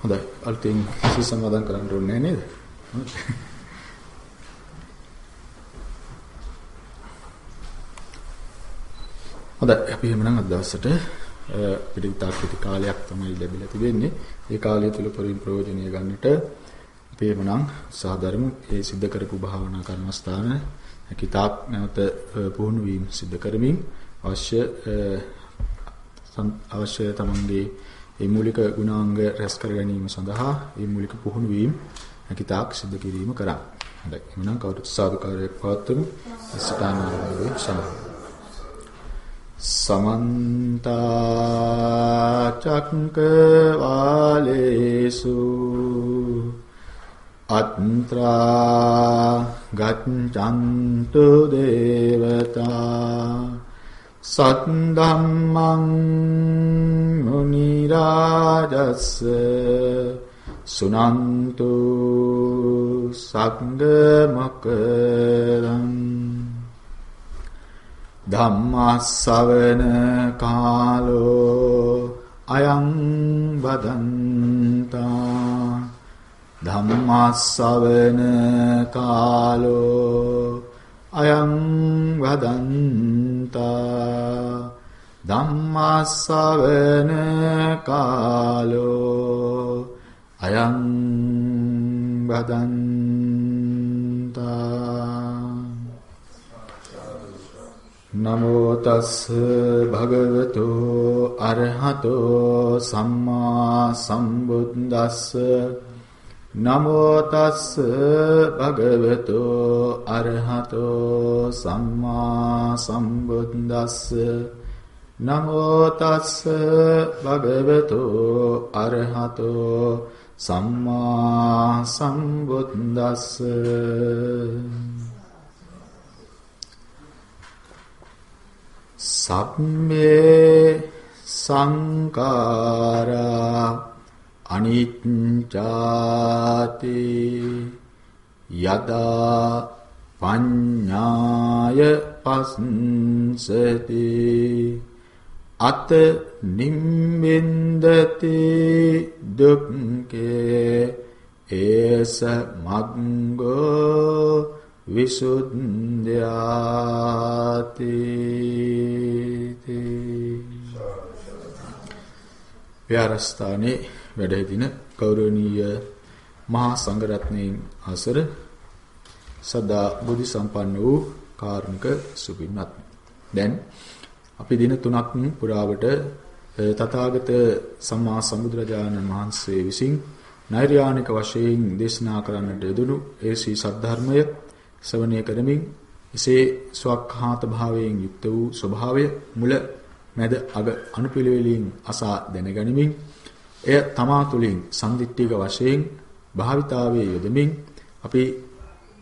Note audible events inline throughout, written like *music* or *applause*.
හොඳයි. අලුතින් සී සමාදන් කරන්න ඕනේ නේද? හොඳයි. අපි එහෙමනම් අද දවසට පිටිවිතාක් පිටි කාලයක් තමයි ලැබිලා තිබෙන්නේ. ඒ කාලය තුල පරිම ප්‍රයෝජනීය ගන්නට අපි එහෙමනම් සාධර්ම ඒ සිද්ධ කරපු භාවනා කර්මස්ථාන කිතාක් නැවත පුහුණු වීම සිද්ධ කරමින් අවශ්‍ය අවශ්‍ය තමන්ගේ මේ මූලික ගුණාංග රැස් කර ගැනීම සඳහා මේ මූලික පුහුණු වීම හැකිතාක් සිදු කිරීම කරා. හොඳයි. එහෙනම් කවුරුත් සාදුකාරයක් පවත්වමු. සිතානාවේ සමහර. සමන්ත චක්කවාලේසු අත්‍රා ගච්ඡන්තු දේවතා සත්ධම්මං මුනි රාජස්ස සුනන්තු සග්ග මොකරං ධම්මස්සවන කාලෝ අයං බදන්තා ධම්මස්සවන කාලෝ අයං වදන්තා ධම්මාස්සවන කාලෝ අයං වදන්තා නමෝ තස් භගවතු අරහතෝ සම්මා සම්බුද්දස්ස නමෝ තස්ස භගවතු අරහතෝ සම්මා සම්බුද්දස්ස. නමෝ තස්ස භගවතු අරහතෝ සම්මා සම්බුද්දස්ස. සම්මේ සංකාරා අනිච්ඡාති යදා පඤ්ඤාය පස්සති අත නිම්බෙන්දති දුක්ඛේ ඒස මග්ගෝ විසුද්ධ්‍යාති විහාරස්ථානේ වැඩ සිටින ගෞරවනීය මහා සංඝරත්නයන් අසර සදා බුද්ධ සම්පන්න වූ කාරුණික සුපින්වත් දැන් අපි දින තුනක් පුරාවට තථාගත සම්මා සම්බුදුරජාණන් වහන්සේ විසින් නෛර්යානික වශයෙන් දේශනා කරන්නට යෙදුණු ඒ සී සද්ධර්මය ශ්‍රවණය කරමින් එසේ ස්වකහාත භාවයෙන් යුක්ත වූ ස්වභාවය මුල මැද අග අනුපිළිවෙලින් අසා දැනගනිමින් එය තමා තුළින් සම්දිට්ඨික වශයෙන් භාවිතාවේ යෙදමින් අපි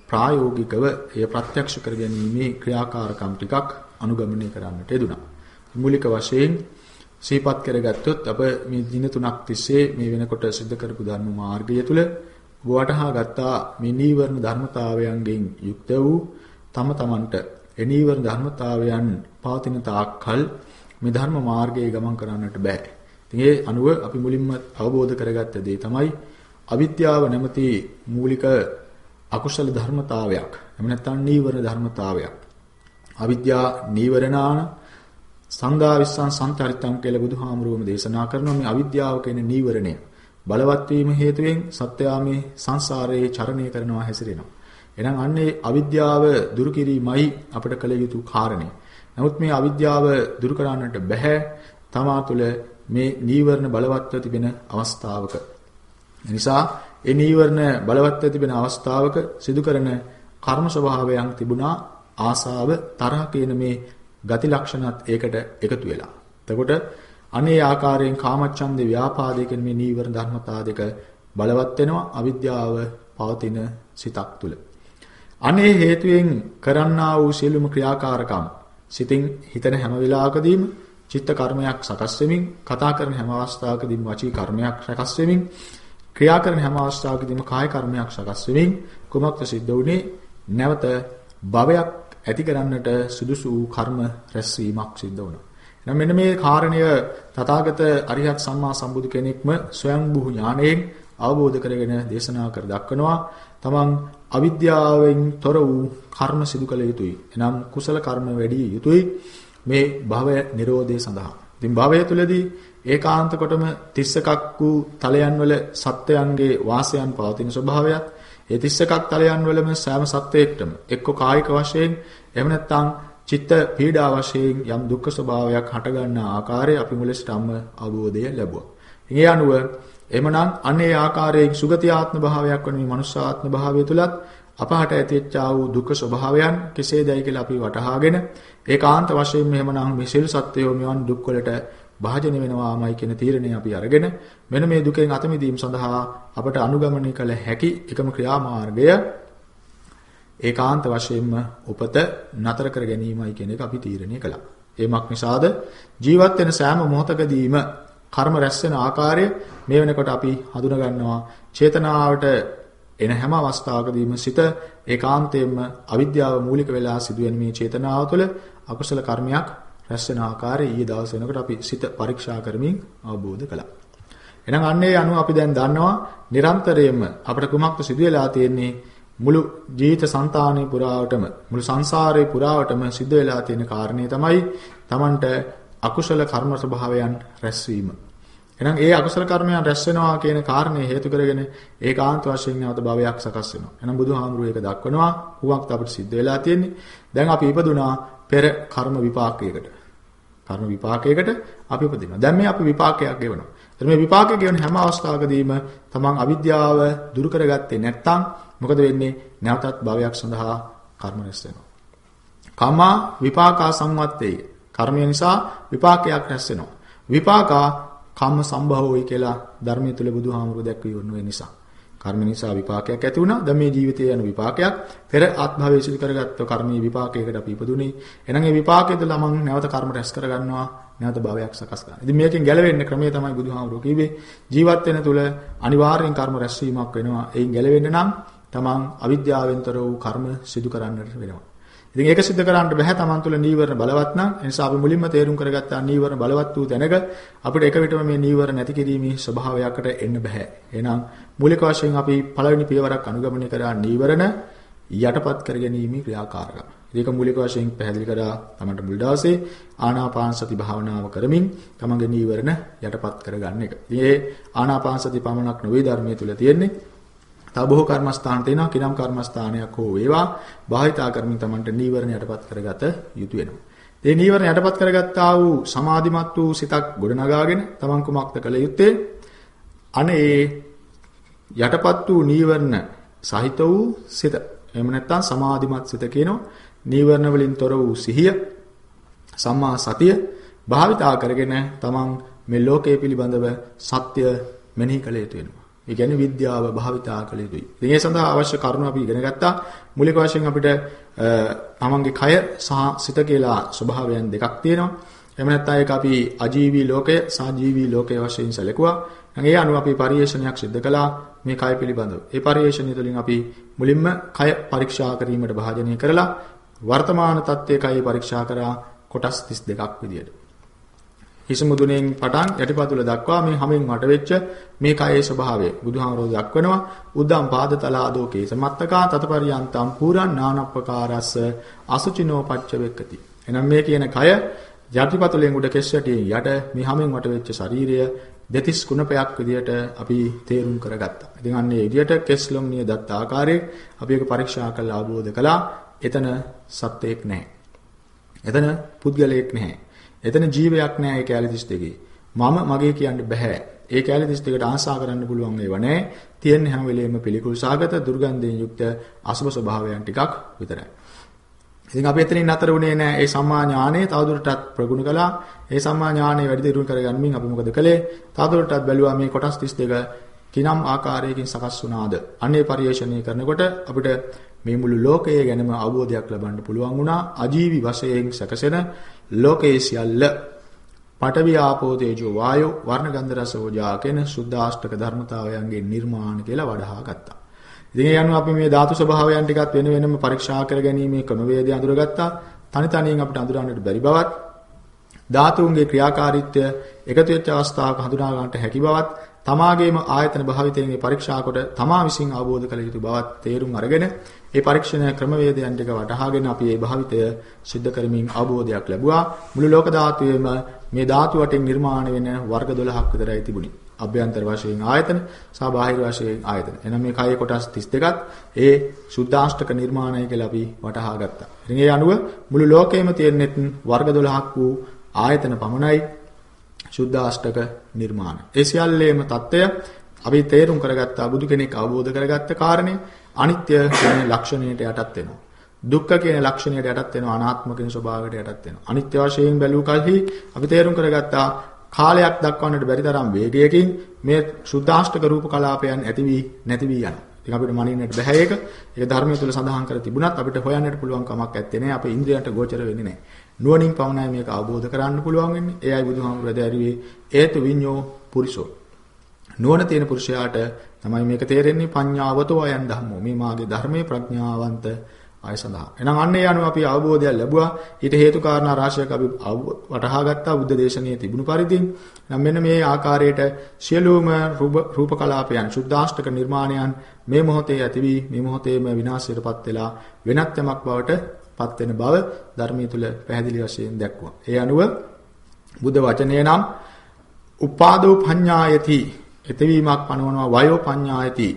ප්‍රායෝගිකව එය ප්‍රත්‍යක්ෂ කර ගැනීමේ ක්‍රියාකාරකම් ටිකක් අනුගමනය කරන්නට යෙදුණා. මූලික වශයෙන් සිහිපත් කරගත්තොත් අප මේ දින තුනක් තිස්සේ මේ වෙනකොට සිද්ධ කරපු ධර්ම මාර්ගය තුළ වටහා ගත්තා මේ නීවරණ ධර්මතාවයන්ගෙන් යුක්ත වූ තම තමන්ට එනීවරණ ධර්මතාවයන් පවතින තාක්කල් මේ ධර්ම මාර්ගයේ ගමන් කරන්නට බෑ. ඉතින් ඒ අනුව අපි මුලින්ම අවබෝධ කරගත්ත දේ තමයි අවිද්‍යාව නැමැති මූලික අකුසල ධර්මතාවයක්. එහෙම නැත්නම් නීවරණ ධර්මතාවයක්. අවිද්‍යා නීවරණාන සංගා විස්සං සම්තරිතං කියලා බුදුහාමුදුරුවෝ දේශනා කරනවා මේ අවිද්‍යාව කියන නීවරණය. බලවත් වීම හේතුවෙන් සත්‍යා මේ සංසාරයේ චරණය කරනවා හැසිරෙනවා. එහෙනම් අන්නේ අවිද්‍යාව දුරු කිරීමයි අපිට කළ යුතු කාරණේ. නමුත් මේ අවිද්‍යාව දුරු කරන්නට බෑ තමා තුළ මේ නීවරණ බලවත්ව තිබෙන අවස්ථාවක. නිසා ඒ නීවරණ බලවත්ව තිබෙන අවස්ථාවක සිදු කරන කර්ම ස්වභාවයන් තිබුණා ආසාව තරහ කියන මේ ගති ලක්ෂණත් ඒකට එකතු වෙලා. එතකොට අනේ ආකාරයෙන් කාමච්ඡන්දේ ව්‍යාපාදේ කියන මේ නීවරණ ධර්මතා දෙක බලවත් වෙනවා අවිද්‍යාව පවතින සිතක් තුල. අනේ හේතුයෙන් කරන්නා වූ සියලුම ක්‍රියාකාරකම් සිතින් හිතන හැම වෙලාවකදීම චිත්ත කර්මයක් සකස් වෙමින් කතා කරන හැම අවස්ථාවකදීම වචී කර්මයක් සකස් වෙමින් ක්‍රියා කරන හැම අවස්ථාවකදීම කාය කර්මයක් සකස් වෙමින් කුමක්ද සිද්ධ වුනේ නැවත භවයක් ඇති කරන්නට සුදුසු කර්ම රැස්වීමක් සිද්ධ වුණා. එහෙනම් මෙන්න මේ කාරණය තථාගත අරිහත් සම්මා සම්බුදු කෙනෙක්ම ස්වයංභූ ඥාණයෙන් අවබෝධ කරගෙන දේශනා කර දක්වනවා. තමන් අවිද්‍යාවෙන් තොර වූ කර්ම සිදු කළ යුතුයි. එනම් කුසල කර්ම වැඩි යුතුයි මේ භවය නිරෝධය සඳහා. ඉතින් භවය තුලදී ඒකාන්ත කොටම 31ක් වූ තලයන් වල සත්වයන්ගේ වාසයන් පවතින ස්වභාවයත් ඒ 31ක් තලයන් වලම සෑම සත්වයකටම එක්ක කායික වශයෙන් එහෙම නැත්නම් චිත්ත පීඩා වශයෙන් යම් දුක්ඛ ස්වභාවයක් හටගන්නා ආකාරය අපි මුලසිටම අවබෝධය ලැබුවා. ඒ අනුව එමනම් අනේ ආකාරයෙන් සුගති ආත්ම භාවයක් වන මේ මනුෂ්‍යාත්ම භාවය තුලත් අපහට ඇතිවෙච්චා වූ දුක්ඛ ස්වභාවයන් කෙසේදයි කියලා අපි වටහාගෙන ඒකාන්ත වශයෙන් මෙහෙමනම් මේ සියලු සත්වයෝ මෙවන් දුක් වලට භාජන වෙනවාමයි කියන තීරණය අපි අරගෙන මෙන්න මේ දුකෙන් අත මිදීම සඳහා අපට අනුගමනය කළ හැකි එකම ක්‍රියාමාර්ගය ඒකාන්ත වශයෙන්ම උපත නතර කර ගැනීමයි කියන එක අපි තීරණය කළා. එමක් නිසාද ජීවත් වෙන සෑම මොහොතකදීම කර්ම රැස් වෙන ආකාරය මේ වෙනකොට අපි හඳුනා ගන්නවා චේතනාවට එන හැම අවස්ථාවකදීම සිත ඒකාන්තයෙන්ම අවිද්‍යාව මූලික වෙලා සිදුවෙන මේ චේතනාව තුළ අකුසල කර්මයක් රැස් වෙන ආකාරය ඊයේ දවස් වෙනකොට අපි සිත පරීක්ෂා කරමින් අවබෝධ කළා. එහෙනම් අන්නේ අනුව අපි දැන් දන්නවා නිරන්තරයෙන්ම අපට කුමක්ද සිදුවෙලා තියෙන්නේ මුළු ජීවිත సంతානෙ පුරාවටම මුළු සංසාරේ පුරාවටම සිද්ධ වෙලා තියෙන කාරණේ තමයි Tamanට අකුසල කර්ම ස්වභාවයන් රැස්වීම. එහෙනම් ඒ අකුසල කර්මයන් රැස් වෙනවා කියන කාරණේ හේතු කරගෙන ඒකාන්ත වශයෙන් නැවත භවයක් සකස් වෙනවා. එහෙනම් බුදුහාමුදුරුවෝ ඒක දක්වනවා. හුවක් අපිට සිද්ධ වෙලා තියෙන්නේ. දැන් අපි ඉපදුනා පෙර කර්ම විපාකයකට. කර්ම විපාකයකට අපි උපදිනවා. දැන් මේ අපි විපාකයක් ගෙවනවා. එතන මේ විපාකය ගෙවන හැම අවස්ථාවකදීම තමන් අවිද්‍යාව දුරු කරගත්තේ නැත්නම් මොකද වෙන්නේ? නැවතත් භවයක් සඳහා කර්ම රැස් වෙනවා. කමා විපාකා සංවත්තේ. කර්මය නිසා විපාකයක් රැස් වෙනවා. විපාකා කම්ම සම්භවෝයි කියලා ධර්මයේ තුල බුදුහාමුදුරුවෝ දැක්වී වුණු නිසා. කර්ම නිසා විපාකයක් ඇති වුණා. දැන් මේ ජීවිතයේ යන විපාකයක් පෙර ආත්මභවයේ සිදු කරගත්ත කර්මීය විපාකයකට අපි ඉපදුනේ. එහෙනම් ඒ විපාකයේද ළමං නැවත කර්ම රැස් කරගන්නවා. නැවත භවයක් සකස් කරනවා. ඉතින් මේකෙන් ගැලවෙන්න ක්‍රමය තමයි බුදුහාමුදුරුවෝ කිව්වේ. ජීවත් වෙන තුල අනිවාර්යෙන් කර්ම රැස්වීමක් වෙනවා. එයින් ගැලවෙන්න නම් තමන් අවිද්‍යාවෙන්තර වූ කර්ම සිදු කරන්නට වෙනවා. ඉතින් ඒක सिद्ध කරන්න බෑ තමන් තුළ නීවරණ බලවත් නම් ඒ නිසා අපි මුලින්ම තේරුම් කරගත්තා නීවරණ බලවත් වූ තැනක අපිට එක විටම මේ නීවරණ නැති කිරීමේ ස්වභාවයකට එන්න බෑ. එහෙනම් මූලික වශයෙන් අපි පළවෙනි පියවරක් අනුගමනය කරා නීවරණ යටපත් කර ගැනීමේ ක්‍රියාකාරකම්. ඒක මූලික වශයෙන් පැහැදිලි කරා තමන්ට මුල් දවසේ ආනාපාන සති භාවනාව කරමින් තමන්ගේ නීවරණ යටපත් කරගන්න එක. ඉතින් මේ ආනාපාන සති පමණක් නෙවෙයි ධර්මයේ තුල තියෙන්නේ තව බොහෝ කර්මස්ථාන තියෙනවා කිනම් කර්මස්ථානයක් හෝ වේවා භාවිතා කරමින් Tamanට නීවරණ යටපත් කරගත යුතු වෙනවා. ඒ නීවරණ යටපත් කරගත්තා වූ සමාධිමත් වූ සිතක් ගොඩනගාගෙන Taman කුමක්ද කළ යුත්තේ? අනේ යටපත් වූ නීවරණ සහිත වූ සිත. එහෙම නැත්නම් සමාධිමත් සිත කියනවා. නීවරණ වලින් තොර වූ සිහිය සම්මා සතිය භාවිතා කරගෙන Taman මේ ලෝකයේ පිළිබඳව සත්‍ය මෙනෙහි කළ යුතු වෙනවා. ඒ කියන්නේ විද්‍යාව භාවිතා කළ යුතුයි. ඉතින් ඒ සඳහා අවශ්‍ය කරුණු අපි ඉගෙන ගත්තා. මූලික වශයෙන් අපිට තමන්ගේ කය සහ සිත කියලා ස්වභාවයන් දෙකක් තියෙනවා. එහෙම නැත්නම් ඒක අපි අජීවී ලෝකය සහ ජීවී ලෝකය වශයෙන් සැලකුවා. ඒ අනුව අපි පරිශ්‍රණයක් සිදු කළා මේ කය පිළිබඳව. ඒ පරිශ්‍රණය තුළින් අපි මුලින්ම කය පරීක්ෂා කිරීමට භාජනය කරලා වර්තමාන තත්ත්වයේ කය පරීක්ෂා කරා කොටස් 32ක් විදියට. හිස මුදුනෙන් පටන් යටිපතුල දක්වා මේ හැමෙන් වට වෙච්ච මේ කයේ ස්වභාවය බුදුහාමරෝ දක්වනවා උද්දම් පාද තලාදෝ කේස මත්තකා තතපරියන්තම් පුරන් නානප්පකාරස්ස අසුචිනෝ පච්ච වෙක්කති එහෙනම් මේ කියන කය යටිපතුලෙන් උඩ කෙස් යටියෙන් යට මේ හැමෙන් වට වෙච්ච ශරීරය දෙතිස් කුණපයක් විදියට අපි තේරුම් කරගත්තා. ඉතින් අන්න ඒ විදියට කෙස්ලොම් නිය දත් ආකාරයේ අපි ඒක පරීක්ෂා කරලා අවබෝධ කළා. එතන සත්‍යයක් නැහැ. එතන පුද්ගලයෙක් නැහැ. එතන ජීවයක් නෑ ඒ කැලේ 32. මම මගේ කියන්න බෑ. ඒ කැලේ 32ට ආසා කරන්න පුළුවන් ඒවා නෑ. තියෙන්නේ හැම වෙලෙම පිළිකුල් සාගත දුර්ගන්ධයෙන් යුක්ත අසුබ ස්වභාවයන් ටිකක් විතරයි. ඉතින් අපි එතනින් නතර වුණේ නෑ. ඒ සම්මා ඥානය තවදුරටත් ප්‍රගුණ කළා. ඒ සම්මා ඥානය වැඩි දියුණු කරගන්නමින් අපි මොකද කළේ? තවදුරටත් බැලුවා මේ කොටස් 32 කිනම් ආකාරයකින් සකස් වුණාද? අන්නේ පරිශ්‍රණය කරනකොට අපිට මේ මුළු ලෝකය ගැනම අවබෝධයක් ලබන්න පුළුවන් වුණා. අජීවි වශයෙන් සැකසෙන ලෝකයේ සියල්ල පඨවි ආපෝ තේජෝ වායෝ වර්ණ ගන්ධ රස ඕජා කියන සුද්ධාෂ්ටක ධර්මතාවයන්ගේ නිර්මාණ කියලා වඩහා ගත්තා. ඉතින් ඒ අනුව අපි මේ ධාතු ස්වභාවයන් ටිකත් වෙන වෙනම පරීක්ෂා කර ගැනීමේ ක්‍රමවේදය අඳුරගත්තා. තනි තනියෙන් අපිට අඳුරන්නට බැරි බවත් ධාතුන්ගේ ක්‍රියාකාරීත්වය එකතු වෙච්ච අවස්ථාවක හඳුනා ගන්නට හැකි බවත් තමාගේම ආයතන භාවිතයෙන් පරීක්ෂා කොට තමා විසින් අවබෝධ කළ යුතු බවත් තේරුම් අරගෙන ඒ පරීක්ෂණ ක්‍රමවේදයන් ටික වටහාගෙන අපි ඒ භාවිතය සිද්ධ කරමින් අවබෝධයක් ලැබුවා. මුළු ලෝක ධාතුවේම මේ ධාතු වටින් නිර්මාණය වෙන වර්ග 12ක් විතරයි තිබුණේ. අභ්‍යන්තර වශයෙන් ආයතන සහ බාහිර වශයෙන් ආයතන. එහෙනම් මේ කය කොටස් 32ත් ඒ සුද්ධාෂ්ටක නිර්මාණය කියලා අපි වටහා ගත්තා. ඉතින් ඒ අනුව මුළු ලෝකෙම තියෙනෙත් වර්ග 12ක් වූ ආයතන පමණයි සුද්ධාෂ්ටක නිර්මාණ. ඒ සියල්ලේම தත්ත්වය අපි තේරුම් කරගත්තා බුදු කෙනෙක් අවබෝධ කරගත්ත කාරණේ අනිත්‍ය කියන ලක්ෂණයට යටත් වෙනවා. දුක්ඛ කියන ලක්ෂණයට යටත් වෙනවා අනාත්ම කියන ස්වභාවයට යටත් වෙනවා. අනිත්‍ය වශයෙන් බැලූ කල්හි අපි තේරුම් කරගත්තා කාලයක් දක්වන්නට බැරි තරම් වේගයකින් මේ සුද්ධාෂ්ටක රූප කලාපයන් ඇති වී නැති වී යනවා. ඉතින් අපිට මනින්නට බෑ ඒක. ඒක ධර්මයේ තුල සඳහන් කර තිබුණත් අපිට හොයන්නට පුළුවන් කමක් නැත්තේ නෑ. අපේ ඉන්ද්‍රියන්ට ගෝචර වෙන්නේ නෑ. නුවණින් පවණයි මේක අවබෝධ කරගන්න පුළුවන් වෙන්නේ. එයයි බුදුහාමුදුරේ දැරිවේ හේතු විඤ්ඤෝ පුරිසෝ. නුවණ තියෙන පුරුෂයාට තමයි මේක තේරෙන්නේ පඤ්ඤාවතෝ අයන් ධම්මෝ. මේ මාගේ ධර්මයේ ප්‍රඥාවන්ත ආය සඳහා. එහෙනම් අන්න ඒ අනුව අපි අවබෝධයක් ලැබුවා. ඊට හේතු කාරණා රාශියක් අපි වටහා ගත්තා බුද්ධ දේශනාවේ තිබුණු පරිදි. නම් මෙන්න මේ ආකාරයට සියලුම රූප කලාපයන් සුද්ධාෂ්ටක නිර්මාණයන් මේ මොහොතේ ඇති වී මේ මොහොතේම විනාශයටපත් වෙලා වෙනත් යමක් බවට පත් වෙන බව ධර්මයේ තුල පැහැදිලි වශයෙන් දැක්වුවා. ඒ අනුව බුද්ධ වචනය නම් උපාදෝ පඤ්ඤායති එතවීමක් පනවනවා වයෝ පඤ්ඤායති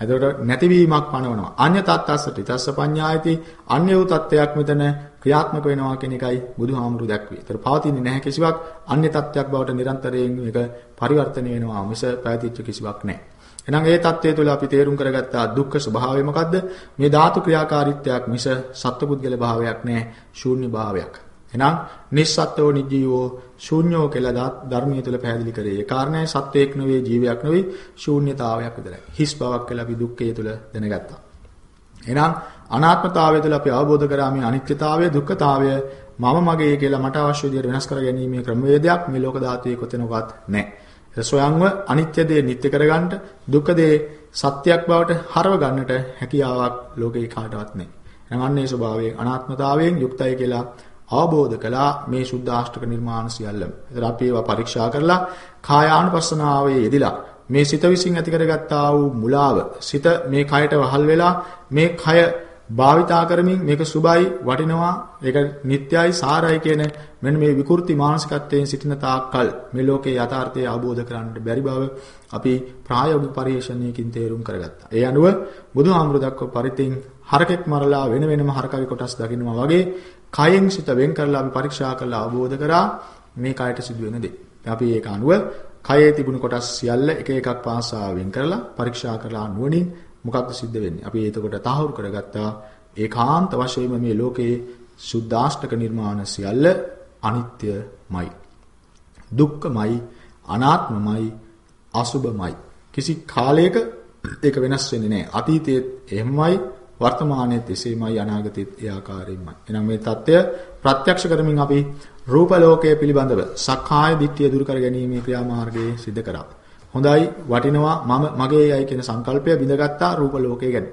එතකොට නැතිවීමක් පනවනවා. අඤ්‍ය තත්තස්ස තිතස්ස පඤ්ඤායති අන්‍ය වූ තත්වයක් මෙතන ක්‍රියාත්මක වෙනවා කියන එකයි බුදුහාමුදුරු දැක්වේ. ඒතර පවතින්නේ නැහැ කිසිවක් අන්‍ය තත්වයක් බවට නිරන්තරයෙන් මේක පරිවර්තනය වෙනවා. මිස පැවතිච්ච කිසිවක් නැහැ. එහෙනම් ඒ தත්ත්වය තුළ අපි තේරුම් කරගත්තා දුක්ඛ ස්වභාවය මොකද්ද? මේ ධාතු ක්‍රියාකාරීත්වයක් මිස සත්පුද්ගල භාවයක් නැහැ, ශූන්‍ය භාවයක්. එහෙනම් නිස්සත්ත්වෝ නිජීවෝ ශූන්‍යෝ කියලා ධර්මයේ තුල පැහැදිලි කරේ. ඒ කාරණේ සත්වයක් නෙවෙයි ජීවයක් නෙවෙයි ශූන්‍යතාවයක් විතරයි. හිස් බවක් කියලා අපි දුක්ඛය තුල දැනගත්තා. එහෙනම් අනාත්මතාවය තුළ අපි අවබෝධ කරා මේ අනිත්‍යතාවය දුක්ඛතාවය මම මගේ කියලා මට අවශ්‍ය විදිහට වෙනස් කර ගැනීමේ ක්‍රමවේදයක් මේ ලෝක ධාතුවේ කොතැනකවත් නැහැ. ස්වයංව අනිත්‍ය දේ නිත්‍ය කරගන්නට දුක්ඛ දේ සත්‍යයක් බවට හරව ගන්නට හැකියාවක් ලෝකේ කාටවත් නැහැ. එහෙනම් අන්නේ ස්වභාවයෙන් අනාත්මතාවයෙන් යුක්තයි කියලා අවබෝධ කළා මේ සුද්ධාෂ්ටක නිර්මාණ සියල්ලම. ඒතර අපි ඒවා පරීක්ෂා කරලා කායානුපස්සනාවේ යෙදিলা මේ සිත විසින් ඇති කරගත්තා වූ මුලාව සිත මේ කයට වහල් වෙලා මේ කය භාවිතා කරමින් මේක සුබයි වටිනවා ඒක නිට්ටයයි සාරයි කියන මෙන්න මේ විකෘති මානසිකත්වයෙන් සිටින තාක්කල් මේ ලෝකේ යථාර්ථය අවබෝධ කරගන්නට බැරි බව අපි ප්‍රායෝගික පරිශ්‍රණයකින් තේරුම් කරගත්තා. ඒ අනුව බුදුහාමුදුර දක්ව පරිතින් හරකෙක් මරලා වෙන වෙනම හරකගේ කොටස් දකින්නවා වගේ කයෙන් සිත වෙන් කරලා අපි පරීක්ෂා කරලා අවබෝධ කරා මේ කයට සිදුවෙන දේ. අපි ඒක අනුව කයේ තිබුණු කොටස් සියල්ල එක එකක් පාසා වෙන් කරලා පරීක්ෂා කරලා නුවණින් මොකක්ද සිද්ධ වෙන්නේ? අපි එතකොට තහවුරු කරගත්තා ඒකාන්ත වශයෙන්ම මේ ලෝකයේ සුද්ධාෂ්ටක නිර්මාණ සියල්ල අනිත්‍යමයි. දුක්ඛමයි, අනාත්මමයි, අසුභමයි. කිසි කාලයක ඒක වෙනස් වෙන්නේ නැහැ. අතීතයේ එහෙමයි, වර්තමානයේත් එසේමයි, අනාගතයේත් ඒ ආකාරයෙන්මයි. එහෙනම් මේ தත්ත්වය ප්‍රත්‍යක්ෂ කරමින් අපි රූප ලෝකයේ පිළිබඳව සක්කාය දිට්ඨිය දුරු කර ගැනීමේ ක්‍රියාමාර්ගයේ සිද්ධ කරා. හොඳයි වටිනවා මම මගේයයි කියන සංකල්පය බිඳගත්තා රූප ලෝකයේ ගැන.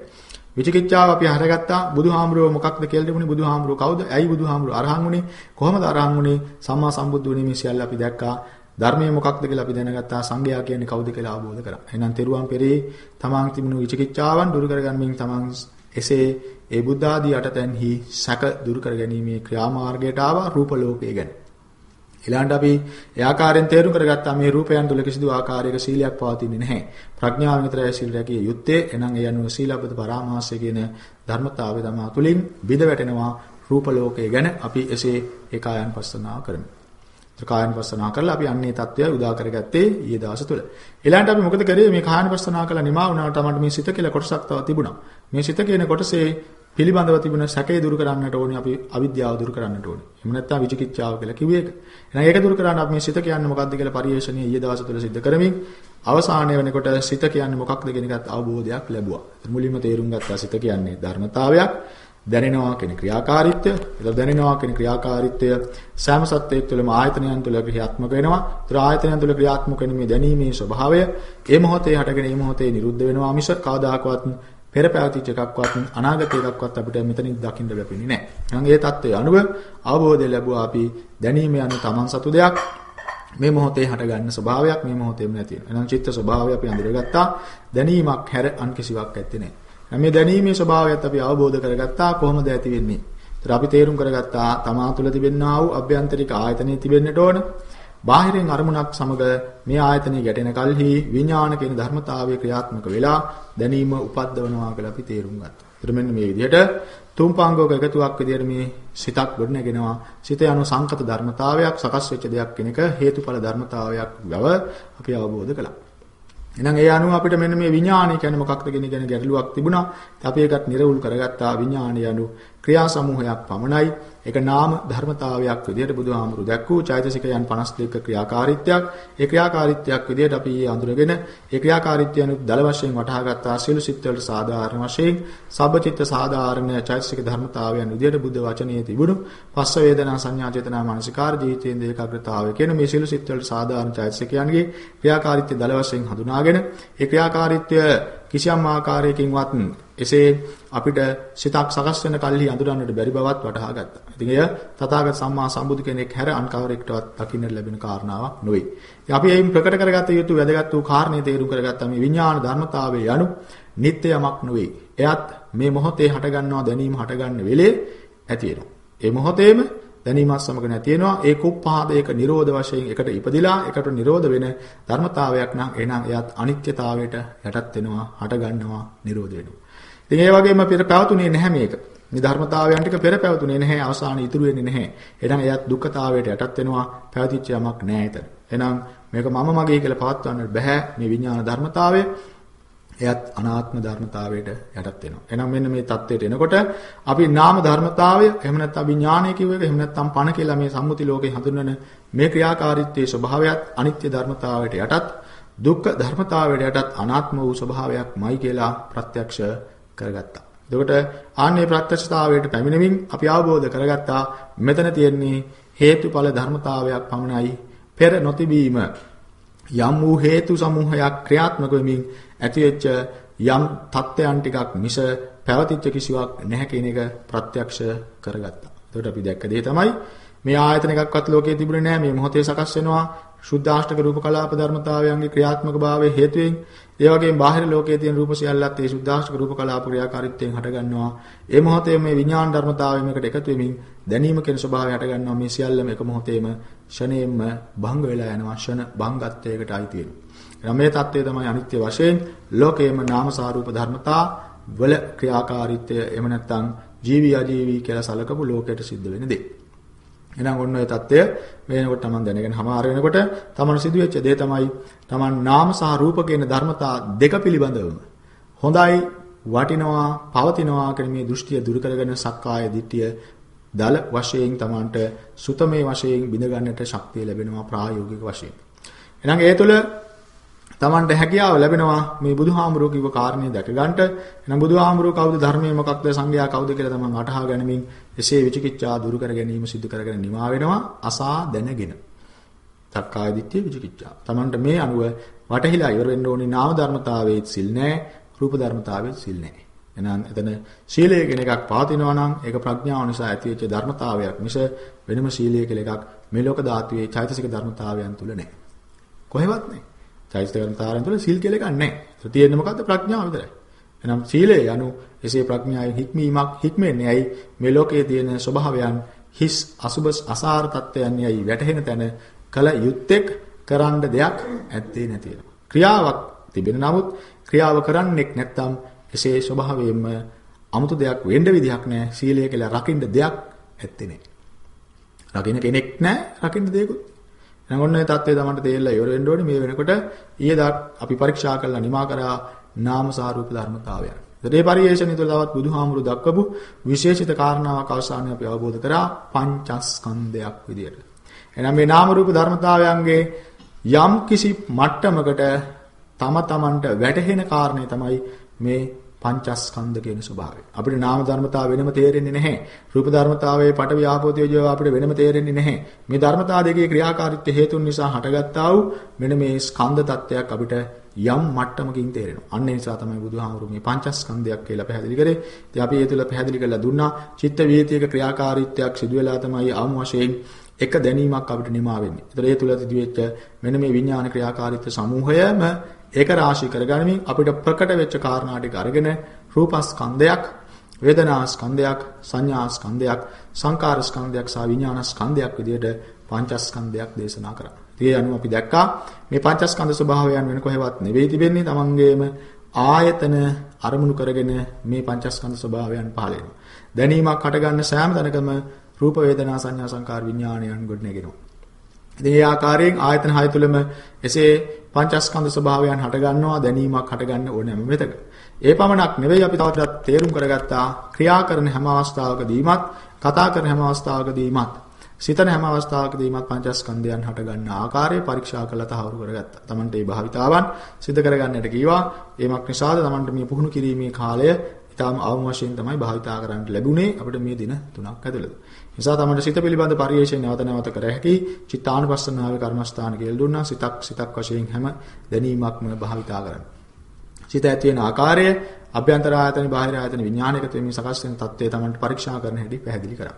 විචිකිච්ඡාව අපි හරගත්තා බුදුහාමුදුරුව මොකක්ද කියලා තිබුණේ බුදුහාමුදුරුව කවුද? ඇයි බුදුහාමුදුරුව අරහන් වුණේ? කොහොමද අරහන් වුණේ? සම්මා සම්බුද්ධ වුණේ මේ සියල්ල අපි දැක්කා. ධර්මයේ මොකක්ද කියලා අපි දැනගත්තා. සංඝයා කියන්නේ කවුද කියලා අවබෝධ කරා. එහෙනම් තෙරුවන් පෙරේ තමන් තිබුණු විචිකිච්ඡාවන් දුරු කරගන්නමින් තමන් එසේ ඒ බුද්ධ ආදී අටතැන්හි සැක දුරු කර ගැනීමේ ක්‍රියාමාර්ගයට ආවා රූප ලෝකයේ ගැන. ඊළඟට අපි ඒ ආකාරයෙන් තේරුම් කරගත්තා මේ රූපයන් තුල කිසිදු ආකාරයක සීලයක් පවතින්නේ නැහැ. ප්‍රඥාව විතරයි සීල රැකිය යුත්තේ. එනං ඒ අනුව සීලබ්බත පරාමාසය කියන ධර්මතාවය තමයි තුලින් බිඳ වැටෙනවා රූප ලෝකය ගැන අපි එසේ ඒකායන් පස්සනාව කරමු. කායන පස්සනා කරලා අපි අන්නේ தත්වය උදා කරගත්තේ ඊයේ දවස් තුල. ඊළඟට අපි මොකද කරේ මේ කායන පස්සනා කළා නිමා වුණාට තමයි මේ සිත කියලා කොටසක් තව තිබුණා. මේ සිත කියන කොටසේ පිළිබඳව තිබුණ සැකේ දුරු කරන්නට ඕනේ අපි අවිද්‍යාව දුරු කරන්නට ඕනේ. එහෙම නැත්නම් විචිකිච්ඡාව කියලා කිව්වේ ඒක. එහෙනම් ඒක දුරු කරන්න අපි මේ සිත කියන්නේ මොකක්ද කියලා පරිශ්‍රණයේ ඊයේ දවස් තුල සිද්ධ කරමින් අවසානයේ වෙනකොට සිත කියන්නේ මොකක්ද කියන එකත් අවබෝධයක් ලැබුවා. මුලින්ම තේරුම් ගත්තා සිත කියන්නේ ධර්මතාවයක්. දැනෙනවා කියන ක්‍රියාකාරීත්වය. ඒක දැනෙනවා කියන ක්‍රියාකාරීත්වය සෑම සත්‍යයක් තුළම ආයතනයන් තුළ ක්‍රියාත්මක වෙනවා. ඒතර ආයතනයන් තුළ ක්‍රියාත්මක වෙන මේ දැනීමේ ස්වභාවය ඒ මොහොතේ හටගෙන ඒ මොහොතේ නිරුද්ධ වෙනවා මිස කවදාකවත් පෙර පැවතිච්ච එකක්වත් අනාගත එකක්වත් අපිට මෙතනින් දකින්න ලැබෙන්නේ නැහැ. එහෙනම් ඒ தත්ත්වයේ අනුව අවබෝධය ලැබුවා අපි දැනීම යන තමන් සතු දෙයක් මේ මොහොතේ හටගන්න ස්වභාවයක් මේ මොහොතේම නැති වෙනවා. එහෙනම් චිත්ත ස්වභාවය අපි අඳුරගත්තා. දැනීමක් හැර අන් කිසිවක් ඇත්තේ නැහැ. මේ දැනීමේ ස්වභාවයත් අපි අවබෝධ කරගත්තා කොහොමද ඇති වෙන්නේ? ඒතර අපි තේරුම් කරගත්තා තමා තුළ තිබෙනා වූ අභ්‍යන්තරික ආයතනෙ තිබෙන්නට ඕන. බාහිරින් අරමුණක් සමග මේ ආයතනෙ ගැටෙන කල්හි විඥාන කියන ධර්මතාවය ක්‍රියාත්මක වෙලා දැනීම උපද්දවනවා කියලා අපි තේරුම් ගත්තා. ඒතර මෙන්න මේ විදිහට තුම්පාංගෝක එකතුවක් විදිහට මේ සිතක් ගොඩනගෙනවා. සිත යන සංකත ධර්මතාවයක් සකස් වෙච්ච දෙයක් කෙනක හේතුඵල ධර්මතාවයක් බව අපි අවබෝධ කළා. එහෙනම් ඒ අනුව අපිට මෙන්න මේ විඥානය කියන්නේ මොකක්ද කියන ගැන ගැටලුවක් තිබුණා. අපි ඒකත් නිර්වුල් කරගත්තා විඥානය anu ක්‍රියා සමූහයක් පමණයි. ඒක නාම ධර්මතාවයක් විදිහට බුදුහාමුදුරු දැක්වූ චෛතසිකයන් 52ක ක්‍රියාකාරීත්වයක්. ඒ ක්‍රියාකාරීත්වයක් විදිහට අපි අඳුරගෙන ඒ ක්‍රියාකාරීත්වයන් දල වශයෙන් වටහා ගත්තා සියලු සිත් වලට සාධාරණ වශයෙන් සබ්බචිත්ත සාධාරණ චෛතසික ධර්මතාවයන් විදිහට බුද්ධ වචනයේ තිබුණු පස්ස වේදනා සංඥා චේතනා මානසිකාර ජීවිතයේ ඒකාග්‍රතාවය කියන මේ සියලු සිත් වලට සාධාරණ චෛතසිකයන්ගේ ක්‍රියාකාරීත්වය දල වශයෙන් හඳුනාගෙන ඒ ක්‍රියාකාරීත්වය කිසියම් ආකාරයකින්වත් එසේ අපිට සිතක් සකස් වෙන කල්හි අඳුරන්නට බැරි බවත් වටහා ගත්තා. ඉතින් එය තථාගත සම්මා සම්බුදු කෙනෙක් හැර අන් කවරෙක්ටවත් දකින්නට ලැබෙන කාරණාවක් නෙවෙයි. ඉතින් අපි එයින් ප්‍රකට කරගත යුතු වැදගත් වූ කාරණේ තේරුම් කරගත්තා මේ විඥාන ධර්මතාවයේ යනු නිත්‍ය යමක් නෙවෙයි. එයත් මේ මොහොතේ හටගන්නවා දැනීම හටගන්න වෙලේ ඇති වෙනවා. ඒ මොහොතේම දැනීමත් සමග නැති වෙනවා ඒ කුප්පාදයක නිරෝධ වශයෙන් එකට ඉපදිලා එකට නිරෝධ වෙන ධර්මතාවයක් නම් එහෙනම් එයත් අනිත්‍යතාවයට යටත් වෙනවා හට ගන්නවා නිරෝධ වෙනවා ඉතින් ඒ වගේම පෙර පැවතුනේ නැහැ මේක. මේ ධර්මතාවයන් ටික පෙර පැවතුනේ නැහැ අවසාන ඉතුරු වෙන්නේ නැහැ. එහෙනම් එයත් දුක්ඛතාවයට යටත් වෙනවා. පැවතිච්ච යමක් නැහැ එතන. එහෙනම් මේක මම මගේ කියලා පවත්වන්න බෑ මේ විඥාන ධර්මතාවය. එයත් අනාත්ම ධර්මතාවයට යටත් වෙනවා. එහෙනම් මෙන්න මේ தത്വයට එනකොට අපි නාම ධර්මතාවය එහෙම නැත්නම් විඥානය කියව එක එහෙම නැත්නම් පණ කියලා මේ සම්මුති ලෝකේ හඳුන්වන මේ ක්‍රියාකාරීත්වයේ ස්වභාවයත් අනිත්‍ය ධර්මතාවයට යටත් දුක්ඛ ධර්මතාවයට යටත් අනාත්ම වූ ස්වභාවයක්මයි කියලා ප්‍රත්‍යක්ෂ කරගත්තා. එතකොට ආන්නේ ප්‍රත්‍යක්ෂතාවයට පැමිණෙමින් අපි අවබෝධ කරගත්තා මෙතන තියෙන්නේ හේතුඵල ධර්මතාවයක් පමණයි පෙර නොතිබීම යම් වූ හේතු සමූහයක් ක්‍රියාත්මක වෙමින් ඇතිවෙච්ච යම් தත්ත්වයන් ටිකක් මිස පැවතිච්ච කිසිවක් නැහැ කියන එක ප්‍රත්‍යක්ෂ කරගත්තා. එතකොට අපි දැක්ක දේ තමයි මේ ආයතන එකක්වත් ලෝකයේ තිබුණේ නැහැ. මේ මොහොතේ සකස් වෙනවා. ශුද්ධාෂ්ටක රූප කලාප ධර්මතාවයන්ගේ ක්‍රියාත්මක භාවයේ හේතුවෙන් ඒ වගේම බාහිර ලෝකයේ තියෙන රූප සියල්ලත් ඒ ශුද්ධාෂ්ටක රූප කලාප ක්‍රියාකාරීත්වයෙන් හටගන්නවා. ඒ මොහොතේ මේ විඥාන ධර්මතාවයම එකට එකතු වෙමින් දැනීම කියන ස්වභාවය හටගන්නවා. මේ සියල්ලම එක මොහොතේම ෂණයෙන්ම භංග වෙලා යනවා. ෂණ භංගත්වයකට අයිති වෙනවා. එහෙනම් මේ தත්ත්වය තමයි අනිත්‍ය වශයෙන් ලෝකයේම නාම සාරූප ධර්මතා වල ක්‍රියාකාරීත්වය එහෙම නැත්නම් ජීවි අජීවි කියලා සලකපු ලෝකයට සිද්ධ වෙන දේ. එහෙනම් ඔන්න ඔය தත්ත්වය වෙනකොට තමන් දැනගෙන හමාර වෙනකොට තමන් සිදුවෙච්ච දේ තමයි තමන් නාම සහ රූප කියන ධර්මතා දෙක පිළිබඳවම හොඳයි වටිනවා පවතිනවා කියන මේ දෘෂ්ටිය දුරු කරගෙන සක්කාය දිට්ඨිය දල වශයෙන් තමන්ට සුතමේ වශයෙන් බිඳ ගන්නට ශක්තිය ලැබෙනවා ප්‍රායෝගික වශයෙන්. එහෙනම් ඒ තුළ තමන්ට හැකියාව ලැබෙනවා මේ බුදුහාමුදුරුවෝ කිව්ව කාරණේ දැක ගන්නට. එහෙනම් බුදුහාමුදුරුවෝ කවුද ධර්මයේ මොකක්ද සංඝයා කවුද කියලා තමන් අටහා ගැනීමෙන් එසේ විචිකිච්ඡා දුරු කර ගැනීම සිදු කරගෙන නිමා වෙනවා අසා දැනගෙන. තක්කාය දිට්ඨිය විචිකිච්ඡා. තමන්ට මේ අනුව වටහිලා ඉවර වෙන්න ඕනේ නාම ධර්මතාවයේත් සිල් නැහැ, රූප ධර්මතාවයේත් සිල් නැහැ. එහෙනම් එතන සීලය කියන එකක් පවතිනවා නම් ඒක ප්‍රඥාව නිසා ඇතිවෙච්ච ධර්මතාවයක් මිස වෙනම සීලය කියලා එකක් මේ ලෝක ධාතුවේ චෛතසික ධර්මතාවයන් තුල නැහැ. කොහෙවත් නැහැ. චෛතසික ධර්මතාවයන් තුළ සීල් කියලා එකක් නැහැ. ඒක තියෙන්නේ මොකද්ද? ප්‍රඥාව විතරයි. එහෙනම් සීලය යනු එසේ ප්‍රඥාවෙන් හික්මීමක් හික්මෙන්නේ ඇයි මේ ලෝකයේ තියෙන ස්වභාවයන් හිස් අසුබ අසාර තත්ත්වයන් යයි වැටහෙන තැන කල යුත්තේක් කරන්න දෙයක් ඇත්තේ නැති වෙනවා. ක්‍රියාවක් තිබෙන නමුත් ක්‍රියාව කරන්නෙක් නැත්තම් එසේ ස්වභාවයෙන්ම 아무තු දෙයක් වෙන්න විදිහක් නැහැ. සීලය කියලා රකින්න දෙයක් ඇත්තේ නැහැ. රකින්න කෙනෙක් නැහැ, රකින්න දෙයක්වත් එහෙනම් ඔන්න ඒ தත්ත්වය තමයි තේරලා ඉවර වෙන්න ඕනේ මේ වෙනකොට ඊයේ දා අපි පරීක්ෂා කළා නිමා කරා නාම සාරූප ධර්මතාවයන්. ඒ පරිේශණය තුළ තවත් බුදුහාමුදුරු දක්වපු විශේෂිත කාරණාවක් අවසානයේ අපි අවබෝධ කරා පංචස්කන්ධයක් විදියට. එහෙනම් මේ නාම රූප ධර්මතාවයන්ගේ යම් කිසි මට්ටමකට තම තමන්ට වැටහෙන කාරණේ තමයි මේ පංචස්කන්ධ කියන ස්වභාවය. අපිට නාම ධර්මතාව වෙනම තේරෙන්නේ නැහැ. රූප ධර්මතාවයේ පට ව්‍යාපෝ තේජෝ අපිට වෙනම තේරෙන්නේ නැහැ. මේ ධර්මතා දෙකේ ක්‍රියාකාරීත්ව හේතුන් නිසා හටගත්තා වූ මෙන්න මේ ස්කන්ධ තත්ත්වයක් අපිට යම් මට්ටමකින් තේරෙනවා. අන්න ඒ නිසා තමයි බුදුහාමුදුරු මේ පංචස්කන්ධයක් කියලා පැහැදිලි කරේ. ඉතින් අපි ඒ තුල පැහැදිලි කරලා දුන්නා චිත්ත වේතියක ක්‍රියාකාරීත්වයක් සිදු වෙලා තමයි ආම වශයෙන් එක දැනීමක් අපිට නිමා වෙන්නේ. ඒතර ඒ තුල තිබෙච්ච මෙන්න මේ විඥාන ක්‍රියාකාරීත්ව සමූහයම ඒක රාශී කරගනිමින් අපිට ප්‍රකට වෙච්ච කාරණා ටික අරගෙන රූපස්කන්ධයක් වේදනා ස්කන්ධයක් සංඥා ස්කන්ධයක් සංකාර ස්කන්ධයක් සහ විඥාන ස්කන්ධයක් විදිහට පංචස්කන්ධයක් දේශනා කරා. ඒ අනුව අපි දැක්කා මේ පංචස්කන්ධ ස්වභාවයන් වෙන කොහෙවත් නෙවෙයි තිබෙන්නේ තමන්ගේම ආයතන අරමුණු කරගෙන මේ පංචස්කන්ධ ස්වභාවයන් පහළ වෙනවා. දැනීමක් හටගන්න සෑම තැනකම රූප වේදනා සංඥා සංකාර විඥානයන් ගොඩනගෙනවා. ඉතින් මේ ආකාරයෙන් ආයතන හය තුළම එසේ පංචස්කන්ධ ස්වභාවයන් හට ගන්නවා දැනීමක් හට ගන්න ඕනෑම මෙතක. ඒ පමණක් නෙවෙයි අපි තවත් තේරුම් කරගත්තා ක්‍රියා කරන හැම අවස්ථාවකදීමත් කතා කරන හැම අවස්ථාවකදීමත් සිතන හැම අවස්ථාවකදීමත් පංචස්කන්ධයන් හට ගන්න ආකාරය පරීක්ෂා කරලා තහවුරු කරගත්තා. Tamante මේ භාවිතාවන් සිද්ධ කරගන්නට කීවා. ඒමක් නිසාද Tamante මේ පුහුණු කිරීමේ කාලය ඊටාම අවම වශයෙන් තමයි භාවිතා කරන්න ලැබුණේ අපිට මේ දින තුනක් ඇතුළත. නිසා තමයි සිත පිළිබඳ පරිේශයෙන් නැවත නැවත කර හැකි චිත්තානුපස්සනාවේ කර්මස්ථාන කියලා දුන්නා. සිතක් සිතක් වශයෙන් හැම දැනීමක්ම භාවිතා කරන්න. සිත ඇති වෙන ආකාරය අභ්‍යන්තර ආයතන බාහිර ආයතන විඥානයක තුමින් සකස් වෙන தත්ත්වය තමයි පරීක්ෂා කරන හැටි පැහැදිලි කරා.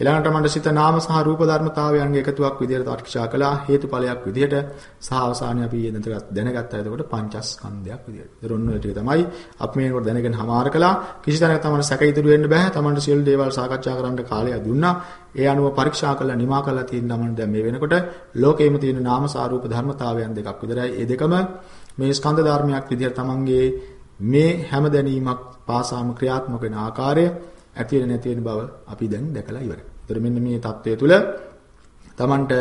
ඊළඟට මට සිත නාම සහ රූප ධර්මතාවයන්ගේ එකතුවක් විදිහට පරීක්ෂා කළා හේතුඵලයක් විදිහට සහ අවසානයේ අපි එදෙනට දැනගත්තා එතකොට පංචස්කන්ධයක් විදිහට. ඒතර ඔන්න ඔය ටික තමයි අපි මේකට දැනගෙන හමාර කළා. කිසි තැනක තමයි සැක ඉතුරු වෙන්න බෑ. තමන්ට සියලු දේවල් සාකච්ඡා කරන්න කාලය දුන්නා. ඒ අනුව පරීක්ෂා කළා නිමා කළා තියෙන නම් දැන් මේ වෙනකොට ලෝකෙම තියෙන නාම සහ රූප ධර්මතාවයන් දෙකක් විතරයි. ඒ දෙකම මේ ස්කන්ධ ධර්මයක් විදිහට තමන්ගේ මේ හැම දැනීමක් පාසාම ක්‍රියාත්මක වෙන ආකාරය ඇති වෙන නැති වෙන බව අපි දැන් දැකලා ඉවරයි. ඒතර මෙන්න මේ தත්වය තුල Tamanට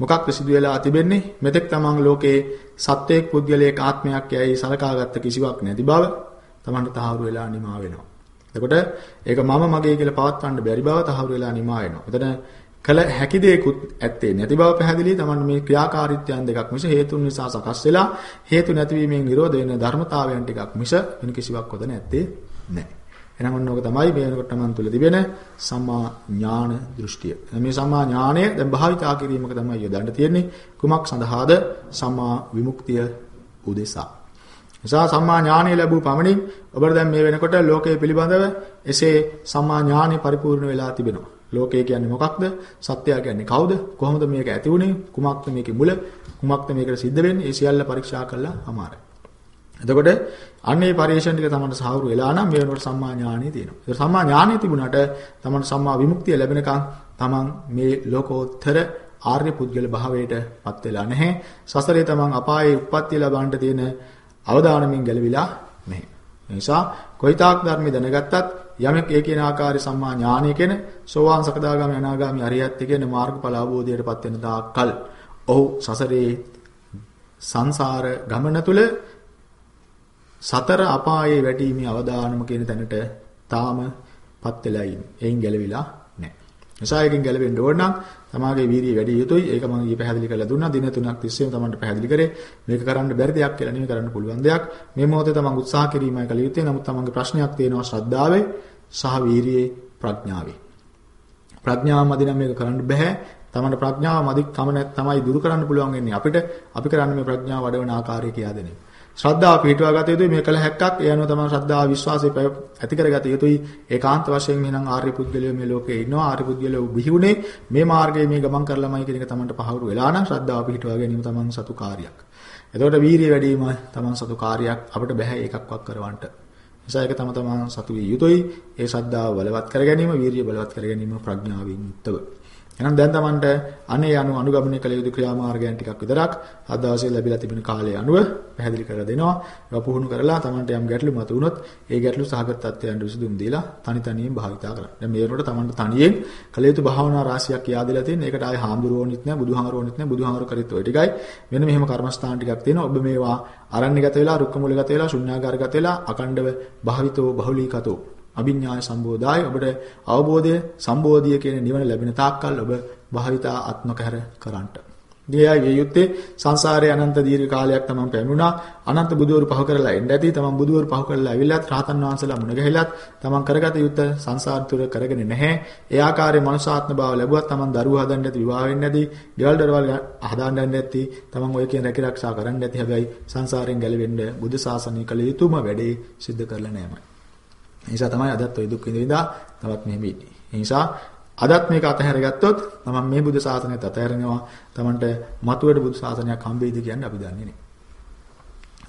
මොකක්ද සිදු වෙලා තිබෙන්නේ? මෙතෙක් Taman ලෝකේ සත්වයක් පුද්ගලයෙක් ආත්මයක් යයි සලකාගත්ත කිසිවක් නැති බව Tamanට තහවුරු වෙලා නිමා වෙනවා. එතකොට ඒක මම මගේ කියලා පවත්වන්න බැරි බව තහවුරු වෙලා නිමා වෙනවා. එතන කල හැකි දෙයක්ුත් ඇත්තේ නැති බව පැහැදිලි තමන්න මේ ක්‍රියාකාරීත්වයන් දෙකක් මිස හේතුන් නිසා සකස් වෙලා හේතු නැතිවීමෙන් නිරෝධ වෙන ධර්මතාවයන් ටිකක් මිස වෙන කිසිවක් ඔතන ඇත්තේ නැහැ. එහෙනම් ඔන්න ඕක තමයි මේ වෙනකොට තමන් තුළ තිබෙන සම්මා ඥාන දෘෂ්ටිය. මේ සම්මා ඥානය දැන් භාවිතා කිරීමක තමයි යොදන්න තියෙන්නේ. කුමක් සඳහාද? සම්මා විමුක්තිය උදෙසා. නිසා සම්මා ඥානය ලැබූ පමණින් ඔබට දැන් මේ වෙනකොට ලෝකයේ පිළිබඳව එසේ සම්මා ඥානය පරිපූර්ණ වෙලා තිබෙනවා. ලෝකය කියන්නේ මොකක්ද? සත්‍යය කියන්නේ කවුද? කොහොමද මේක ඇති වුනේ? කුමක්ද මේකේ මුල? කුමක්ද මේකට සිද්ධ වෙන්නේ? ඒ සියල්ල පරීක්ෂා කළා අමාරයි. එතකොට අන්නේ පරිේශන ටික තමයි සාහවුරු වෙලා නම් මේ වෙනකොට සම්මා ඥානෙ තියෙනවා. ඒක සම්මා ඥානෙ තිබුණාට තමයි සම්මා විමුක්තිය ලැබෙනකන් තමන් මේ ලෝකෝත්තර ආර්ය පුද්ගල භාවයටපත් වෙලා නැහැ. සසරේ තමන් අපායේ උප්පත්තිය ලබන්න තියෙන අවදානමින් ගැලවිලා නැහැ. ඒ නිසා කොයිතාක් ධර්ම දැනගත්තත් යමෙක් ඒ කියන ආකාරي සම්මා ඥානය කියන සෝවාන් සකදාගාමී අනාගාමී අරියත් කියන මාර්ගඵල අවබෝධයටපත් වෙන තාක්කල් ඔහු සසරේ සංසාර ගමන තුල සතර අපායේ වැටීමේ අවදානම කියන තැනට තාමපත් වෙලා ඉන්නේ. එයින් ගැලවිලා නැහැ. නිසා එකෙන් ගැලවෙන්න ඕන නම් තමාගේ වීරිය වැඩි යුතුයි. ඒක මම ඊ පැහැදිලි කරලා දුන්නා. දින තුනක් තිස්සේම තමන්ට පැහැදිලි කරේ. මේක කරන්න බැරි දෙයක් කියලා නෙමෙයි කරන්න පුළුවන් දෙයක්. මේ මොහොතේ තමන් උත්සාහ කිරීමයි කල යුත්තේ. නමුත් තමන්ගේ ප්‍රශ්නයක් තියෙනවා ශ්‍රද්ධාවේ සහ වීරියේ ප්‍රඥාවේ. ප්‍රඥාව මදි නම් මේක කරන්න බෑ. තමන්ට ප්‍රඥාව මදි කම නැත් තමයි දුරු කරන්න පුළුවන් වෙන්නේ. අපිට අපි කරන්නේ මේ ප්‍රඥාව වඩවන ආකාරය කියලා දෙන්නේ. ශ්‍රද්ධාව පිටවා ගත යුතුයි. මේ කල හැක්කක් ඒ අනුව තමයි ශ්‍රද්ධාව විශ්වාසය ඇති කරගත යුතුයි. ඒකාන්ත වශයෙන් එහෙනම් ආර්ය පුද්ගලයෝ මේ ලෝකේ ඉන්නවා. ආර්ය පුද්ගලයෝ බිහිුනේ මේ මාර්ගයේ මේ ගමන් කරලාමයි කියන එක තමන්ට පහවුරු වෙලා නම් ශ්‍රද්ධාව පිටවා ගැනීම තමන් සතු කාර්යයක් එතකොට වීරිය වැඩි වීම තමන් සතු කාර්යයක් අපිට බෑ ඒකක්වත් කරවන්න නිසා ඒක තම තමන් සතු විය යුතුයි. ඒ ශ්‍රද්ධාව බලවත් කර ගැනීම වීරිය බලවත් කර ගැනීම ප්‍රඥාවෙන් යුක්තව. එහෙනම් දැන් Tamanට අනේ අනු අනුගමනය කළ යුතු ක්‍රියාමාර්ගයන් ටිකක් විතරක් අද දවසේ ලැබිලා තිබෙන කාලය අනුව පැහැදිලි කරලා දෙනවා. ඒවා පුහුණු කරලා Tamanට යම් ගැටලු මතුවුනොත් ඒ ගැටලු සහගත තත්ත්වයන් විසඳුම් දීලා තනි තනියෙන් භාවිතා කරන්න. දැන් මේ වෙනකොට Tamanට තනියෙන් කළ යුතු භාවනා රාශියක් යාදලා තියෙන. ඒකට ආයේ හාමුදුරුවෝනිත් නැහැ, බුදුහාමුදුරුවෝනිත් නැහැ, බුදුහාමුදුරු කරිත් ඔය ටිකයි. මෙන්න මෙහෙම කර්මස්ථාන ටිකක් තියෙනවා. ඔබ මේවා අරණ්‍යගත වෙලා, රුක්ක මූලගත වෙලා, ශුන්‍යාගාරගත වෙලා, අකණ්ඩව භාවිතෝ බහුලීකතෝ අභිඥාය සම්බෝධාය ඔබට අවබෝධය සම්බෝධිය කියන නිවන ලැබෙන තාක්කල් ඔබ භාවිතා ආත්මකහැර කරන්නට. ගියයි විය යුත්තේ සංසාරයේ අනන්ත දීර්ඝ කාලයක් තමන් පැමිණුණා. අනන්ත බුදුවරු පහ කරලා එන්න ඇති. තමන් බුදුවරු පහ කරලා ඇවිල්ලාත් රහතන් වහන්සේලා මුණ ගැහිලත් තමන් කරගත යුත්ත සංසාර තුර කරගෙන නැහැ. ඒ ආකාරයේ මනුෂ්‍යාත්ම භාව ලැබුවත් තමන් දරුවෝ හදන්න ඇති, විවාහ වෙන්න ඇති, ගෙවල් දරවල් හදාන්න ඇති. තමන් ඔය කියන රැකිරක්ෂා කරන්න ඇති. හැබැයි සංසාරයෙන් ගැලවෙන්න බුදු සාසනය කළ යුතුම වැඩේ සිද්ධ කරලා නැමයි. ඒ නිසා තමයි අදත් ඔය දුක් විඳිනා තවත් මෙහෙම ඉන්නේ. ඒ නිසා අදත් මේක අතහැරගත්තොත් තමන් මේ බුදු සාසනයත් අතහැරෙනවා. තමන්ට මතුවේට බුදු සාසනයක් හම්බෙයිද කියන්නේ අපි දන්නේ නැහැ.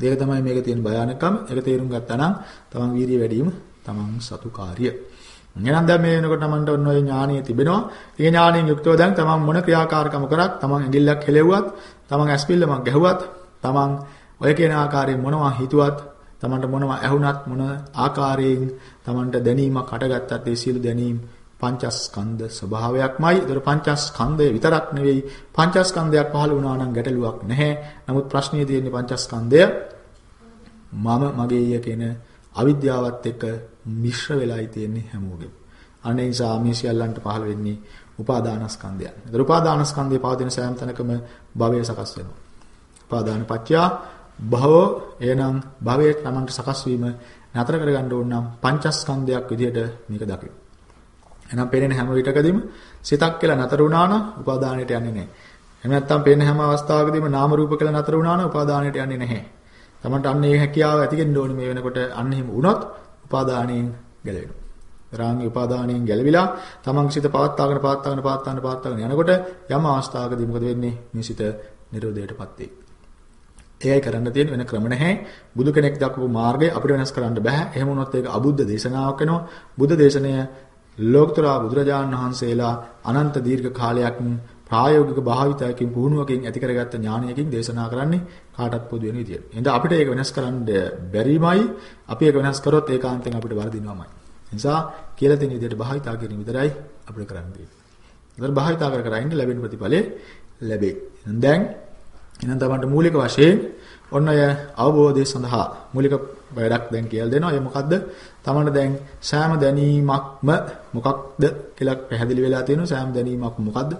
ඒක තමයි මේක තියෙන භයානකම. ඒක තේරුම් ගත්තා නම් තමන් වීර්යය වැඩි වීම තමන් සතු කාර්ය. එහෙනම් දැන් මේ වෙනකොට තමන්ට ඔන්න ඔය ඥානිය තිබෙනවා. ඒ ඥානියෙන් යුක්තව දැන් තමන් මොන ක්‍රියාකාරකම කරත් තමන් ඇඟිල්ලක් හෙලෙව්වත්, තමන් ඇස්පිල්ලමක් ගැහුවත්, තමන් ඔය කියන ආකාරයෙන් මොනවා හිතුවත්, තමන්ට මොනවා ඇහුණත් මොන ආකාරයෙන් තමන්ට දැනීමක් හටගත්තත් ඒ සියලු දැනීම් පංචස්කන්ධ ස්වභාවයක්මයි. ඒතර පංචස්කන්ධය විතරක් නෙවෙයි පංචස්කන්ධයක් පහළ වුණා නම් ගැටලුවක් නැහැ. නමුත් ප්‍රශ්නේ තියෙන්නේ පංචස්කන්ධය මම මගේය කියන අවිද්‍යාවත් එක්ක මිශ්‍ර වෙලායි තියෙන්නේ හැමෝගෙම. අනේ නිසා මේ සියල්ලන්ට පහළ වෙන්නේ උපාදානස්කන්ධයන්. ඒතර උපාදානස්කන්ධය පවතින සෑම තැනකම භවය සකස් වෙනවා. උපාදාන පත්‍යා භව එනම් භවයේ තමන්ට සකස් වීම නතර කරගන්න ඕන නම් පංචස්කන්ධයක් විදිහට මේක දකින්න. එහෙනම් පේන හැම විටකදීම සිතක් කියලා නතර වුණා නම් උපාදානයට යන්නේ නැහැ. එහෙම නැත්නම් පේන හැම අවස්ථාවකදීම නාම රූප කියලා නතර වුණා නම් උපාදානයට යන්නේ නැහැ. තමන්ට අන්න ඒ හැකියාව ඇතිගෙන්න ඕනේ මේ වෙනකොට අන්න එහෙම වුණොත් උපාදානයෙන් ගැලවෙනවා. රාගී උපාදානයෙන් ගැලවිලා තමන් සිත පවත්වාගෙන පවත්වාගෙන පවත්වාගෙන පවත්වාගෙන යනකොට යම් අවස්ථාවකදී මොකද වෙන්නේ? මේ සිත නිරෝධයටපත් වෙයි. ඒයි කරන්න තියෙන වෙන ක්‍රම නැහැ. බුදු කෙනෙක් දක්වපු මාර්ගය අපිට වෙනස් කරන්න බෑ. එහෙම වුණොත් ඒක අබුද්ධ දේශනාවක් වෙනවා. බුද්ධ දේශනය ලෝකතර බුදුරජාණන් වහන්සේලා අනන්ත දීර්ඝ කාලයක් ප්‍රායෝගික භාවිතයකින් පුහුණුවකින් ඇති කරගත්ත ඥානයකින් දේශනා කරන්නේ කාටත් පොදු වෙන විදියට. එහෙනම් අපිට ඒක වෙනස් කරන්න බැරිමයි. අපි ඒක වෙනස් කරොත් ඒකාන්තයෙන් අපිට වර්ධිනවමයි. ඒ නිසා කියලා තියෙන විදියට භාවිතා කිරීම විතරයි අපිට කරන්න තියෙන්නේ. ඒතර භාවිතා කර කර ඉන්න ලැබෙන ප්‍රතිඵලෙ ලැබේ. දැන් එහෙනම් තමන්ට මූලික වශයෙන් ඔන්න ඔය අවබෝධය සඳහා මූලික වැඩක් දැන් කියලා දෙනවා. ඒ මොකද්ද? තමන්ට දැන් සෑම දැනීමක්ම මොකක්ද කියලා පැහැදිලි වෙලා තියෙනවා. සෑම දැනීමක් මොකද්ද?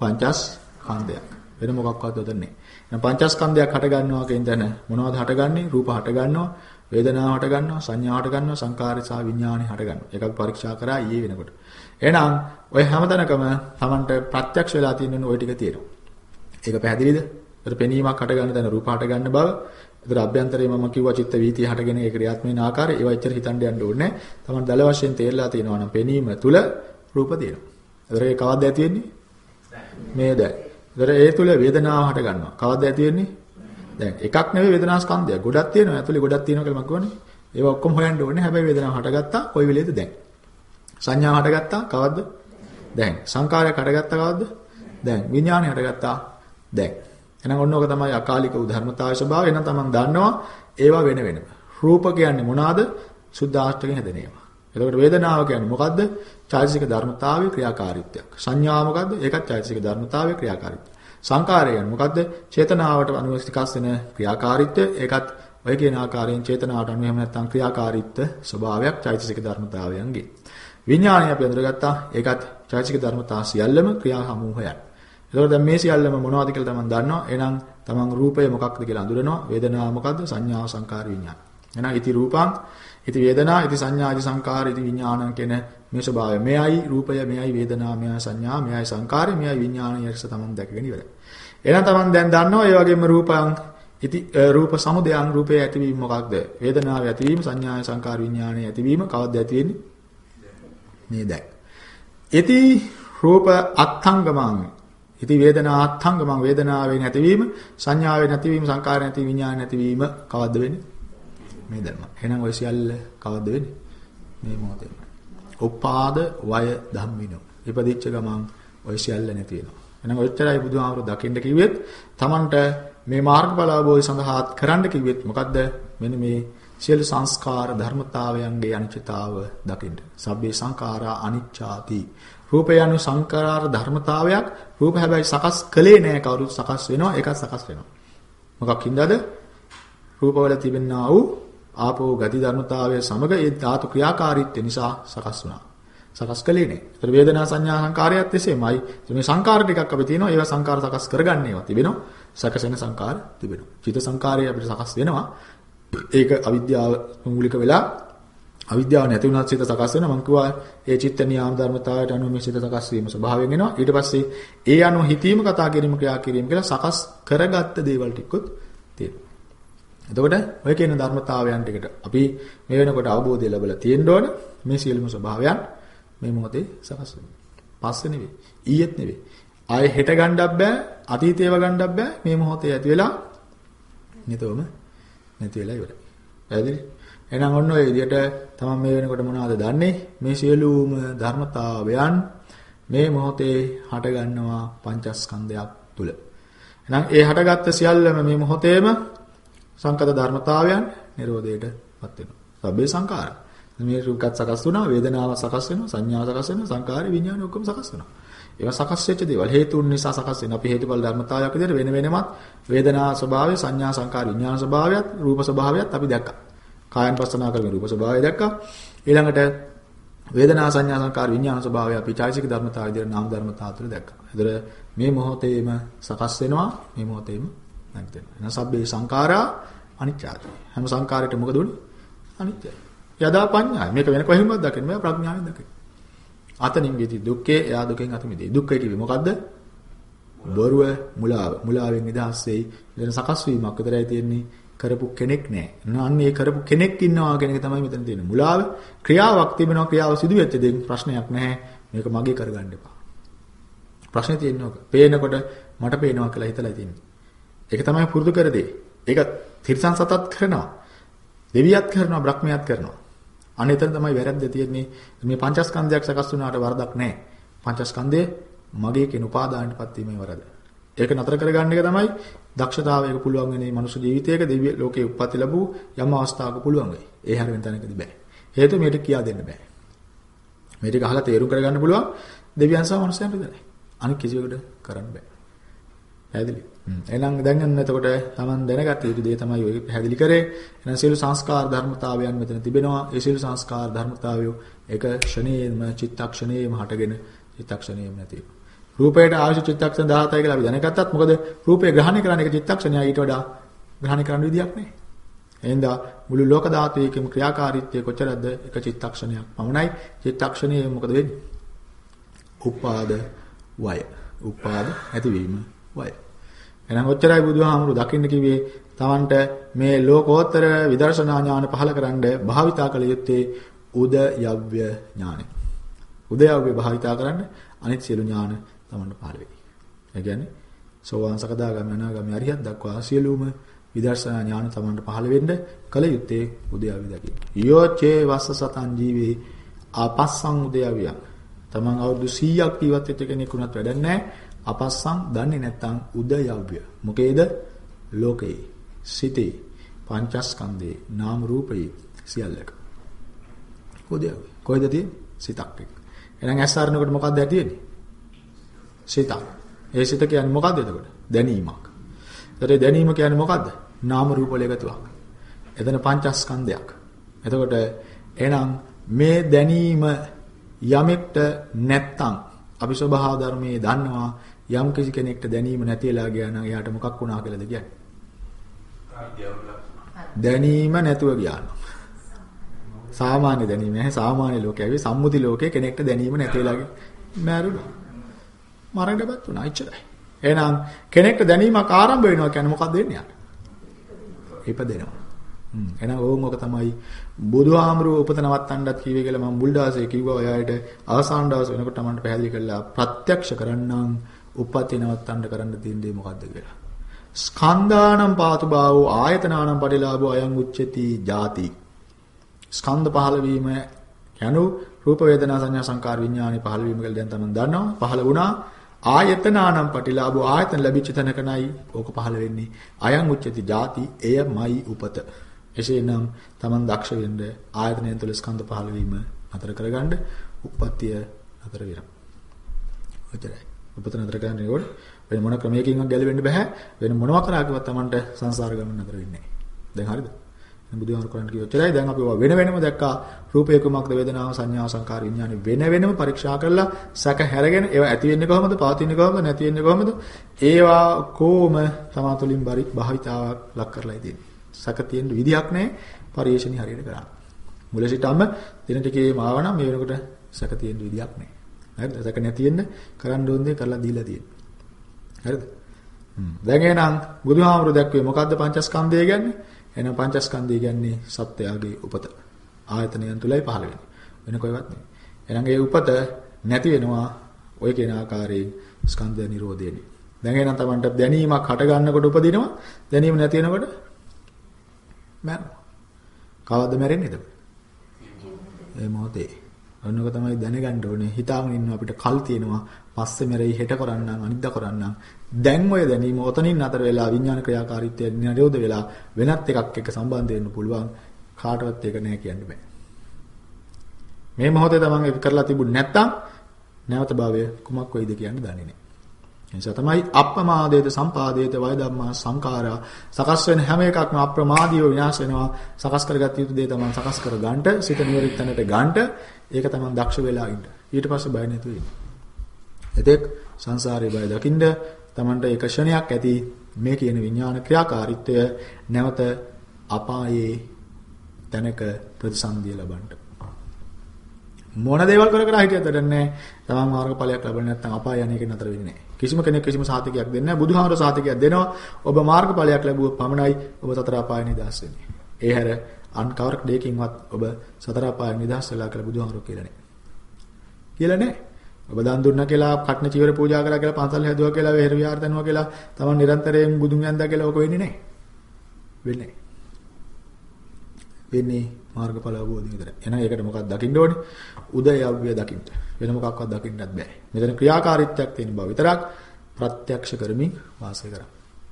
පංචස්කන්ධයක්. වෙන මොකක්වත් උදන්නේ. එහෙනම් පංචස්කන්ධයක් හට ගන්නවා කියන තැන මොනවද හටගන්නේ? රූප හට ගන්නවා, වේදනාව හට ගන්නවා, සංඥා හට ගන්නවා, සංකාරය සහ විඥානය හට ගන්නවා. ඒකත් පරීක්ෂා කරා ඊයේ වෙනකොට. එහෙනම් ඔය හැමතැනකම තමන්ට ප්‍රත්‍යක්ෂ වෙලා තියෙන ওই ටික තියෙනවා. ඒක පැහැදිලිද? ඒතර පෙනීමක් හට ගන්න තැන රූප හට ගන්න බව. ඒතර අභ්‍යන්තරේ මම කිව්වා චිත්ත වීතිය හටගෙන ඒ ක්‍රියාත්මක වෙන ආකාරය ඒවා එච්චර හිතන්න යන්න ඕනේ නැහැ. තමන් දල වශයෙන් තේරලා තියෙනවා නම් පෙනීම තුල රූප තියෙනවා. ඒතර ඒ කවද්ද ඇති වෙන්නේ? මේ දැන්. ඒතර ඒ තුල වේදනාව හට ගන්නවා. කවද්ද ඇති වෙන්නේ? දැන් එකක් නෙවෙයි වේදනා ස්කන්ධය. ගොඩක් තියෙනවා. ඇතුලේ ගොඩක් තියෙනවා කියලා මම කියවනේ. ඒවා ඔක්කොම හොයන්න ඕනේ. හැබැයි වේදනාව හටගත්තා කොයි වෙලේද දැන්? සංඥා හටගත්තා කවද්ද? දැන්. සංකාරයක් හටගත්තා කවද්ද? දැන්. විඥානය හටගත්තා දැන්. එහෙනම් ඔන්න ඔක තමයි අකාලික උධර්මතාවය ස්වභාවය. එහෙනම් තමන් දන්නවා ඒවා වෙන වෙනම. රූප කියන්නේ මොනවාද? සුද්ධාෂ්ටකයෙන් හැදෙන ඒවා. එතකොට වේදනාව කියන්නේ මොකද්ද? චෛතසික ධර්මතාවයේ ක්‍රියාකාරීත්වයක්. සංඥාව මොකද්ද? ඒකත් චෛතසික ධර්මතාවයේ ක්‍රියාකාරීත්වය. සංකාරය කියන්නේ මොකද්ද? චේතනාවට අනුව විකාශ වෙන ක්‍රියාකාරීත්වය. ඒකත් ඔය කියන ආකාරයෙන් චේතනාවට අනුව එහෙම නැත්නම් ක්‍රියාකාරීත්ව ස්වභාවයක් චෛතසික ධර්මතාවයන්ගේ. විඥාණය අපි අඳුරගත්තා. ඒකත් චෛතසික ධර්මතා සියල්ලම ක්‍රියා සමූහයක්. එතකොට දැන් මේ සියල්ලම මොනවද කියලා තමන් දන්නවා. එහෙනම් තමන් රූපය මොකක්ද කියලා අඳුරනවා. වේදනාව මොකද්ද? සංඥා සංකාර විඥාන. එහෙනම් ඉති රූපං, ඉති වේදනා, ඉති සංඥා, ඉති සංකාර, ඉති විඥාන කියන මේ ස්වභාවය. මෙයයි රූපය, මෙයයි වේදනා, මෙයයි සංඥා, මෙයයි සංකාරය, මෙයයි විඥාන යර්ස තමන් දැකගෙන ඉවරයි. එහෙනම් තමන් දැන් දන්නවා ඒ වගේම රූපං ඉති රූප සමුදයන් රූපයේ ඇතිවීම මොකක්ද? වේදනාවේ ඇතිවීම, සංඥාවේ සංකාර විඥානයේ ඇතිවීම කවද්ද ඇති වෙන්නේ? මේ දැන්. ඉති රූප අත්ංගමං ඉති වේදනාත්ංගමං වේදනාවේ නැතිවීම, සංඥාවේ නැතිවීම, සංකාර නැති විඥාන නැතිවීම කවද්ද වෙන්නේ? මේ ධර්ම. එහෙනම් ඔය සියල්ල කවද්ද වෙන්නේ? මේ මොහොතේම. උපාද වය ධම්මිනෝ. ඉපදිච්ච ගමන් ඔය සියල්ල නැති වෙනවා. එහෙනම් ඔච්චරයි බුදුහාමුදුරු දකින්න කිව්වෙත් Tamanට මේ මාර්ගඵල අවබෝධය සඳහා කරන්න කිව්වෙත් මොකද්ද? මෙන්න මේ සියලු සංස්කාර ධර්මතාවයන්ගේ අනිත්‍යතාව දකින්න. සබ්බේ සංඛාරා අනිච්චාති. රූපය anu සංකාර ධර්මතාවයක්. රූප හැබැයි සකස් කළේ නෑ කවුරුත් සකස් වෙනවා ඒකත් සකස් වෙනවා. මොකක් හින්දාද? රූපවල තිබෙනා වූ ආපෝ ගති ධර්මතාවය සමග ඒ ධාතු ක්‍රියාකාරීත්වය නිසා සකස් වුණා. සකස් කළේ නෑ. ඒතර වේදනා සංඥා සංකාරයත් එසේමයි. මේ සංකාර ටිකක් අපි තියෙනවා. ඒවා සංකාර සකස් කරගන්නේවා තිබෙනවා. සකසෙන සංකාර තිබෙනවා. චිත්ත සංකාරය අපිට සකස් වෙනවා. ඒක අවිද්‍යාව මූලික වෙලා අවිද්‍යාව නැති වුණත් සිත සකස් වෙනවා. මම කිව්වා ඒ චිත්ත නියාම ධර්මතාවයට අනුව මේ සිත සකස් වීම ස්වභාවයෙන් එනවා. ඊට පස්සේ ඒ අනුව හිතීම කතා කිරීම ක්‍රියා කිරීම කියලා සකස් කරගත්ත දේවල් ටිකකුත් තියෙනවා. එතකොට ඔය කියන ධර්මතාවයන් ටිකට අපි මේ වෙනකොට අවබෝධය ලැබලා තියෙන්න ඕන මේ සියලුම ස්වභාවයන් මේ මොහොතේ සකස් වෙනවා. පස්සේ නෙවෙයි. ඊයේත් නෙවෙයි. ආයේ හෙට ගන්නත් බෑ, අතීතේව ගන්නත් බෑ. මේ මොහොතේ ඇති වෙලා නිතරම නැති වෙලා ඉවරයි. පැහැදිලි? එහෙනම් ඔන්න ඔය විදිහට තමයි මේ වෙනකොට මොනවද දන්නේ? මේ සියලුම ධර්මතාවයන් මේ මොහොතේ හට ගන්නවා පංචස්කන්ධයක් තුල. එහෙනම් ඒ හටගත්ත සියල්ලම මේ මොහොතේම සංකත ධර්මතාවයන් නිරෝධයටපත් වෙනවා. සබ්බේ සංඛාර. මේ රූපකත් සකස් වුණා, වේදනාව සකස් වෙනවා, සංඥාව සකස් වෙනවා, සංකාරي විඥාන ඔක්කොම සකස් වෙනවා. ඒවා සකස් වෙච්ච දේවල් හේතුන් නිසා සකස් වෙන. අපි හේතුඵල ධර්මතාවයක් විදිහට වෙන වෙනමත් වේදනා ස්වභාවය, සංඥා සංකාර විඥාන ස්වභාවයත්, රූප ස්වභාවයත් අපි දැක්කා. කායන් පස්සනා කරගෙන රූප ස්වභාවය දැක්කා. ඊළඟට වේදනා සංඥා සංකාර විඥාන ස්වභාවය අපි චෛසික ධර්මතාවය විදිහට නාම ධර්මතාව තුළ දැක්කා. ඒතර මේ මොහොතේම සකස් වෙනවා, මේ මොහොතේම නැති වෙනවා. එහෙනම් සබ්බේ සංඛාරා අනිත්‍යයි. හැම සංඛාරයකටම මොකද උනේ? අනිත්‍යයි. යදා පඤ්ඤාය. මේක වෙන කොහෙන්වත් දකින්න බෑ ප්‍රඥාවෙන් දකින්න. අතනින් ගෙති දුක්ඛේ එයා දුකෙන් අත මිදේ. දුක්ඛය කිව්වේ මොකද්ද? බොරුව මුලාව. මුලාවෙන් නිදහස් වෙයි. එතන සකස් වීමක් විතරයි තියෙන්නේ. කරපු කෙනෙක් නෑ. අන්න ඒ කරපු කෙනෙක් ඉන්නවා කියන එක තමයි මෙතන තියෙන්නේ. මුලාව ක්‍රියාවක් තිබෙනවා ක්‍රියාව සිදු වෙච්ච දෙයින් ප්‍රශ්නයක් නැහැ. මේක මගේ කරගන්න එපා. ප්‍රශ්නේ තියෙන්නේ ඔක. පේනකොට මට පේනවා කියලා හිතලා තියෙන්නේ. ඒක තමයි පුරුදු කර දෙේ. ඒක තිරසන් සතත් කරනවා. දෙවියත් කරනවා, බ්‍රහ්මයාත් කරනවා. අන්න එතන තමයි වැරද්ද තියෙන්නේ. මේ පංචස්කන්ධයක් සකස් වුණාට වරදක් නැහැ. පංචස්කන්ධය මගේ කියන උපාදානයටපත් වීමේ වරද. ඒක නතර කරගන්න එක තමයි දක්ෂතාවයක පුළුවන් වෙන්නේ මනුෂ්‍ය ජීවිතයක දිව්‍ය ලෝකේ උප්පත්ති ලැබූ යම් අවස්ථාවක පුළුවන් වෙයි. ඒ හැර වෙන තැනකදී බෑ. හේතුව මේක කියා දෙන්න බෑ. මේ ටික අහලා තේරුම් කරගන්න පුළුවන් දෙවියන් සහ මනුස්සයන් විතරයි. අනික කිසිවෙකුට කරන්න බෑ. පැහැදිලි? එහෙනම් දැන් අන්න එතකොට Taman දැනගත යුතු දේ තමයි ඔය පැහැදිලි කරේ. එහෙනම් සියලු සංස්කාර ධර්මතාවයන් මෙතන තිබෙනවා. ඒ සියලු සංස්කාර ධර්මතාවය එක ක්ෂණේම චිත්තක්ෂණේම හටගෙන චිත්තක්ෂණේම නැති වෙනවා. රූපයට අවශ්‍ය චිත්තක්ෂණ 17යි කියලා අපි දැනගත්තත් මොකද රූපය ග්‍රහණය කරන එක චිත්තක්ෂණය ඊට වඩා ග්‍රහණය කරන්න විදියක් නැහැ. එහෙනම් මුළු ලෝක ධාතුවේකම ක්‍රියාකාරීත්වය කොච්චරද එක චිත්තක්ෂණයක් පමණයි. චිත්තක්ෂණයේ මොකද වෙන්නේ? උපාද වය. උපාද ඇතිවීම වය. එහෙනම් ඔච්චරයි බුදුහාමුදුරු දකින්න කිව්වේ Tamanට මේ ලෝකෝත්තර විදර්ශනා ඥාන පහල කරන්න භාවිතා කළ යුත්තේ උදයව්‍ය ඥානෙ. උදයව්‍ය භාවිතා කරන්න අනිත් සියලු ඥාන Tamanට පහල වෙයි. ඒ කියන්නේ සෝවාන් සකදාගාමී අනාගාමී අරියත් දක්වා සියලුම විදර්ශනා ඥාන Tamanට පහල වෙන්න කල යුත්තේ උදයව්‍ය දකින්න. යෝචේ වස්ස සතං ජීවේ ආපස්සං උදයව්‍යං. Taman අවුරුදු 100ක් ජීවත් වෙච්ච කෙනෙක් වුණත් වැඩක් නැහැ. අපස්සං දන්නේ නැත්නම් උදයව්‍ය. මොකේද? ලෝකේ, සිතේ, පංචස්කන්ධේ, නාම රූපේ සියල්ලක. උදයව්‍ය. කොහෙද තියෙන්නේ? සිතක් එක්ක. එහෙනම් ඇස් අරනකොට මොකක්ද ඇතිවෙන්නේ? සිතක්. ඒ සිත කියන්නේ මොකක්ද එතකොට? දැනීමක්. ඒතර දැනීම කියන්නේ මොකක්ද? නාම රූප වල එකතුවක්. එතන පංචස්කන්ධයක්. එතකොට එහෙනම් මේ දැනීම යමෙක්ට නැත්තම් අපි ස්වභාව ධර්මයේ දන්නවා යම් කිසි කෙනෙක්ට දැනීම නැතිලා ගියා නම් එයාට මොකක් වුණා කියලාද කියන්නේ? දැනීම නැතුව ගියා. සාමාන්‍ය දැනීම නැහැ සාමාන්‍ය ලෝකයේ සම්මුති ලෝකයේ කෙනෙක්ට දැනීම නැතිලා මැරුණා. මරණයටපත් වුණා ඉච්චරයි. එහෙනම් කෙනෙක්ට දැනීමක් ආරම්භ වෙනවා කියන්නේ මොකක්ද වෙන්නේ යාට? ඉපදෙනවා. හ්ම් එහෙනම් ඕම් ඔක තමයි බුදුහාමුදුරුවෝ උපත නවත්තන්නත් කිව්වේ කියලා මම මුල් දවසේ කිව්වා ඔයාලට අවසාන දවස් වෙනකොට මම පැහැදිලි කළා ප්‍රත්‍යක්ෂ කරන්නම් උප්පත්ති නවත්තන්න කරන්න තියෙන දේ මොකද්ද කියලා. ස්කන්ධානම් පාතු භාවෝ ආයතනානම් පරිලාභෝ අයං උච්චති ಜಾති. ස්කන්ධ පහළ වීම යනු රූප වේදනා සංඥා සංකාර විඥානේ පහළ වීම කියලා දැන් තමයි දන්නවා. පහළ වුණා ආයතනානම් පටිලාභෝ ආයතන ලැබිච්ච තැනකනයි ඕක පහළ වෙන්නේ. අයං උච්චති ಜಾති එයමයි උපත. එසේනම් Taman දක්ෂ වෙන්න ආයතනයන් තුළ ස්කන්ධ පහළ වීම අතර කරගන්න උප්පත්තිය අතර විරම. ඔච්චරයි. උපත නතර කරන්න ඕන වෙන මොන ක්‍රමයකින්වත් ගැලවෙන්න බෑ. වෙන මොනවා කරා කිව්වත් Tamanට සංසාර ගමන නතර වෙන්නේ නැහැ. දැන් හරිද? බුදුහාමුදුරු කරන්නේ කිව්වොච්චරයි දැන් අපි වෙන වෙනම දැක්කා රූපය කුමක්ද වේදනාව සංඥා සංකාර විඥාන වෙන වෙනම පරීක්ෂා කරලා සැක හැරගෙන ඒවා ඇති වෙන්නේ කොහොමද? පවතින්නේ කොහොමද? නැති වෙන්නේ කොහොමද? ඒවා කොහොම සමාතුලින් භාවිතාවක් ලක් කරලායි තියෙන්නේ සැක තියෙන විදියක් නැහැ. පරිේශණي හරියට කරා. මුල සිටම දින ටිකේ මාවනම් මේ වෙනකොට සැක තියෙන විදියක් නැහැ. හරිද? සැක නැති වෙන්න කරන්න ඕන දේ කරලා දීලා තියෙන්නේ. හරිද? දැන් එහෙනම් බුදුහාමුදුරු දැක්වේ මොකද්ද පංචස්කන්ධය කියන්නේ? එහෙනම් පංචස්කන්ධය කියන්නේ සත්‍යයගේ උපත. ආයතනයන් තුලයි පහළ වෙන්නේ. වෙන කොහෙවත් නෙවෙයි. එහෙනම් ඒ උපත නැති වෙනවා ඔය කියන ආකාරයෙන් ස්කන්ධ නිරෝධයනේ. දැන් එහෙනම් Tamanට දැනීමක් හට ගන්නකොට උපදිනවා. දැනීම නැති වෙනකොට මැරෙනවා. කවද්ද මැරෙන්නේද? ඒ මොහොතේ. අන්නක තමයි දැනගන්න ඕනේ. හිතාගෙන ඉන්න අපිට කල් තියෙනවා. පස්සේ මැරෙයි හෙට කරන්නම් අනිද්දා කරන්නම්. දැන් ඔය දැනීම ඔතනින් අතර වෙලා විඥාන ක්‍රියාකාරීත්වය නිරෝධ වෙලා වෙනත් එකක් එක්ක සම්බන්ධ වෙන්න පුළුවන්. කාටවත් ඒක නෑ කියන්න බෑ. මේ මොහොතේ තමන් ඒක කරලා තිබුණ නැත්තම් නැවත භාවය කුමක් වෙයිද කියන්න දන්නේ නෑ. එනිසා තමයි අප්‍රමාදේත සම්පාදේත වය ධම්මා සංඛාරා සකස් වෙන හැම එකක්ම අප්‍රමාදීව විනාශ වෙනවා. සකස් කරගත් යුතු දේ තමයි සකස් කර ගන්නට සිත නිවරිතනට ගන්නට ඒක තමයි දක්ෂ වෙලා ඉන්න. ඊට පස්සේ බය නැතුව ඉන්න. එතෙක් සංසාරේ බය දකින්න තමන්ට එක ක්ෂණයක් ඇති මේ කියන විඥාන ක්‍රියාකාරීත්වය නැවත අපායේ තැනක ප්‍රතිසන්දිය ලබන්න මොන දේවල් කර කර හිටියද දන්නේ තමන් මාර්ගඵලයක් ලැබෙන්නේ නැත්නම් අපාය යන්නේ කියන අතර වෙන්නේ නැහැ. කිසිම කෙනෙක් කිසිම සාතිකයක් දෙන්නේ නැහැ. බුදුහාමර සාතිකයක් දෙනවා. ඔබ මාර්ගඵලයක් ලැබුව පමණයි ඔබ සතර අපාය නිදහස් වෙන්නේ. ඒ හැර අන් කවරක් දෙයකින්වත් ඔබ සතර අපාය නිදහස් වෙලා කියලා බුදුහාමර කියලා නැහැ. කියලා නැහැ. ඔබ දන් දුන්නා කියලා කටන චීවර පූජා කරා කියලා පන්සල් හැදුවා කියලා වෙහෙර විහාර දනුවා කියලා තමන් නිරන්තරයෙන් බුදුන් යන්දා කියලා ඔක වෙන්නේ නැහැ. වෙන්නේ වෙන්නේ මාර්ගඵල අවබෝධය විතරයි. එහෙනම් ඒකට මොකක්ද දකින්න ඕනේ? උදයව්‍ය දකින්න. වෙන මොකක්වත් දකින්නත් බෑ. මෙතන ක්‍රියාකාරීත්වයක් තියෙන බව විතරක් ප්‍රත්‍යක්ෂ කරමින් වාසය කරා.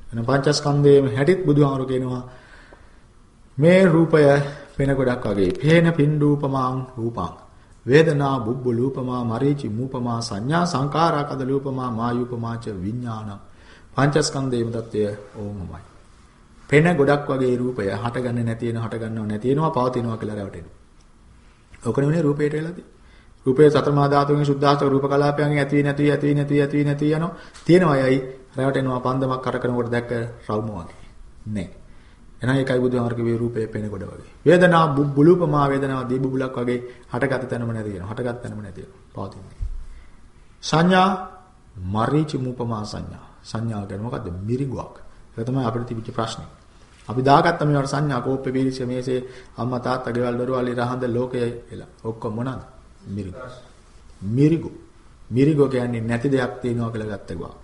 එහෙනම් පංචස්කන්ධයේම හැටිත් බුදුහාමර කියනවා මේ රූපය වෙන ගොඩක් වගේ. පේන පින්ඩූපමාං රූපං වේදනා බුබ්බලූපමා මරීචි මූපමා සංඥා සංකාරා කදලූපමා මායූපමාච විඥාන පංචස්කන්ධේම தත්වය ඕමමයි. පෙන ගොඩක් වගේ රූපය හටගන්නේ නැති වෙන හටගන්නව නැති වෙනවා පවතිනවා කියලා රැවටෙනවා. ඔකනේ රූපයට වෙලා තියෙන්නේ. රූපයේ සතරමා ධාතුන්ගේ සුද්ධාස්තක රූප කලාපයන්ගෙන් ඇති නැති ඇති නැති ඇති නැති යනවා. තියෙනවා යයි රැවටෙනවා පන්දමක් කරකනකොට දැක්ක රවුම වගේ. නෑ. එහෙනම් ඒකයි බුදුහාමර කිව්වේ රූපේ පෙන කොට වගේ. වේදනා බුබ්බුලුපමා වේදනාව දීබුබුලක් වගේ හටගත තැනම නැති වෙනවා. හටගත් තැනම නැති වෙනවා. පවතින්නේ. සංඥා මරීචි මුපමා සංඥා. සංඥා කියන්නේ මොකද්ද? මිරිඟුවක්. ඒක තමයි අපිට තිබිච්ච ප්‍රශ්නේ. අපි දාගත්ත මේවට සංඥා කෝප්පේ වීරිස මේසේ අම්මා තාත්තා ගෙවල් දරුවල් රහඳ ලෝකයේ එලා. ඔක්කොම මොනවාද? මිරිඟු. මිරිඟු. මිරිඟු කියන්නේ නැති දෙයක් තියෙනවා කියලා ගත්තා.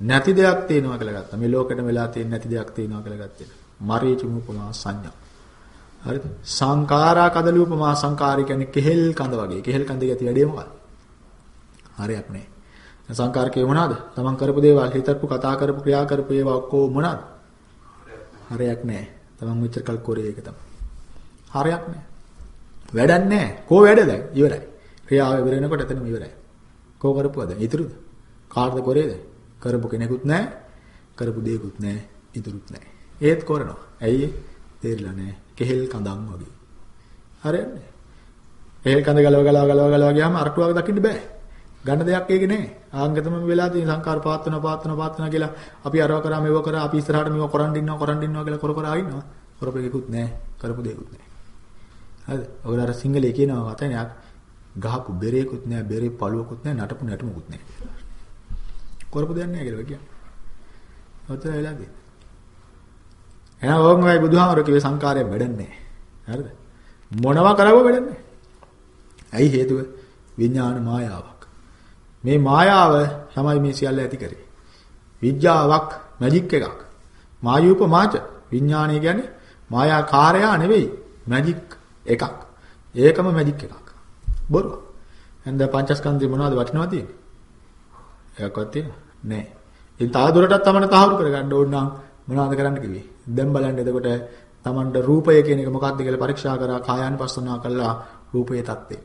නැති දෙයක් තියෙනවා කියලා ගත්තා. මේ ලෝකෙට වෙලා තියෙන නැති දෙයක් තියෙනවා කියලා ගත්තා. මරීචි උපමා සංඥා. හරිද? සංඛාරා කදලි උපමා සංඛාරය කියන්නේ කෙහෙල් කඳ වගේ. කෙහෙල් කඳේ ඇති වැඩේ මොකක්ද? හරියක් නෑ. සංඛාර කියේ මොනවාද? තමන් කරපු දේවල් හිතපු කතා කරපු ක්‍රියා කරපු ඒවා ඔක්කොම මොනවාද? හරියක් නෑ. තමන් මෙච්චර කල් කරේ ඒක තමයි. හරියක් නෑ. වැඩක් නෑ. කෝ වැඩ දැන් ඉවරයි. ක්‍රියාව ඉවර වෙනකොට එතනම ඉවරයි. කෝ කරපුවද? ඉතුරුද? කාටද කරේද? කරපු කෙනෙකුත් නෑ. කරපු දෙයක්වත් නෑ. ඉතුරුත් නෑ. ඒත් කරනවා. ඇයි තේරිලා නැහැ. කෙහෙල් කඳන් වගේ. හරියන්නේ. කෙහෙල් කඳ ගලව ගලව ගලව ගලව ගියාම අරටුවක් දකින්න බෑ. ගන්න දෙයක් ඒකේ නැහැ. ආංගතම වෙලා තියෙන සංකාර පාත්වන පාත්වන පාත්වන කියලා අපි අරව කරා මෙව කරා අපි ඉස්සරහට මෙව කරන් ඉන්නවා කරන් ඉන්නවා කියලා කර කර ආින්නවා. කරපෙකුත් නැහැ. කරපු දෙයක්වත් නැහැ. හරිද? ඔයගොල්ලෝ අර සිංහලේ කියනවා වචනයක් ගහපු බෙරේකුත් නැහැ, බෙරේ පළුවකුත් නැහැ, නටපු නැටුමකුත් නැහැ. කරපු දෙයක් නැහැ කියලා කියන්නේ. ඔතන වෙලා තියෙන්නේ. එහෙනම් ඕංගමයි බුදුහාමර කිව්වේ සංකාරයෙන් වැඩන්නේ හරිද? මොනවා කරව වැඩන්නේ ඇයි හේතුව? විඥාන මායාවක්. මේ මායාව තමයි මේ සියල්ල ඇති කරේ. විද්‍යාවක් මැජික් එකක්. මායූප මාච විඥානය කියන්නේ මායාකාරයා නෙවෙයි මැජික් එකක්. ඒකම මැජික් එකක්. බොරුව. එහෙනම් පංචස්කන්ධේ මොනවද වටිනවා තියෙන්නේ? එකක්වත් තියෙනවද? නැහැ. ඉතින් තා දුරටත් තමයි තහවුරු කරගන්න ඕන නම් මොනවද කරන්න කිව්වේ? දැන් බලන්න එතකොට Tamanට රූපය කියන එක මොකක්ද කියලා පරීක්ෂා කරා කායानुපස්සනා කළා රූපයේ தත්ත්වය.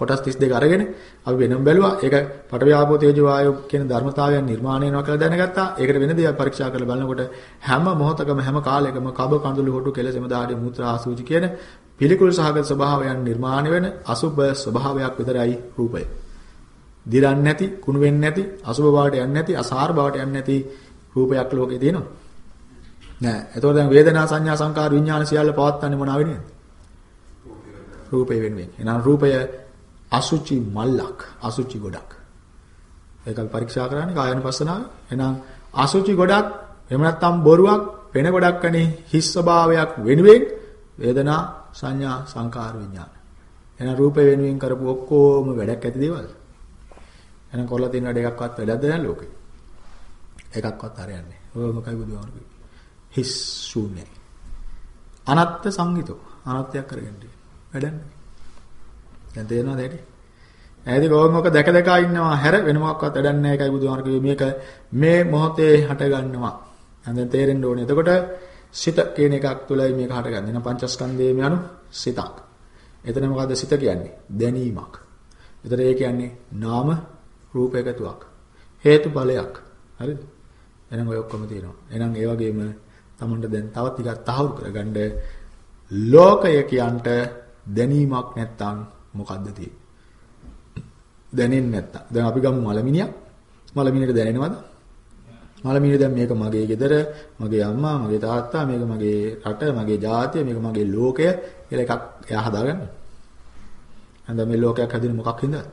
කොටස් 32 අරගෙන අපි වෙනම බැලුවා. ඒක පඨවි ආපෝ තේජෝ වායෝ කියන ධර්මතාවයන් නිර්මාණය වෙනවා කියලා දැනගත්තා. ඒකට වෙන දේවල් පරීක්ෂා කරලා බලනකොට හැම මොහොතකම හැම කාලයකම කබ කඳුළු හොටු කෙලෙසම දාඩි මුත්‍රා ආසූචි කියන පිළිකුල් සහගත ස්වභාවයන් නිර්මාණය වෙන අසුබ ස්වභාවයක් විතරයි රූපය. දිරන්නේ නැති, කුණු වෙන්නේ නැති, අසුබ බවට යන්නේ නැති, අසාර බවට යන්නේ නැති රූපයක් ලෝකේ තියෙනවා. නෑ. එතකොට දැන් වේදනා සංඥා සංකාර විඥාන සියල්ල පවත්න්නේ මොනවා වෙන්නේද? රූපය වෙනුවෙන්. එහෙනම් රූපය අසුචි මල්ලක්, අසුචි ගොඩක්. ඒක අපි පරීක්ෂා කරන්නේ කායानुපස්සනාවේ. එහෙනම් අසුචි ගොඩක් එහෙම නැත්නම් බොරුවක්, වෙන ගොඩක් අනේ හිස් ස්වභාවයක් වෙනුවෙන් වේදනා සංඥා සංකාර විඥාන. එහෙනම් රූපය වෙනුවෙන් කරපු ඔක්කොම වැඩක් ඇති දේවල්. එහෙනම් කොල්ල තියෙන වැඩ එකක්වත් වැඩක්ද නැහැ ලෝකේ. එකක්වත් හරියන්නේ. ඔය මොකයි බුදුහාමුදුරුවෝ හිස් ශූන්‍යයි. අනත්ත් සංගීතෝ අනත්යක් කරගෙන වැඩන්නේ. දැන් තේරෙනවද ඇටි? ඇයිද ගෝමක දැක දැක ඉන්නවා හැර වෙන මොකක්වත් වැඩක් නැහැ ඒකයි බුදුහාමර කිව්වේ මේක මේ මොහොතේ හට ගන්නවා. දැන් තේරෙන්න ඕනේ. එතකොට සිත කියන එකක් තුළයි මේක හටගන්නේ. එහෙනම් පංචස්කන්ධයේ යනු සිතක්. එතන මොකද්ද සිත කියන්නේ? දැනීමක්. එතන ඒ කියන්නේ නාම රූප එකතුවක්. හේතුඵලයක්. හරිද? එහෙනම් ඔය ඔක්කොම තියෙනවා. එහෙනම් ඒ වගේම තමන්ට දැන් තව ටිකක් තහවුරු කරගන්න ලෝකය කියන්ට දැනීමක් නැත්තම් මොකද්ද තියෙන්නේ? දැනෙන්නේ නැත්තම්. දැන් අපි ගමු මලමිනියක්. මලමිනියට දැනෙනවද? මලමිනිය දැන් මේක මගේ ගෙදර, මගේ අම්මා, මගේ තාත්තා, මේක මගේ රට, මගේ ජාතිය, මේක මගේ ලෝකය කියලා එකක් එයා හදාගන්න. හඳ මේ ලෝකයක් හැදෙන්නේ මොකක් හින්දාද?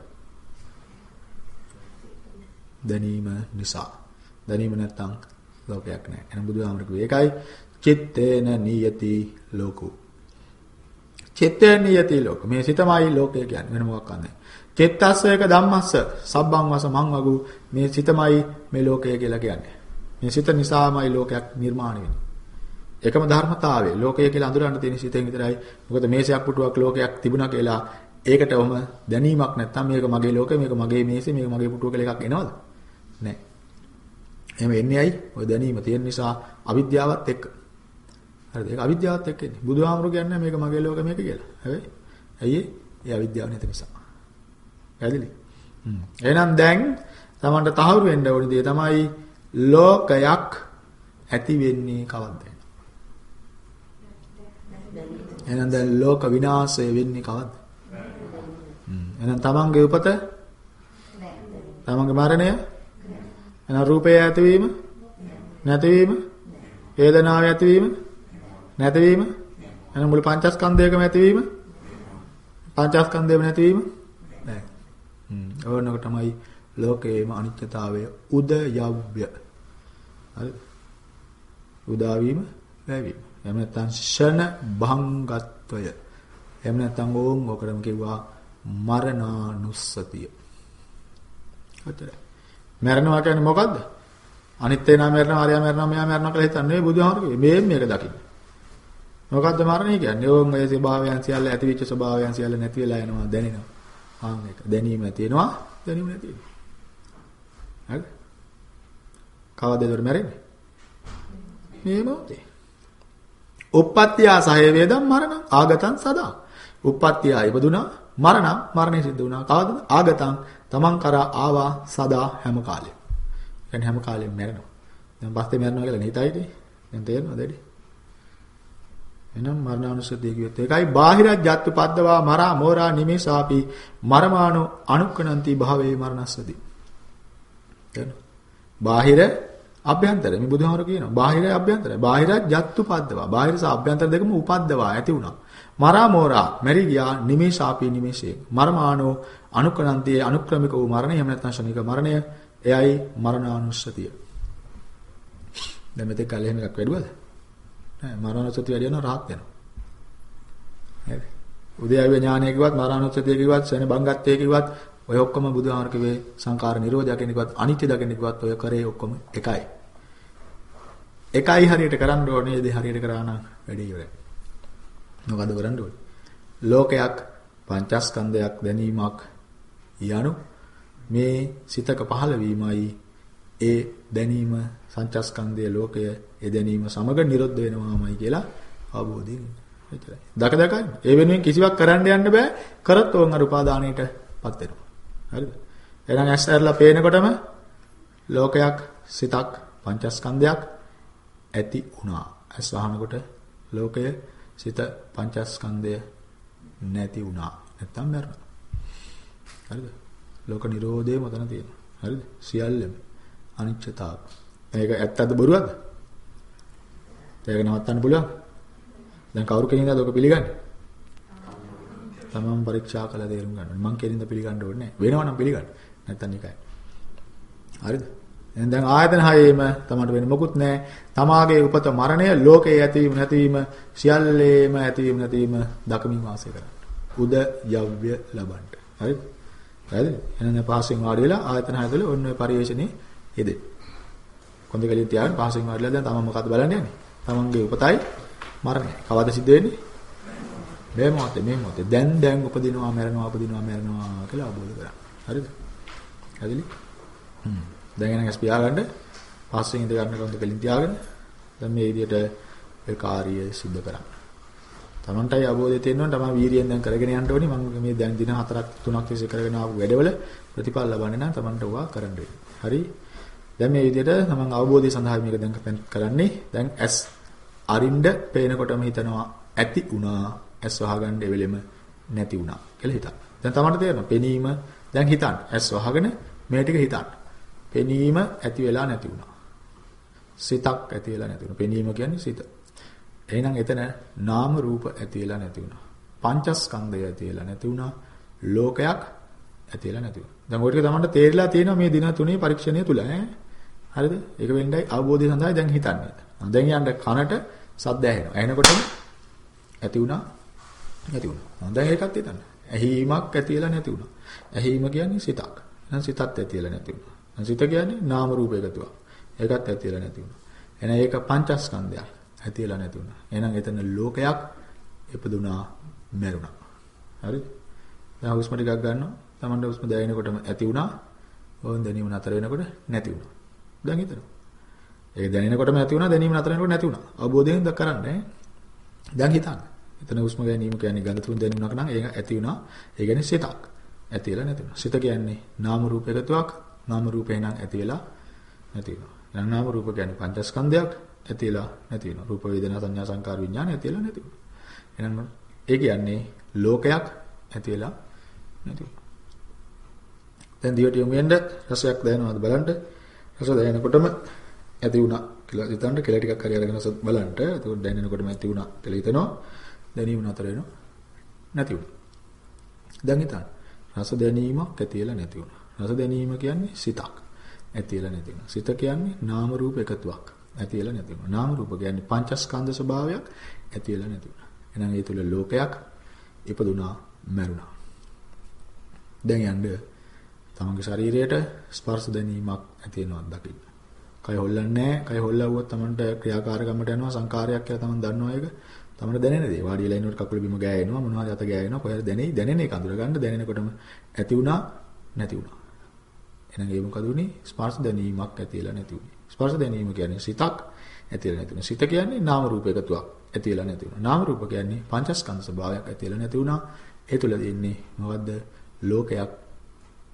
දැනීම නිසා. දැනීම නැත්තම් ලෝකයක් නැහැ. එහෙනම් බුදුහාමර කිව්වේ ඒකයි චිත්තේන නියති ලෝකෝ. චිත්තේන නියති ලෝක. මේ සිතමයි ලෝකය කියන්නේ වෙන මොකක් නැහැ. චිත්තස්ස එක ධම්මස්ස සබ්බං වස මං වගු මේ සිතමයි මේ ලෝකය කියලා කියන්නේ. මේ සිත නිසාමයි ලෝකයක් නිර්මාණය වෙන්නේ. එකම ධර්මතාවය ලෝකය කියලා අඳුරන්න තියෙන සිතෙන් විතරයි. මොකද මේසයක් පුටුවක් ලෝකයක් තිබුණා කියලා ඒකට ඔහම දැනීමක් නැත්තම් මේක මගේ ලෝකය මේක මගේ මේසේ මේක මගේ පුටුව කියලා එකක් එනවද? නැහැ. එහෙම එන්නේ ඇයි? ඔය දැනීම තියෙන නිසා අවිද්‍යාවත් එක්ක. හරිද? ඒක අවිද්‍යාවත් එක්ක එන්නේ. බුදුහාමුදුරු කියන්නේ මේක මගේ ලෝක මේක කියලා. හැබැයි ඇයි ඒ අවිද්‍යාව නැති නිසා. පැහැදිලි? හ්ම්. එහෙනම් දැන් Tamanට තහවුරු වෙන්න ඕනේ දේ තමයි ලෝකයක් ඇති වෙන්නේ කවද්ද? එහෙනම් දැන් ලෝක විනාශය වෙන්නේ කවද්ද? හ්ම්. එහෙනම් Tamanගේ උපත? තමන්ගේ මරණය එහෙනම් රූපය ඇතිවීම නැතිවීම වේදනාව ඇතිවීම නැතිවීම එහෙනම් මුළු පංචස්කන්ධයකම ඇතිවීම පංචස්කන්ධයම නැතිවීම නැහැ. හ්ම් ඕනක තමයි ලෝකයේම අනිත්‍යතාවය උදයව්‍ය. හරි. උදාවීම වැවීම. එහෙම නැත්නම් ෂණ භංගත්වය. එහෙම නැත්නම් ඕම් ඔකටම කිව්වා මරණානුස්සතිය. හතරයි. මැරෙනවා කියන්නේ මොකද්ද? අනිත් එනා මැරෙනවා, ආර්යා මැරෙනවා, මෙයා මැරෙනවා කියලා හිතන්නේ කිව්වේ. මේ මේක දකින්න. මොකද්ද මරණය කියන්නේ? ඕන් ඒ ස්වභාවයන් සියල්ල ඇතිවෙච්ච ස්වභාවයන් සියල්ල නැති වෙලා යනවා, දැනෙනවා. ආන් එක. දැනීම තියෙනවා, දැනීම නැති වෙනවා. හරි? කවදද ඒකට මැරෙන්නේ? මේ මොහොතේ. උප්පත්තිය සහය වේදම් මරණ ආගතං සදා. උප්පත්තිය ඉපදුනා මරණ මරණය සිද්ධ වුණා. කවදද? ආගතං තමන් කරා ආවා සදා හැම කාලෙම. يعني හැම කාලෙම මැරෙනවා. දැන් පස්සේ මැරෙනවා කියලා නිතයිනේ. දැන් තේරෙනවද ඇයි? එනම් මරණානුස්සතිය කියුවත් ඒකයි බාහිරත් ජත්තු පද්දවා මරා මෝරා නිමේසාපි මරමාණු අනුක්කනන්ති භාවේ මරණස්සති. දැන් බාහිර අභ්‍යන්තර මේ බුදුහාමර කියනවා බාහිර අභ්‍යන්තර බාහිරත් ජත්තු පද්දවා බාහිර සහ අභ්‍යන්තර දෙකම උපද්දවා ඇති වුණා. මරා මෝරා මෙරි ගියා නිමේසාපි නිමේෂේ මරමාණෝ අනුක්‍රන්තියේ අනුක්‍රමික වූ මරණය එහෙම නැත්නම් ශනික මරණය එයයි මරණානුස්සතිය. දැන් මෙතෙක් කල් එහෙම එකක් වැඩුවද? නෑ මරණානුස්සතිය වැඩි වෙනවා rahat වෙනවා. හරි. උදේවැය ඥානය කිව්වත් මරණානුස්සතිය කිව්වත් සෙන බංගත්තේ කිව්වත් ඔය ඔක්කොම බුදුහාමර කිව්වේ සංකාර නිරෝධය කියන එකවත් අනිත්‍ය දකින්න කිව්වත් ඔය කරේ ඔක්කොම එකයි. එකයි හරියට කරන්න ඕනේ දේ හරියට කරා නම් වැඩි ඉවරයි. මොකද කරන්න ඕනේ? ලෝකයක් පංචස්කන්ධයක් දැනීමක් යනු මේ සිතක පහළ වීමයි ඒ දැනීම සංචස්කන්ධයේ ලෝකය ඒ දැනීම සමග නිරුද්ධ වෙනවාමයි කියලා අවබෝධයෙන් එච්චරයි. දක දක ඒ වෙනුවෙන් කිසිවක් කරන්න යන්න බෑ. කරත් ඕන් අර උපාදානයටපත් වෙනවා. හරිද? එහෙනම් ඇස් ඇරලා පේනකොටම ලෝකයක්, සිතක්, පංචස්කන්ධයක් ඇති වුණා. ඇස් වහනකොට ලෝකය, සිත, පංචස්කන්ධය නැති වුණා. නැත්තම් මරනවා. හරිද? ලෝක නිරෝධය මතන තියෙනවා. හරිද? සියල්ලම අනිච්චතාව. මේක ඇත්තද බොරුවක්ද? ඒක නවත්තන්න පුළුවන්? දැන් කවුරු කෙනින්ද ඔක පිළිගන්නේ? තමන් පරීක්ෂා කළා තේරුම් ගන්න. මං කෙනින්ද පිළිගන්න ඕනේ නැහැ. වෙනවනම් පිළිගන්න. නැත්තම් නිකයි. හරිද? එහෙනම් දැන් ආයතන හයේම තමන්ට වෙන මොකුත් නැහැ. තමාගේ උපත මරණය ලෝකේ ඇතිවීම නැතිවීම සියල්ලේම ඇතිවීම නැතිවීම දකමින් වාසය කරන්න. උද යව්‍ය ලබන්න. හරිද? හරිද? එහෙනම් දැන් පහසෙන් වාඩි වෙලා ආයතන හය තුළ ඔන්න ඔය පරිශ්‍රණේ යෙදෙ. කොන්ද කලින් තියාගෙන පහසෙන් වාඩිලා දැන් තමන් මොකද්ද බලන්න යන්නේ? තමන්ගේ උපතයි මරණය. කවද සිද්ධ වෙන්නේ? මේ මොහොතේ මේ මොහොතේ දැන් දැන් උපදිනවා මැරෙනවා උපදිනවා මැරෙනවා කියලා අවබෝධ කරගන්න. හරිද? හරිද? හ්ම්. දැන් එනං ඇස් පියාගන්න පස්සෙන් ඉඳ ගන්න කොන්ද කලින් තියාගෙන දැන් මේ විදිහට ඒ කාර්යය සිද්ධ කරන්න. තමන්ටයි අවබෝධය තියෙනවා තමයි වීරියෙන් දැන් කරගෙන යන්න ඕනේ මම මේ දැන් දින 4ක් 3ක් තිස්සේ කරගෙන ආපු වැඩවල ප්‍රතිඵල ලබන්නේ නම් තමන්ට ඕවා කරන්න හරි දැන් මේ විදිහට තමන් අවබෝධය සඳහා මේක දැන් කරන්නේ දැන් ඇස් අරින්ඩ පේනකොටම හිතනවා ඇති වුණා ඇස් වහගන්න එවෙලෙම නැති වුණා කියලා හිතන්න. දැන් තමන්ට තේරෙනවා පෙනීම දැන් හිතන්න ඇස් වහගෙන මේ ටික හිතන්න. පෙනීම ඇති වෙලා නැති වුණා. සිතක් ඇති වෙලා නැති වුණා. පෙනීම කියන්නේ සිත. එහෙනම් එතන නාම රූප ඇති වෙලා නැති වුණා. පංචස්කන්ධය ඇති වෙලා නැති වුණා. ලෝකයක් ඇති වෙලා නැති වුණා. දැන් ඔය ටික තමන්ට තේරිලා තියෙනවා මේ දින තුනේ පරීක්ෂණය තුල ඈ. හරිද? ඒක වෙන්නයි අවබෝධය සඳහා දැන් හිතන්නේ. දැන් යන්න කනට සද්ද ඇහෙනවා. ඇහෙනකොටම ඇති වුණා නැති වුණා. දැන් ඒකත් හිතන්න. ඇහිීමක් ඇති වෙලා නැති වුණා. ඇහිීම කියන්නේ සිතක්. එහෙනම් සිතත් ඇති වෙලා නැති වුණා. දැන් සිත කියන්නේ නාම රූප එකතුවක්. ඒකත් ඇති වෙලා නැති වුණා. එහෙනම් ඒක පංචස්කන්ධයක්. ඇති වෙලා නැති වුණා. එහෙනම් එතන ලෝකයක් ඉපදුනා මැරුණා. හරිද? දැන් හුස්ම ටිකක් ගන්නවා. Tamanda හුස්ම දැනෙනකොටම ඇති වුණා. ඕන් දැනීම නතර වෙනකොට නැති වුණා. දැන් හිතනවා. ඒක දැනෙනකොටම ඇති වුණා දැනීම නතර වෙනකොට නැති වුණා. අවබෝධයෙන් ද කරන්නේ. දැන් හිතන්න. එතන හුස්ම ගැනීම කියන්නේ ගඳ තුන් දැනුණාක නම් ඒක ඇති වුණා. ඒ කියන්නේ සිතක්. ඇති වෙලා නැති වුණා. සිත කියන්නේ නාම රූප එකතුවක්. නාම රූපේ නම් ඇති වෙලා නැති වෙනවා. එහෙනම් නාම රූප කියන්නේ පංචස්කන්ධයක්. ඇතිලා නැති වෙනවා. රූප වේදනා සංඥා සංකාර විඥාන ඇතිලා නැති වෙනවා. එහෙනම් ඒ කියන්නේ ලෝකයක් ඇතිලා නැති වෙනවා. දැන් දිවට යමු වෙන්න රසයක් දැනෙනවද බලන්න. රස දැනෙනකොටම ඇති වුණා කියලා හිතන්න කෙල ටිකක් හරි අරගෙන බලන්න. එතකොට දැනෙනකොටම ඇති වුණා කියලා හිතනවා. දැනීම නතර වෙනවා. නැති වුණා. දැන් හිතන්න. රස දැනීමක් ඇතිලා නැති වුණා. රස දැනීම කියන්නේ සිතක්. ඇතිලා නැති වෙනවා. සිත කියන්නේ නාම රූප එකතුවක්. ඇතිලා නැති වෙනවා. නාම රූප කියන්නේ පංචස්කන්ධ ස්වභාවයක් ඇතිලා නැති වෙනවා. එහෙනම් ඒ තුල ලෝකයක් ඉපදුනා මැරුණා. දැන් යන්න තමන්ගේ ශරීරයට ස්පර්ශ දැනීමක් ඇති වෙනවක් දකින්න. කය හොල්ලන්නේ නැහැ. කය හොල්ලවුවොත් තමන්ට ක්‍රියාකාරකමට යනවා සංකාරයක් කියලා තමන් දන්නවා ඒක. තමන්ට දැනෙන දේ. වාඩි වෙලා ඉන්නකොට කකුල බිම ගෑවෙනවා මොනවද අත ගෑවෙනවා කොහෙද දැනෙයි දැනෙන එක අඳුර ගන්න දැනෙනකොටම ඇති වුණා නැති වුණා. එහෙනම් ඒ මොකද උනේ? ස්පර්ශ දැනීමක් ඇතිලා නැති උනේ. ස්පර්ශ දැනීම කියන්නේ සිතක් ඇතිලා නැති වෙනවා. සිත කියන්නේ නාම රූප එකතුවක් ඇතිලා නැති වෙනවා. නාම රූප කියන්නේ පංචස්කන්ධ ස්වභාවයක් ඇතිලා නැති වුණා. ඒ තුල දෙන්නේ මොකද්ද? ලෝකයක්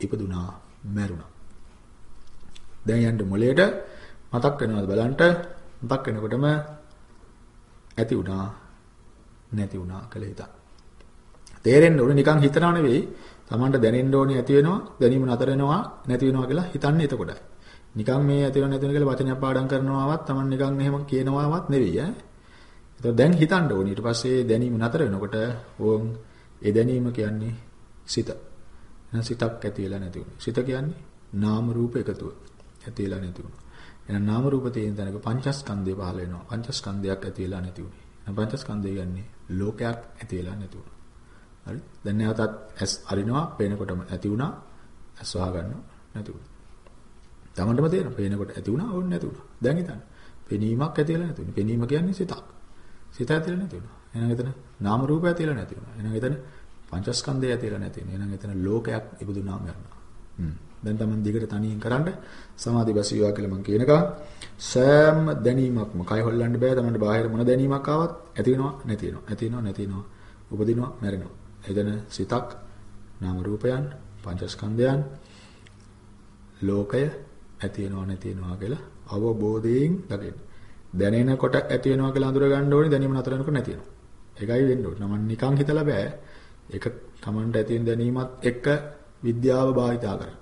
ඉපදුනා මැරුණා. දැන් යන්න මොලේට මතක් වෙනවද බලන්න. මතක් වෙනකොටම ඇති වුණා නැති වුණා කියලා හිතා. තේරෙන්න ඕනේ නිකන් හිතනව නෙවෙයි. Tamanට දැනෙන්න ඕනේ ඇති වෙනවා, දැනීම නතර වෙනවා, නැති වෙනවා කියලා හිතන්නේ එතකොටයි. නිකන් මේ ඇති වෙන නැති වෙන කියලා වචනයක් පාඩම් කරනවාවත් Taman නිකන් එහෙම කියනවාවත් නෙවෙයි ඈ. ඒතකොට දැන් හිතන්න ඕනේ. ඊට පස්සේ දැනීම නතර වෙනකොට ඕන් ඒ දැනීම කියන්නේ සිත. එහෙනම් සිතක් ඇති වෙලා නැති වුණා. සිත කියන්නේ නාම රූප එකතුව. ඇති වෙලා නැති වුණා. එහෙනම් නාම රූප තියෙන තැනක පංචස්කන්ධය පහළ වෙනවා. පංචස්කන්ධයක් ඇති වෙලා නැති වුණේ. එහෙනම් පංචස්කන්ධය කියන්නේ ලෝකයක් ඇති වෙලා නැති වුණා. හරි? දැන් නැවතත් ඇස් අරිනවා, පේනකොටම ඇති වුණා. ඇස් වහ ගන්නවා, නැති වුණා. තමන්ටම තේරෙනවා. පේනකොට ඇති වුණා, ඕන නැති වුණා. දැන් හිතන්න. පෙනීමක් ඇති වෙලා නැති වුණා. පෙනීම කියන්නේ සිතක්. සිත ඇතිලා නැති වුණා. එහෙනම් එතන නාම රූපය ඇතිලා නැති වුණා. එහෙනම් එතන පංචස්කන්ධය ඇතිලා නැති වෙනවා. එහෙනම් එතන ලෝකයක් ඉපදුනා මරනවා. හ්ම්. දැන් Taman දිගට තනියෙන් කරන්න සමාධි බැසියවා කියලා මම කියනකම් සෑම දැනීමක්ම කය හොල්ලන්න බෑ Tamanට බාහිර මොන දැනීමක් ආවත් ඇති වෙනවා නැති වෙනවා ඇති වෙනවා නැති වෙනවා උපදිනවා මැරෙනවා එදෙන සිතක් නාම රූපයන් පංචස්කන්ධයන් ලෝකය ඇති වෙනවා නැති වෙනවා කියලා අවබෝධයෙන් දකින්න. දැනෙනකොට ඇති වෙනවා කියලා අඳුර ගන්න ඕනේ දැනීම නතර වෙනකොට නැති වෙනවා. ඒකයි වෙන්න ඕනේ. නමන් නිකන් හිතලා බෑ. ඒක Tamanට ඇති වෙන දැනීමත් එක්ක විද්‍යාව භාවිතා කරන්න.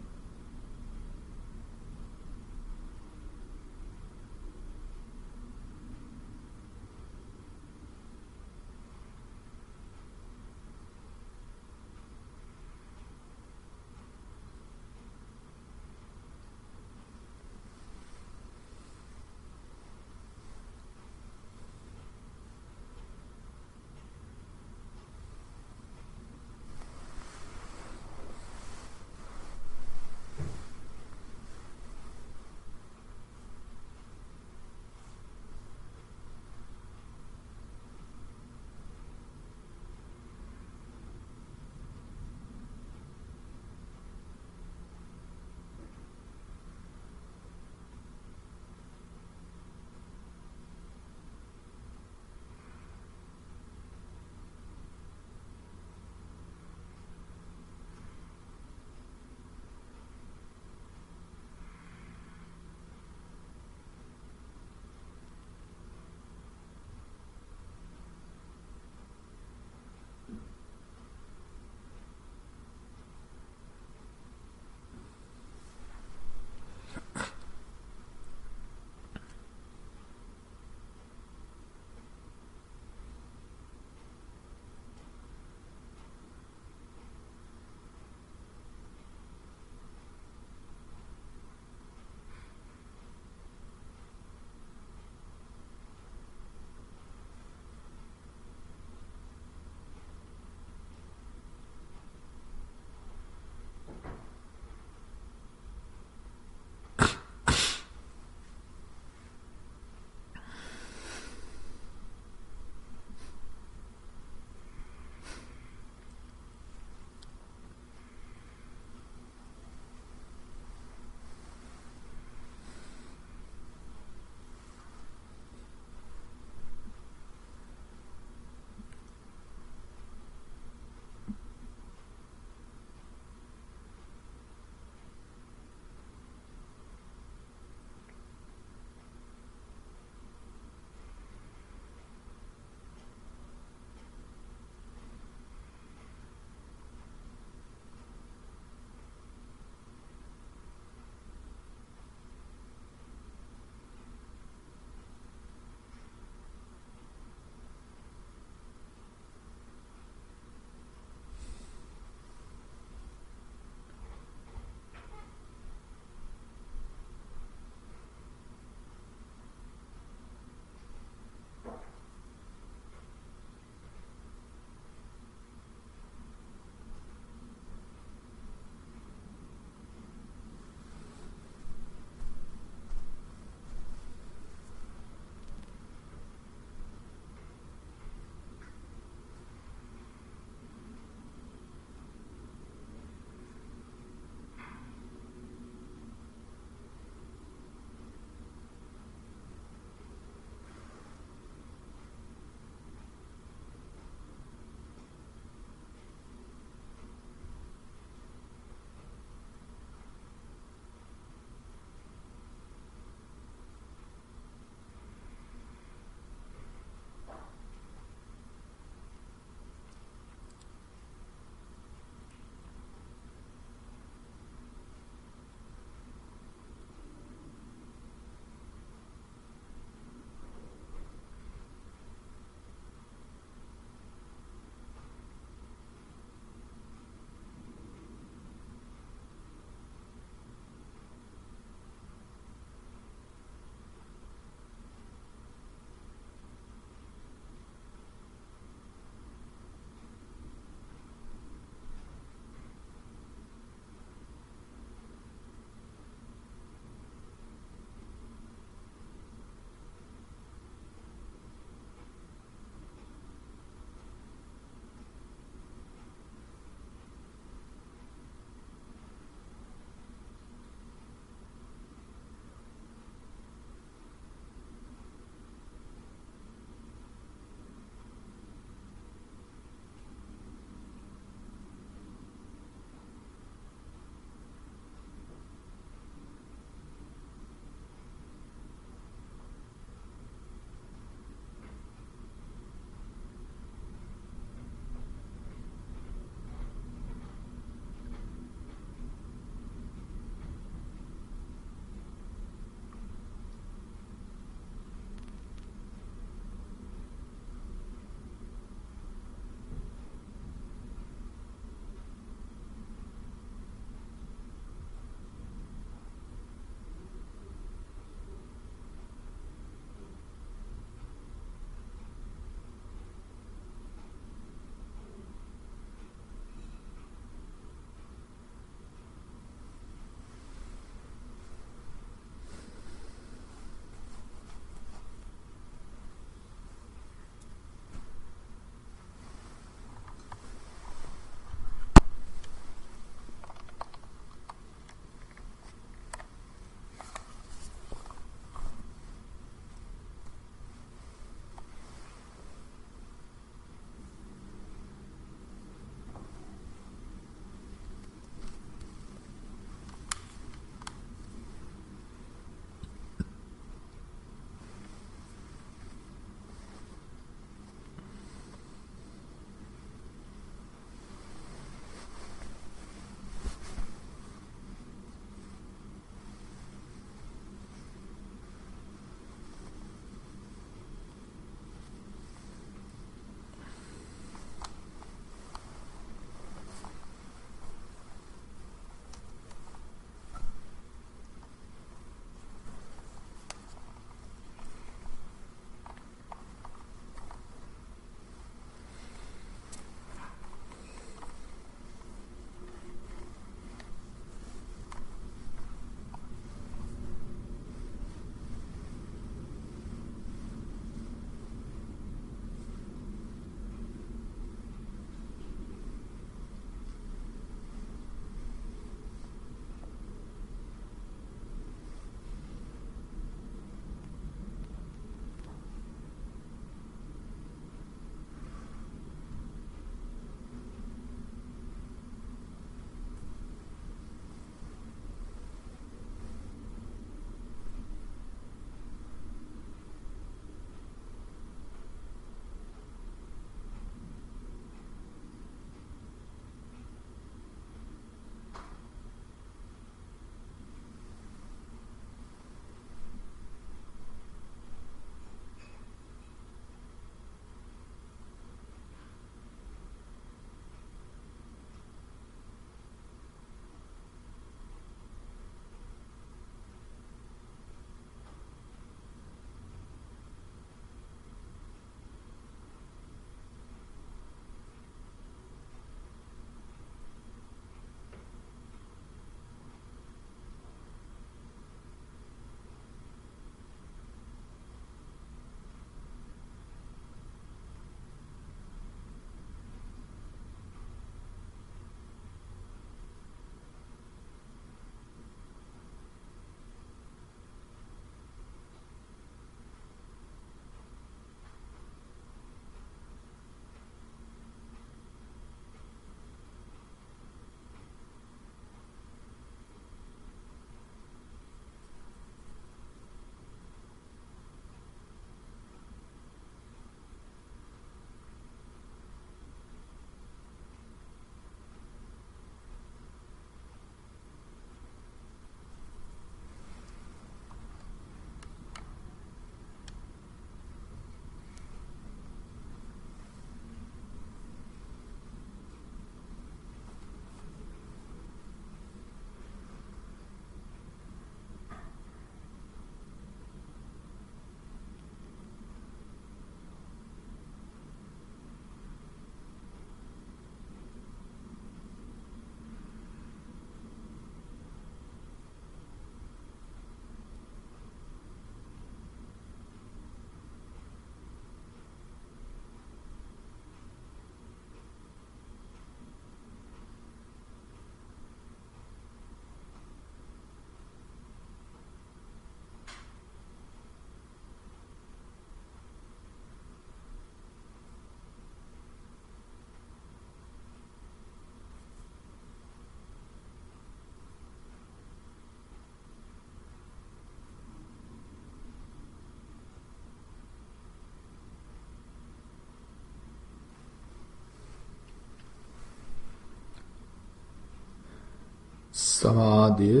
සමාධිය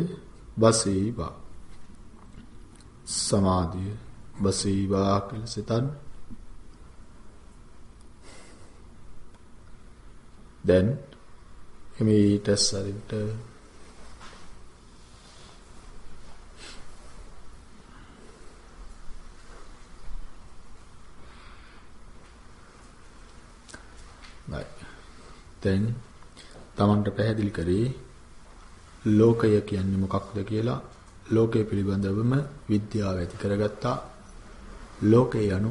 බසීවා සමාධිය බසීවා කියලා සිතන්න. දැන් හිමීට සරින්ට දැන් Tamanට පැහැදිලි කරේ ලෝකය කියන්නේ මොකක්ද කියලා ලෝකය පිළිබඳවම විද්‍යාව ඇති කරගත්තා. ලෝකය යනු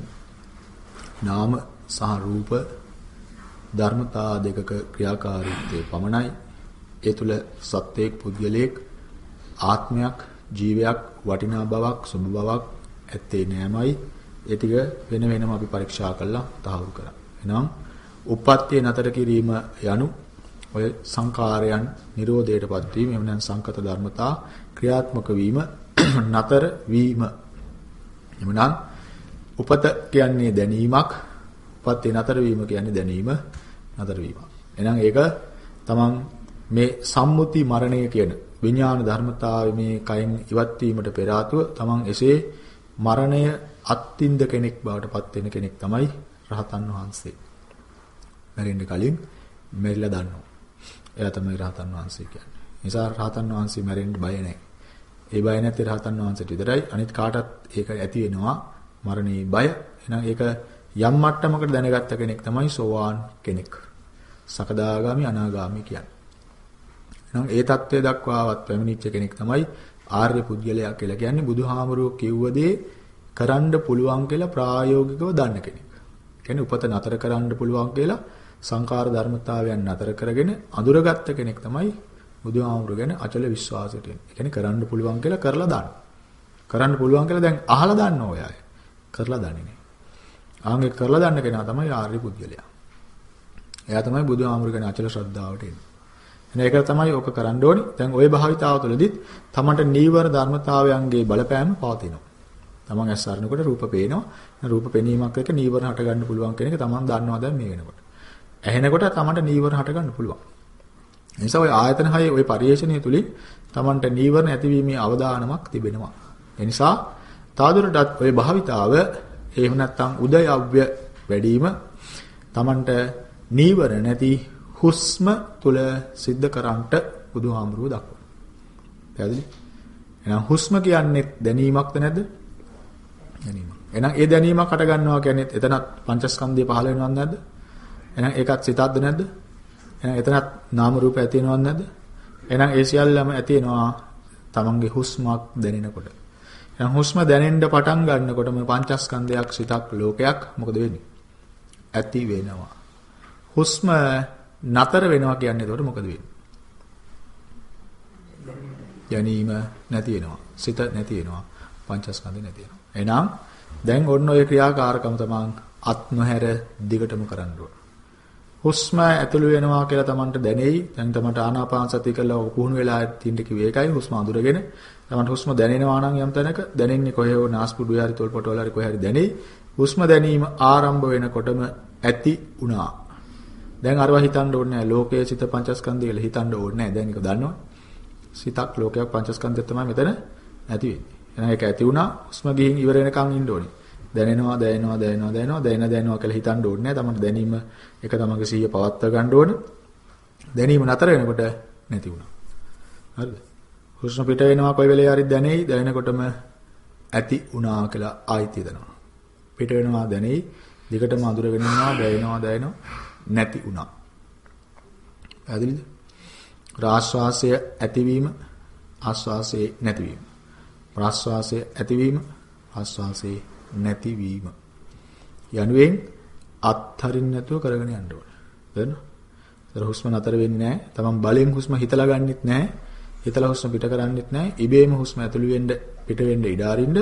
නාම සහ රූප ධර්මතා දෙකක ක්‍රියාකාරීත්වය පමණයි. ඒ තුල සත්‍යයක් පුද්ගලයෙක් ආත්මයක් ජීවයක් වටිනා බවක් සුභ බවක් ඇත්තේ නෑමයි. ඒ ටික වෙන වෙනම අපි පරීක්ෂා කරලා තහවුරු කරා. එහෙනම් උප්පත්තිය නතර කිරීම යනු ඔය සංකාරයන් නිරෝධයටපත් වීම එහෙම නැත්නම් සංකත ධර්මතා ක්‍රියාත්මක වීම *clears throat* නතර වීම එhmenan උපත කියන්නේ දැනීමක් උපත්ති නතර වීම කියන්නේ දැනීම නතර වීම එහෙනම් ඒක තමන් මේ සම්මුති මරණය කියන විඥාන ධර්මතාවය මේ කයින් ඉවත් වීමට පෙර තමන් එසේ මරණය අත්ින්ද කෙනෙක් බවට පත් වෙන කෙනෙක් තමයි රහතන් වහන්සේ. මැරෙන්න කලින් මෙරිලා දන්නවා. එයා තමයි රහතන් වහන්සේ කියන්නේ. නිසා රහතන් වහන්සේ මැරෙන්න බය නැහැ. ඒ බය නැති රහතන් වහන්සේට විතරයි අනිත් කාටත් ඒක ඇති වෙනවා මරණේ බය. එහෙනම් ඒක යම් මට්ටමකට දැනගත්ත කෙනෙක් තමයි සෝවාන් කෙනෙක්. සකදාගාමි අනාගාමි කියන්නේ. එහෙනම් ඒ தත්ත්වය දක්වාවත් පැමිණිච්ච කෙනෙක් තමයි ආර්ය පුද්ගලයා කියලා කියන්නේ බුදුහාමුදුරුවෝ කිව්ව දේ කරන්න පුළුවන් කියලා ප්‍රායෝගිකව දන්න කෙනෙක්. කියන්නේ උපත නතර කරන්න පුළුවන් කියලා සංකාර ධර්මතාවයන් නතර කරගෙන අඳුරගත්ත කෙනෙක් තමයි බුදුහාමුදුරු ගැන අචල විශ්වාසයට එන්නේ. ඒ කියන්නේ කරන්න පුළුවන් කියලා කරලා දාන්න. කරන්න පුළුවන් කියලා දැන් අහලා දන්න ඔය අය. කරලා දන්නේ නැහැ. ආන්ගේ කරලා දන්න කෙනා තමයි ආර්ය පුද්ගලයා. එයා තමයි බුදුහාමුදුරු ගැන අචල ශ්‍රද්ධාවට එන්නේ. එන ඒක තමයි ඔක කරන්න ඕනි. දැන් ওই භාවිතාව තුළදීත් තමන්ට නීවර ධර්මතාවයන්ගේ බලපෑම පවතිනවා. තමන් ඇස් අරනකොට රූප පේනවා. රූප පෙනීමක් එක්ක නීවර හට ගන්න පුළුවන් කෙනෙක් තමන් දන්නවා දැන් මේ වෙනකොට. ඇහෙනකොට තමන්ට නීවර හට ගන්න පුළුවන්. ඒ නිසා ওই ආයතන හයේ ওই පරිේශණය තුලින් තමන්ට නීවරණ ඇතිවීමේ අවදානමක් තිබෙනවා. ඒ නිසා තාදුරටත් ওই භාවිතාව එහෙම නැත්නම් උදයව්‍ය වැඩිම තමන්ට නීවර නැති හුස්ම තුල සිද්ධ කරන්නට බුදුහාමුදුරුවෝ දක්වනවා. පැහැදිලි? එහෙනම් හුස්ම කියන්නේ දැනීමක්ද නැද්ද? දැනීමක්. එහෙනම් ඒ දැනීමක් හට ගන්නවා කියන්නේ එතනත් පංචස්කන්ධය පහළ වෙනවද නැද්ද? එහෙනම් ඒකත් සිතක්ද නැද්ද? එහෙනම් එතනත් නාම රූප ඇති වෙනවද නැද්ද? එහෙනම් ඒ සියල්ලම ඇති වෙනවා තමන්ගේ හුස්මක් දැනෙනකොට. එහෙනම් හුස්ම දැනෙන්න පටන් ගන්නකොට මේ පංචස්කන්ධයක් සිතක් ලෝකයක් මොකද වෙන්නේ? ඇති වෙනවා. හුස්ම නතර වෙනවා කියන්නේ එතකොට මොකද වෙන්නේ? යනීම නැති වෙනවා. සිත නැති වෙනවා. පංචස්කන්ධය නැති වෙනවා. එහෙනම් දැන් ඔන්න ඔය ක්‍රියාකාරකම තමන් අත් නොහැර දිගටම කරන්න ඕන. හුස්ම ඇතුළු වෙනවා කියලා Tamanට දැනෙයි. දැන් Tamanට ආනාපාන සතිය කළා පුහුණු වෙලා තින්න කිව්වේ ඒකයි හුස්ම අඳුරගෙන. Tamanට හුස්ම දැනෙනවා නම් යම් තැනක දැනෙන්නේ කොහේ හෝ නාස්පුඩුවේ හරි තොල් පොටවල හරි කොහේ හරි දැනෙයි. හුස්ම දැනීම ආරම්භ වෙනකොටම ඇති වුණා. දැන් අරවා හිතන්න ඕනේ නැහැ. ලෝකයේ සිත පංචස්කන්ධය කියලා හිතන්න ඕනේ නැහැ. දැන් ඒක දන්නවා. සිතක් ලෝකයක් පංචස්කන්ධය තමයි මෙතන ඇති වෙන්නේ. එහෙනම් ඒක ඇති වුණා. හුස්ම ගිහින් ඉවර වෙනකන් ඉන්න ඕනේ. දැනෙනවා දැනෙනවා දැනෙනවා දැනෙනවා දැනෙන දැනෙනවා කියලා හිතන්න ඕනේ නැහැ. තමන්ට දැනීම එක තමන්ගේ සිහිය පවත්වා ගන්න ඕනේ. දැනීම නතර වෙනකොට නැති වුණා. හරිද? හුස්ම පිට වෙනවා කොයි වෙලේ හරි දැනෙයි දැනෙනකොටම ඇති වුණා කියලා ආයිත් හිතනවා. පිට වෙනවා දැනෙයි දිගටම අඳුරගෙන ඉන්නවා දැනෙනවා දැනෙනවා නැති වුණා. පැහැදිලිද? ආශ්වාසය ඇතිවීම ආශ්වාසයේ නැතිවීම. ප්‍රාශ්වාසය ඇතිවීම ආශ්වාසයේ නැතිවීම. යනුවෙන් අත්හරින්න නැතුව කරගෙන යන්න ඕනේ. තේරෙනවද? ඒතර හුස්ම නතර වෙන්නේ නැහැ. තමන් බලෙන් හුස්ම හිතලා ගන්නෙත් නැහැ. හිතලා හුස්ම පිට කරන්නෙත් නැහැ. ඉබේම හුස්ම ඇතුළු වෙන්න පිට වෙන්න ඉඩ අරින්න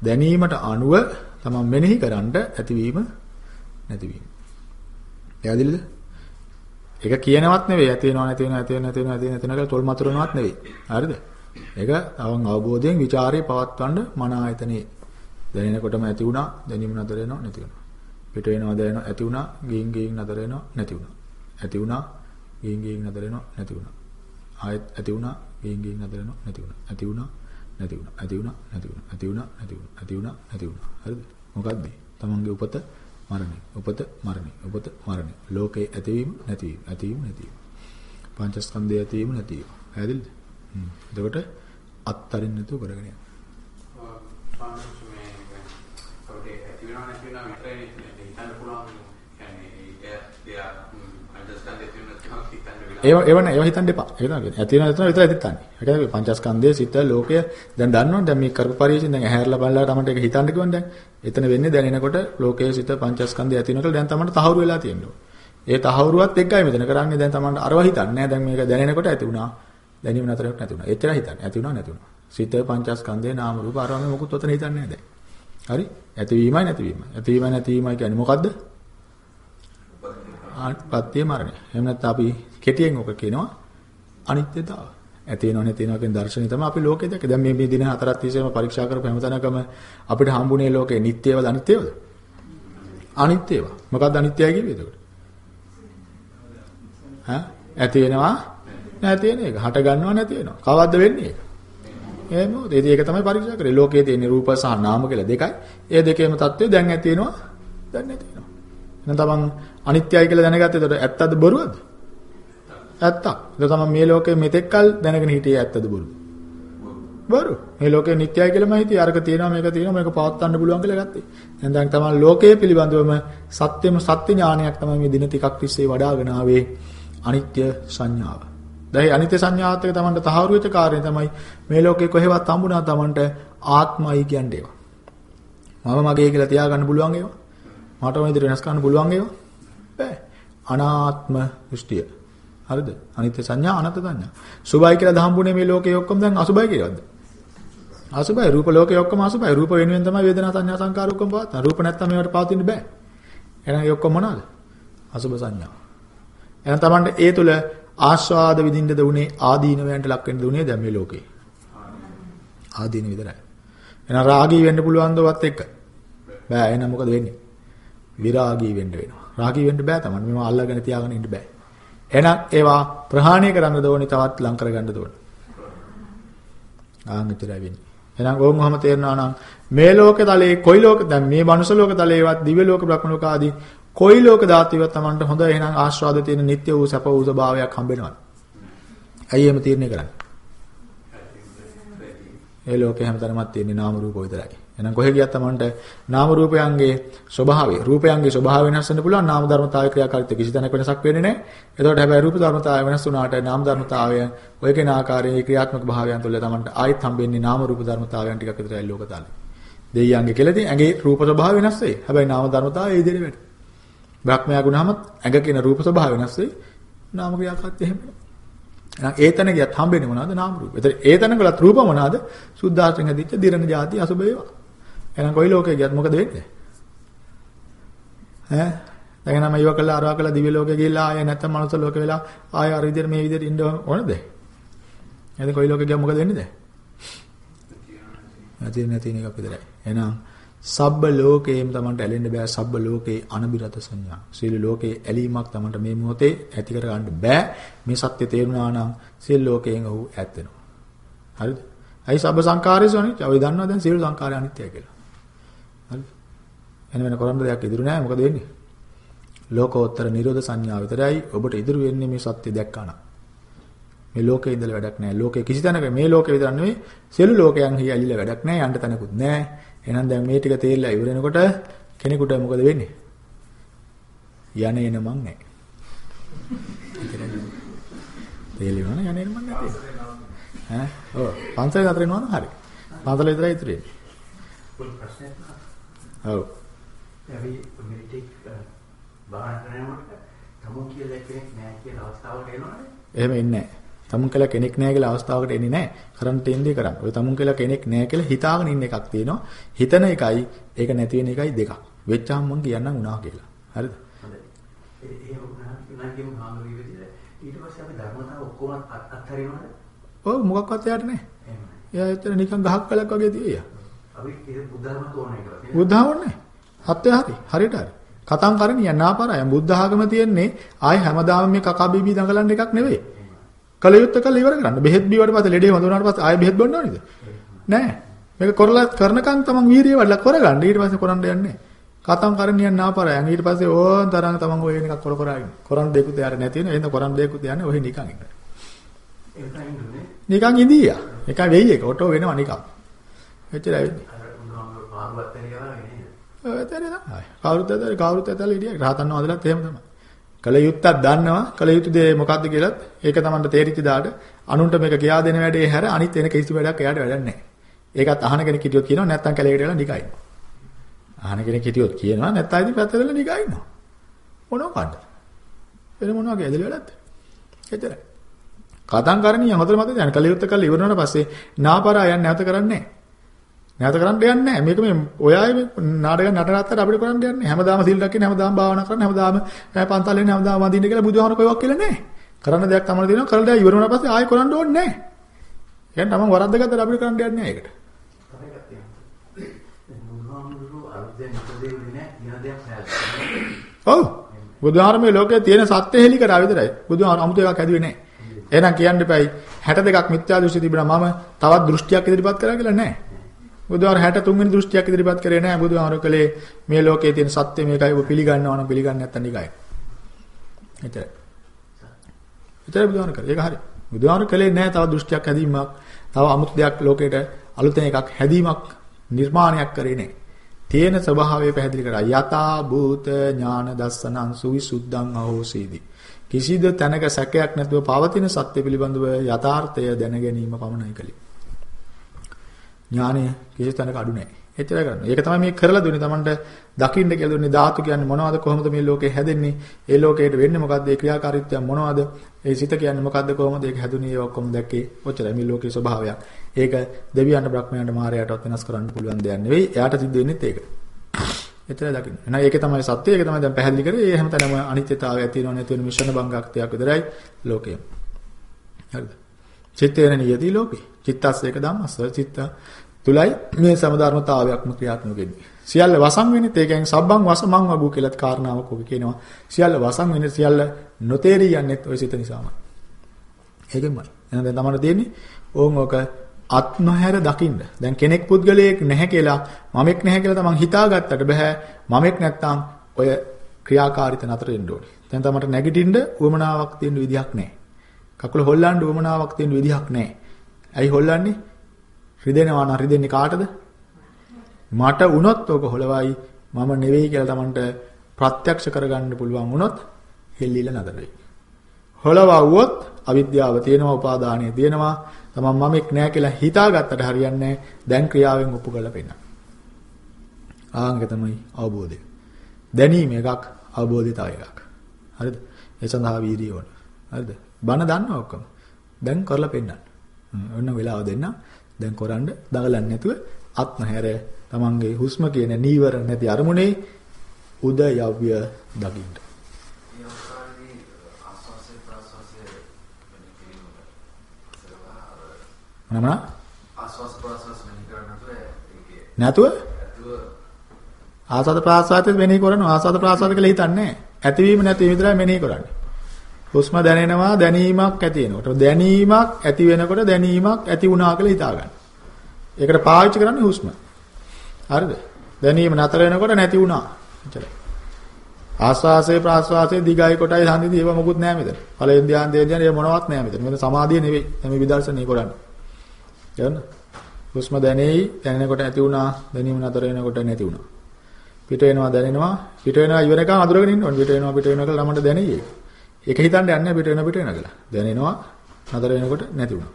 දැනීමට අනුව තමන් මෙනෙහි කරන්න ඇතිවීම නැතිවීම. එයාදිල්ද? ඒක කියනවත් නෙවෙයි. ඇති වෙනව නැති වෙනව ඇති වෙනව නැති වෙනව ඇති වෙනව කියලා තොල් මතුරනවත් නෙවෙයි. හරිද? ඒක තවන් අවබෝධයෙන් ਵਿਚාරේ පවත්වන්න මන ආයතනේ දැනෙනකොටම ඇති වුණා දැනීම නතර වෙනවා නැති වෙනවා පිට වෙනවා දැනෙනවා ඇති වුණා ගින් ගින් නතර වෙනවා නැති වුණා ඇති වුණා ගින් ගින් නතර වෙනවා නැති වුණා ආයෙත් ඇති වුණා ගෙයින් ගෙයින් නැතර වෙනවා නැති වුණා. ඇති වුණා නැති වුණා. ඇති වුණා නැති වුණා. ඇති වුණා නැති වුණා. ඇති වුණා නැති වුණා. හරිද? මොකද්ද? තමන්ගේ උපත මරණය. උපත මරණය. උපත මරණය. ලෝකේ ඇතිවීම නැතිවීම. ඇතිවීම නැතිවීම. පංචස්කන්ධය ඇතිවීම නැතිවීම. පැහැදිලිද? හ්ම්. එතකොට අත්තරින් නැතුව කරගෙන යන්න. පාන්සුස් මේ කවුද ඇති වෙනව නැති වෙනව විතරයි හිතන්න පුළුවන් يعني ඒ දෙය අන්ඩර්ස්ටෑන්ඩ් දෙන්න තියෙනවා හිතන්න වෙලා ඒව ඒව නෑ ඒව හිතන්න එපා. ඒක තමයි. ඇති වෙන විතර විතරයි හිතන්නේ. ඒ කියන්නේ පංචස්කන්ධය සිත ලෝකය දැන් දන්නවනේ දැන් මේ කරපු පරිශීලන දැන් ඇහැරලා බලලා තමයි ඒක හිතන්න කිව්වනේ දැන්. එතන වෙන්නේ දැනෙනකොට ලෝකයේ සිත පංචස්කන්ධය ඇති වෙනකොට දැන් තමයි තහවුරු වෙලා තියෙනවා. ඒ තහවුරුවත් එක්කයි මෙතන කරන්නේ දැන් තමයි අරව හිතන්නේ නෑ දැන් මේක දැනෙනකොට ඇති වුණා. දැනීම නතරයක් නැති වුණා. එච්චර හිතන්නේ. ඇති වුණා නැති වුණා. සිත පංචස්කන්ධේ නාම රූප අරවම මොකුත් ඔතන හිතන්නේ නෑ දැන්. හරි? ඇතිවීමයි නැතිවීමයි. ඇතිවීමයි නැතිවීමයි කියන්නේ මොකද්ද? පත්‍ය මරණය. එහෙම නැත්නම් අපි කෙටියෙන් ඔක කියනවා අනිත්‍යතාව. ඇති වෙනව නැති වෙනව කියන දර්ශනය තමයි අපි ලෝකේ දැක්කේ. දැන් මේ මේ දින හතරක් තිස්සේම පරීක්ෂා කරපු හැමතැනකම අපිට හම්බුනේ ලෝකේ නිට්ටයවද අනිත්‍යවද? අනිත්‍යව. මොකක්ද අනිත්‍යයි කිව්වේ එතකොට? ඈ ඇති වෙනවා නැති වෙන එක. හට ගන්නව නැති වෙනවා. කවද්ද වෙන්නේ ඒක? ඒ මොහොතේදී ඒක තමයි පරික්ෂා කරේ. ලෝකයේ තියෙන රූප සහ නාම කියලා දෙකයි. ඒ දෙකේම தත්ත්වය දැන් ඇති වෙනවා දැන් නැති වෙනවා. එහෙනම් තමන් අනිත්‍යයි කියලා දැනගත්තේ එතකොට ඇත්තද බොරුවද? ඇත්තක්. ඒක තමයි මේ ලෝකයේ මෙතෙක්කල් දැනගෙන හිටියේ ඇත්තද බොරුද? බොරු. මේ ලෝකේ නිට්ටයයි කියලාම හිතේ අරක තියෙනවා මේක තියෙනවා මේක පවත්වන්න පුළුවන් කියලා ගත්තේ. දැන් දැන් තමයි ලෝකයේ පිළිබඳවම සත්‍යෙම සත්‍ය ඥානයක් තමයි මේ දින ටිකක් තිස්සේ වඩ아가න ආවේ අනිත්‍ය සංඥාව. දැන් අනිත්‍ය සංඥාවත් එක තමන්ට තහවුරු වෙච්ච කාර්යය තමයි මේ ලෝකේ කොහෙවත් හම්බුණා තමන්ට ආත්මයි කියන්නේ ඒවා. මම මගේ කියලා තියාගන්න පුළුවන් ඒවා. මට ඕන විදිහට වෙනස් කරන්න පුළුවන් ඒවා. බෑ. අනාත්ම දෘෂ්ටිය. හරිද? අනිත්‍ය සංඥා අනත් සංඥා. සුභයි කියලා දහම්බුනේ මේ ලෝකේ ඔක්කොම දැන් අසුභයි කියලාද? අසුභයි රූප ලෝකේ ඔක්කොම අසුභයි. රූප වෙනුවෙන් තමයි වේදනා සංඥා සංකාර ඔක්කොම පවත්නා. රූප නැත්තම් මේවට පවතින්න බෑ. එහෙනම් ඒ ඔක්කොම මොනවාද? අසුභ සංඥා. එහෙනම් Tamanට ඒ තුල ආස්වාද විඳින්නද උනේ ආදීනවයන්ට ලක් වෙන්නද උනේ දැන් මේ ලෝකේ. ආදීන විතරයි. එහෙනම් රාගී වෙන්න පුළුවන් දවත් එක්ක. බෑ එහෙනම් මොකද වෙන්නේ? විරාගී වෙන්න වෙනවා. රාගී වෙන්න බෑ Taman. මේවා අල්ලගෙන තියාගෙන ඉන්න බෑ. එහෙනම් ඒවා ප්‍රහාණය කරන්න ඕනි තවත් ලං කරගන්න ඕනි. ආන් විතරයි වෙන්නේ. එහෙනම් ඕම් ඔහම තේරෙනවා නම් මේ ලෝක තලයේ කොයි ලෝක දැන් මේ මනුෂ්‍ය ලෝක තලයේවත් දිව්‍ය ලෝක බ්‍රහ්ම ලෝක ආදී කොයි ලෝක ධාතුවේවත් Tamanට හොඳ එහෙනම් ආස්වාද තියෙන නිත්‍ය වූ සැප වූ ස්වභාවයක් හම්බෙනවා. ඇයි එහෙම තීරණය කරන්නේ? ඒ ලෝකේ හැමතැනමත් තියෙන නාම රූප විතරයි. එහෙනම් කොහෙ ගියත් Tamanට නාම රූපයන්ගේ ස්වභාවය, රූපයන්ගේ ස්වභාවය වෙනස් වෙන්න පුළුවන් නාම ධර්මතාවය ක්‍රියාකාරීත්වය කිසි තැනක වෙනසක් වෙන්නේ නැහැ. එතකොට හැබැයි රූප ධර්මතාවය වෙනස් වුණාට නාම ධර්මතාවය ඔය කෙන ආකාරයේ ක්‍රියාත්මක භාවයන් තුළ Tamanට ආයෙත් හම්බෙන්නේ නාම රූප ධර්මතාවයන් ටිකක් විතරයි ලෝකතාලේ. දෙයියන්ගේ කෙලදී ඇඟේ රූප ස්වභාවය වෙනස් වෙයි. හැබැයි නාම ධර්මතාවය ඒ දෙලෙ වෙන්නේ. බ්‍රහ්මයා ගුණහමත් ඇඟ කියන රූප ස්වභාවය වෙනස් වෙයි. නාම ක්‍රියාකාරීත්වය එහෙම වෙනවා. එහෙනම් ඒ තැන ගියත් හම්බෙන්නේ මොනවද නාම රූප. ඒතර ඒ තැන වලත් රූප මොනවද? සුද්ධාස්ත්‍රංග දිච්ච දිරණ જાති අසුබ ඒවා. එහෙනම් කොයි ලෝකේ ගියත් මොකද වෙන්නේ? ඈ දැන් නම් අයව කළා අරවා කළා දිව්‍ය ලෝකේ ගිහිල්ලා ආයෙ නැත්තම් මනුස්ස ලෝකේ වෙලා ආයෙ අර විදිහට මේ විදිහට ඉන්න ඕනද? එහෙනම් කොයි ලෝකේ ගියා මොකද වෙන්නේ දැන්? නැති නැති එකක් විතරයි. එහෙනම් සබ්බ ලෝකේම තමන්ට ඇලෙන්න බෑ සබ්බ ලෝකේ අනබිරත සංඥා. සීල ලෝකේ ඇලීමක් තමන්ට මේ මොහොතේ ඇති කර ගන්න බෑ. මේ සත්‍ය තේරුණා නම් සීල ලෝකයෙන් ඔහු ඈත් වෙනවා. හරිද? අයි සබ්බ සංකාරයසෝ අනිත්‍ය. ඔය දන්නවා දැන් සීල සංකාරය අනිත්‍යයි කියලා. හරිද? එන වෙන කරන්න දෙයක් ඉදිරි නෑ මොකද වෙන්නේ? ලෝකෝත්තර නිරෝධ සංඥා විතරයි ඔබට ඉදිරි වෙන්නේ මේ සත්‍ය දැක්කා නම්. මේ ලෝකේ ඉඳලා වැඩක් නෑ. ලෝකේ කිසි තැනක මේ ලෝකේ විතර නෙවෙයි සියලු ලෝකයන් හි ඇලිලා වැඩක් නෑ. යන්න තැනකුත් නෑ. එහෙනම් දැන් මේ ටික තේරිලා ඉවර වෙනකොට කෙනෙකුට මොකද වෙන්නේ? යන එන මං නෑ. තේලිවන යන එන මං නැතේ. ඈ ඔව් පන්සල අතර එනවා නම් හරි. පන්සල විතරයි ඉතුරු වෙන්නේ. පොල් ප්‍රශ්නයක් ඔව්. අපි බාහන කරනකොට තමු කියලා කෙනෙක් නැහැ කියලා අවස්ථාවකට එනවනේ. එහෙම එන්නේ නැහැ. තමුන් කියලා කෙනෙක් නැහැ කියලා අවස්ථාවකට එන්නේ නැහැ. කරන්න තියෙන දේ කරන්න. ඔය තමුන් කියලා කෙනෙක් නැහැ කියලා හිතාගෙන ඉන්න එකක් තියෙනවා. හිතන එකයි ඒක නැති වෙන එකයි දෙකක්. වෙච්චාම මං කියන්නම් උනා කියලා. හරිද? හොඳයි. ඒ ඒ උනාගිම හාමුදුරුවෝ විදිහට ඊට පස්සේ අපි ධර්මතාව ඔක්කොම අත්හරිනවද? ඔව් මොකක්වත් යාට නැහැ. එහෙමයි. එයා ඇත්තට නිකන් ගහක් කලක් වගේ තියෙයියා. අපි ඒක බුද්ධ ධර්ම තෝරන එක. බුද්ධාවන්නේ. හත්ය හරි. හරියට හරි. කතං කරණිය නාපාරය. බුද්ධ ආගම තියෙන්නේ ආයි හැමදාම මේ කකා බීබී දඟලන්න එකක් නෙවෙයි. කල යුත්තේ කල ඉවර කරන්න. බෙහෙත් බීවට පස්සේ ලෙඩේ වුණාට පස්සේ ආයෙ බෙහෙත් බොන්න ඕනේද? නෑ. මේක කරලා කරනකන් තමන් වීර්යය වඩලා කරගන්න. ඊට පස්සේ කරන්න යන්නේ. කතම් කරණියන් නාපරයන් ඊට පස්සේ ඕන් තරම් තමන් ඔය වෙන එකක් කර කර ඉන්න. කරන් දෙකුත් යාර නැති වෙන. එහෙනම් කරන් දෙකුත් යන්නේ ඔහෙ නිකන් ඉන්න. ඉන්නේ. නිකන් ඉඳීයා. එක වෙයි එක ඔටෝ වෙනවා නිකන්. එච්චරයි වෙන්නේ. අර උන්වහන්සේ පාරුවත් වෙන කියලා නේද? ඇතරේ තමයි. කවුරුත් ඇතරේ කවුරුත් ඇතලා ඉඩිය. රහතන් වහන්සේලාත් එහෙම තමයි. කල යුත්තක් දන්නවා. කල යුතු දේ මොකද්ද කියලාත් ඒක තමන්ට තේරිච්ච දාට අනුන්ට මේක කියා දෙන වැඩේ හැර අනිත් එන කිසි වැඩක් එයාට වැඩක් නැහැ. ඒකත් අහන කෙනෙක් හිටියොත් කියනවා නැත්තම් කැලේකට වෙලා නිකයි. අහන කෙනෙක් හිටියොත් කියනවා නැත්තම් ඉතින් පැත්තට වෙලා නිකයි ඉන්නවා. මොනව කන්න? වෙන මොනවා කියදල වැඩක්ද? එතරයි. කතන් කරණිය හොඳට මතක තියාගන්න. කල යුත්තක් කළ ඉවරනට පස්සේ නාපරා යන්නේ නැවත කරන්නේ නැහැ. නැවත කරන්න දෙයක් නැහැ. මේක මේ ඔයයි නාඩගම් නටනත්තර අපිට කරන්න දෙයක් නැහැ. හැමදාම සීල් රැකගෙන හැමදාම භාවනා කරන හැමදාම පන්තල් වෙන හැමදාම වඳින්න කියලා බුදුහාමර කොයිවක් කියලා නැහැ. කරන්න දෙයක් තමයි තියෙනවා. කරලා දෙයක් ඉවර වුණා පස්සේ ආයෙ කරන්න ඕනේ නැහැ. කියන්නේ තමන් වරද්ද ගත්තට අපිට කරන්න දෙයක් නැහැ ඒකට. ඔව්. බුදුහාමරේ ලෝකයේ තියෙන සත්‍ය හෙලි කරා විතරයි. බුදුහාම අමුතු එකක් ඇදුවේ නැහැ. එහෙනම් කියන්න එපයි 62ක් මිත්‍යා දෘෂ්ටි තිබුණා මම තවත් දෘෂ්ටියක් ඉදිරිපත් කරා කියලා නැහැ. බුදුහාර 63 වෙනි දෘෂ්ටියක් ඉදිරිපත් කරේ නැහැ. බුදුහාර කලේ මේ ලෝකයේ තියෙන සත්‍ය මේකයි ඔබ පිළිගන්නවා නම් පිළිගන්නේ නැත්නම් නිකයි. එතන. එතන බුදුහාර කරේ. ඒක හරි. බුදුහාර කලේ නැහැ තව දෘෂ්ටියක් හැදීමක්, තව අමුතු දෙයක් ලෝකෙට අලුතෙන් එකක් හැදීමක් නිර්මාණයක් කරේ නැහැ. තේන ස්වභාවය පැහැදිලි කරා. යතා භූත ඥාන දස්සනං සුවිසුද්ධං අහෝසීදි. කිසිද තැනක සැකයක් නැතුව පවතින සත්‍ය පිළිබඳව යථාර්ථය දැන ගැනීම පමණයි කලේ. ඥානය කිසි තැනක අඩු නැහැ. එච්චරයි කරන්නේ. ඒක තමයි මේ කරලා දුන්නේ Tamanට දකින්න කියලා දුන්නේ ධාතු කියන්නේ මොනවද කොහොමද මේ ලෝකේ හැදෙන්නේ? ඒ ලෝකයට වෙන්නේ මොකද්ද? ඒ ක්‍රියාකාරීත්වය මොනවද? ඒ සිත කියන්නේ මොකද්ද කොහොමද ඒක හැදුනේ? ඒ ඔක්කොම දැක්කේ. ඔච්චරයි මේ ලෝකේ ස්වභාවයක්. ඒක දෙවියන්ට බ්‍රහ්මයන්ට මාරයටවත් වෙනස් කරන්න පුළුවන් දෙයක් නෙවෙයි. එයාට සිද්ධ වෙන්නේත් ඒක. එතන දකින්න. එහෙනම් ඒක තමයි සත්‍ය. ඒක තමයි දැන් පැහැදිලි කරේ. ඒ හැමතැනම අනිත්‍යතාවය තියෙනව නැති වෙන මිශ්‍රණ භංගක්තියක් විතරයි ලෝකය. හරිද? චිත්තේන නියති ලෝකේ. චිත්තස් ඒක ධම්මස්ස චිත්ත තුලයි මේ සමධර්මතාවයක්ම ක්‍රියාත්මක වෙන්නේ. සියල්ල වසං වෙන්නේ ඒ කියන්නේ සබ්බං වසමං වගු කියලාත් කාරණාවක් ඔබ කියනවා. සියල්ල වසං වෙන්නේ සියල්ල නොතේරී යන්නේත් ওই සිත නිසාමයි. ඒකෙන්මයි. එහෙනම් දැන් තමයි තියෙන්නේ ඕන් ඔක අත්මහැර දකින්න. දැන් කෙනෙක් පුද්ගලයෙක් නැහැ කියලා මමෙක් නැහැ කියලා තමන් හිතාගත්තට බෑ. මමෙක් නැත්තම් ඔය ක්‍රියාකාරීත නතර වෙන්න ඕනේ. දැන් තමන්ට නැගිටින්න උවමනාවක් තියෙන විදිහක් නැහැ. කකුල හොල්ලන්න උවමනාවක් තියෙන විදිහක් නැහැ. ඇයි හොල්ලන්නේ? රිදෙනවා නම් රිදෙන්නේ කාටද? මට වුණොත් ඔක හොලවයි මම නෙවෙයි කියලා Tamanට ප්‍රත්‍යක්ෂ කරගන්න පුළුවන් වුණොත් හෙල්ලිලා නතර වෙයි. හොලවවුවොත් අවිද්‍යාව තියෙනවා උපාදානය තියෙනවා තමන් මමෙක් නෑ කියලා හිතාගත්තට හරියන්නේ දැන් ක්‍රියාවෙන් ඔප්පු කරලා පෙන්නන. ආංග තමයි අවබෝධය. දැනීම එකක් අවබෝධය තව එකක්. හරිද? ඒ සඳහා වීර්යය ඕන. හරිද? බණ දන්නවා ඔක්කොම. දැන් කරලා පෙන්නන්න. ඔන්න වෙලාව දෙන්න. දැන් කරන්න දඟලන්නේ නැතුව අත්නහැර තමන්ගේ හුස්ම කියන නීවර නැති අරමුණේ උදයව්‍ය දකින්න. මොනම ආස්වාස් ප්‍රාස්වාස් මෙහි කරන්නේ නැතුව ඒකේ නැතුව ඇතුව ආසද ප්‍රාසාදෙත් මෙනෙහි කරනවා ආසද ප්‍රාසාද කියලා හිතන්නේ ඇතිවීම නැතිවීම විතරයි මෙනෙහි කරන්නේ. හුස්ම දැනෙනවා දැනීමක් ඇති වෙනකොට දැනීමක් ඇති වෙනකොට දැනීමක් ඇති වුණා කියලා හිතා ගන්න. ඒකට පාවිච්චි කරන්නේ හුස්ම. හරිද? දැනීම නතර වෙනකොට නැති වුණා. එච්චරයි. ආස්වාසේ ප්‍රාස්වාසේ දිගයි කොටයි සංදිදී ඒව මොකුත් නෑ මෙතන. ඵලයෙන් ධ්‍යාන දෙය කියන්නේ ඒ මොනවත් නෑ මෙතන. මෙතන සමාධිය නෙවෙයි. මේ විදර්ශනය කරන්නේ. යන්න. හුස්ම දැනෙයි දැනෙනකොට ඇති වුණා දැනීම නතර වෙනකොට නැති වුණා. පිට වෙනවා දැනෙනවා පිට වෙනවා ඉවරකම අඳුරගෙන ඉන්න ඕනේ. පිට වෙනවා පිට වෙනවා කියලා ළමට දැනෙයි ඒක. ඒක හිතන්න යන්නේ පිට වෙන පිට වෙන කියලා. දැනෙනවා නතර වෙනකොට නැති වුණා.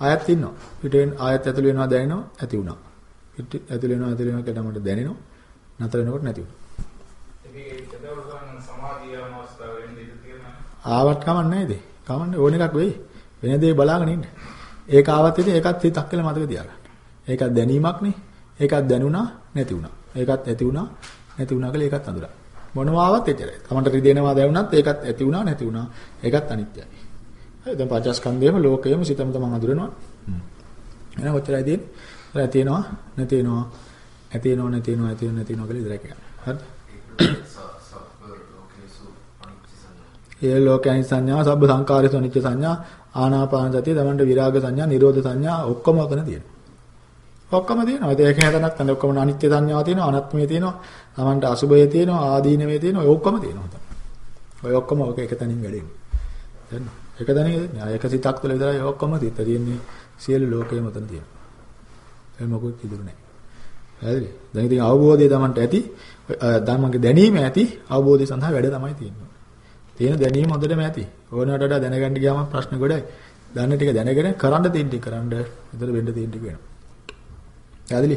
ආයත් ඉන්නවා. පිට වෙන ආයත් ඇතුළ වෙනවා දැනෙනවා ඇති වුණා. පිට ඇතුළ වෙනවා ඇතුළ වෙනවා කියලා මට දැනෙනවා නතර වෙනකොට නැති වුණා. ආවත් කමන්නේ නැයිද? කමන්නේ ඕන එකක් වෙයි. වෙන දේ බලාගෙන ඉන්න. ඒක ආවත් ඉතින් ඒකත් හිතක් කියලා මතක තියාගන්න. ඒකත් දැනීමක් නේ. ඒකත් දැනුණා නැති වුණා. ඒකත් ඇති වුණා නැති වුණා කියලා ඒකත් අඳුරා. මොනවා ආවත් එච්චරයි. තමන්ට රිදෙනවා දැනුණත් ඒකත් ඇති වුණා නැති වුණා. ඒකත් අනිත්‍යයි. හරි දැන් පංචස්කන්ධයම ලෝකයම සිතම තමන් අඳුරනවා. එහෙනම් ඔච්චරයි තියෙන්නේ. ඇති වෙනවා නැති වෙනවා. ඇති වෙනවා නැති වෙනවා ඇති වෙනවා නැති වෙනවා කියලා ඉතරයි කියන්නේ. හරිද? ඒ ලෝකයන් සංඥා, සබ්බ සංකාරය සනිච්ච සංඥා, ආනාපාන සතිය, තමන්ට විරාග සංඥා, නිරෝධ සංඥා ඔක්කොම ඔතන තියෙනවා. ඔක්කොම තියෙනවා. ඒක හැදනක් නැහැ. ඔක්කොම අනිත්‍ය සංඥාව තියෙනවා, අනාත්මය තියෙනවා, තමන්ට අසුභය තියෙනවා, ආදීනමය තියෙනවා. ඔය ඔක්කොම තියෙනවා. ඔය ඔක්කොම ඔක එක තැනින් වැඩෙන්නේ. දැන් එක තැනින් එන්නේ. ආ එක සිතක් තුළ විතරයි ඔක්කොම තිත තියෙන්නේ. සියලු ලෝකෙම උතන තියෙනවා. ඒ මොකුත් ඉදුරු නැහැ. හරිද? දැන් ඉතින් අවබෝධය Tamanට ඇති. ධර්මගේ දැනීම ඇති. අවබෝධය සඳහා වැඩ තමයි තියෙන්නේ. තියෙන දැනීම හොඳටම ඇති. ඕනකට වඩා දැනගන්න ගියාම ප්‍රශ්න ගොඩයි. දන්න ටික දැනගෙන කරන්න තියෙන ටික කරන්න විතර වෙන්න තියෙන ටික වෙනවා. හරිද?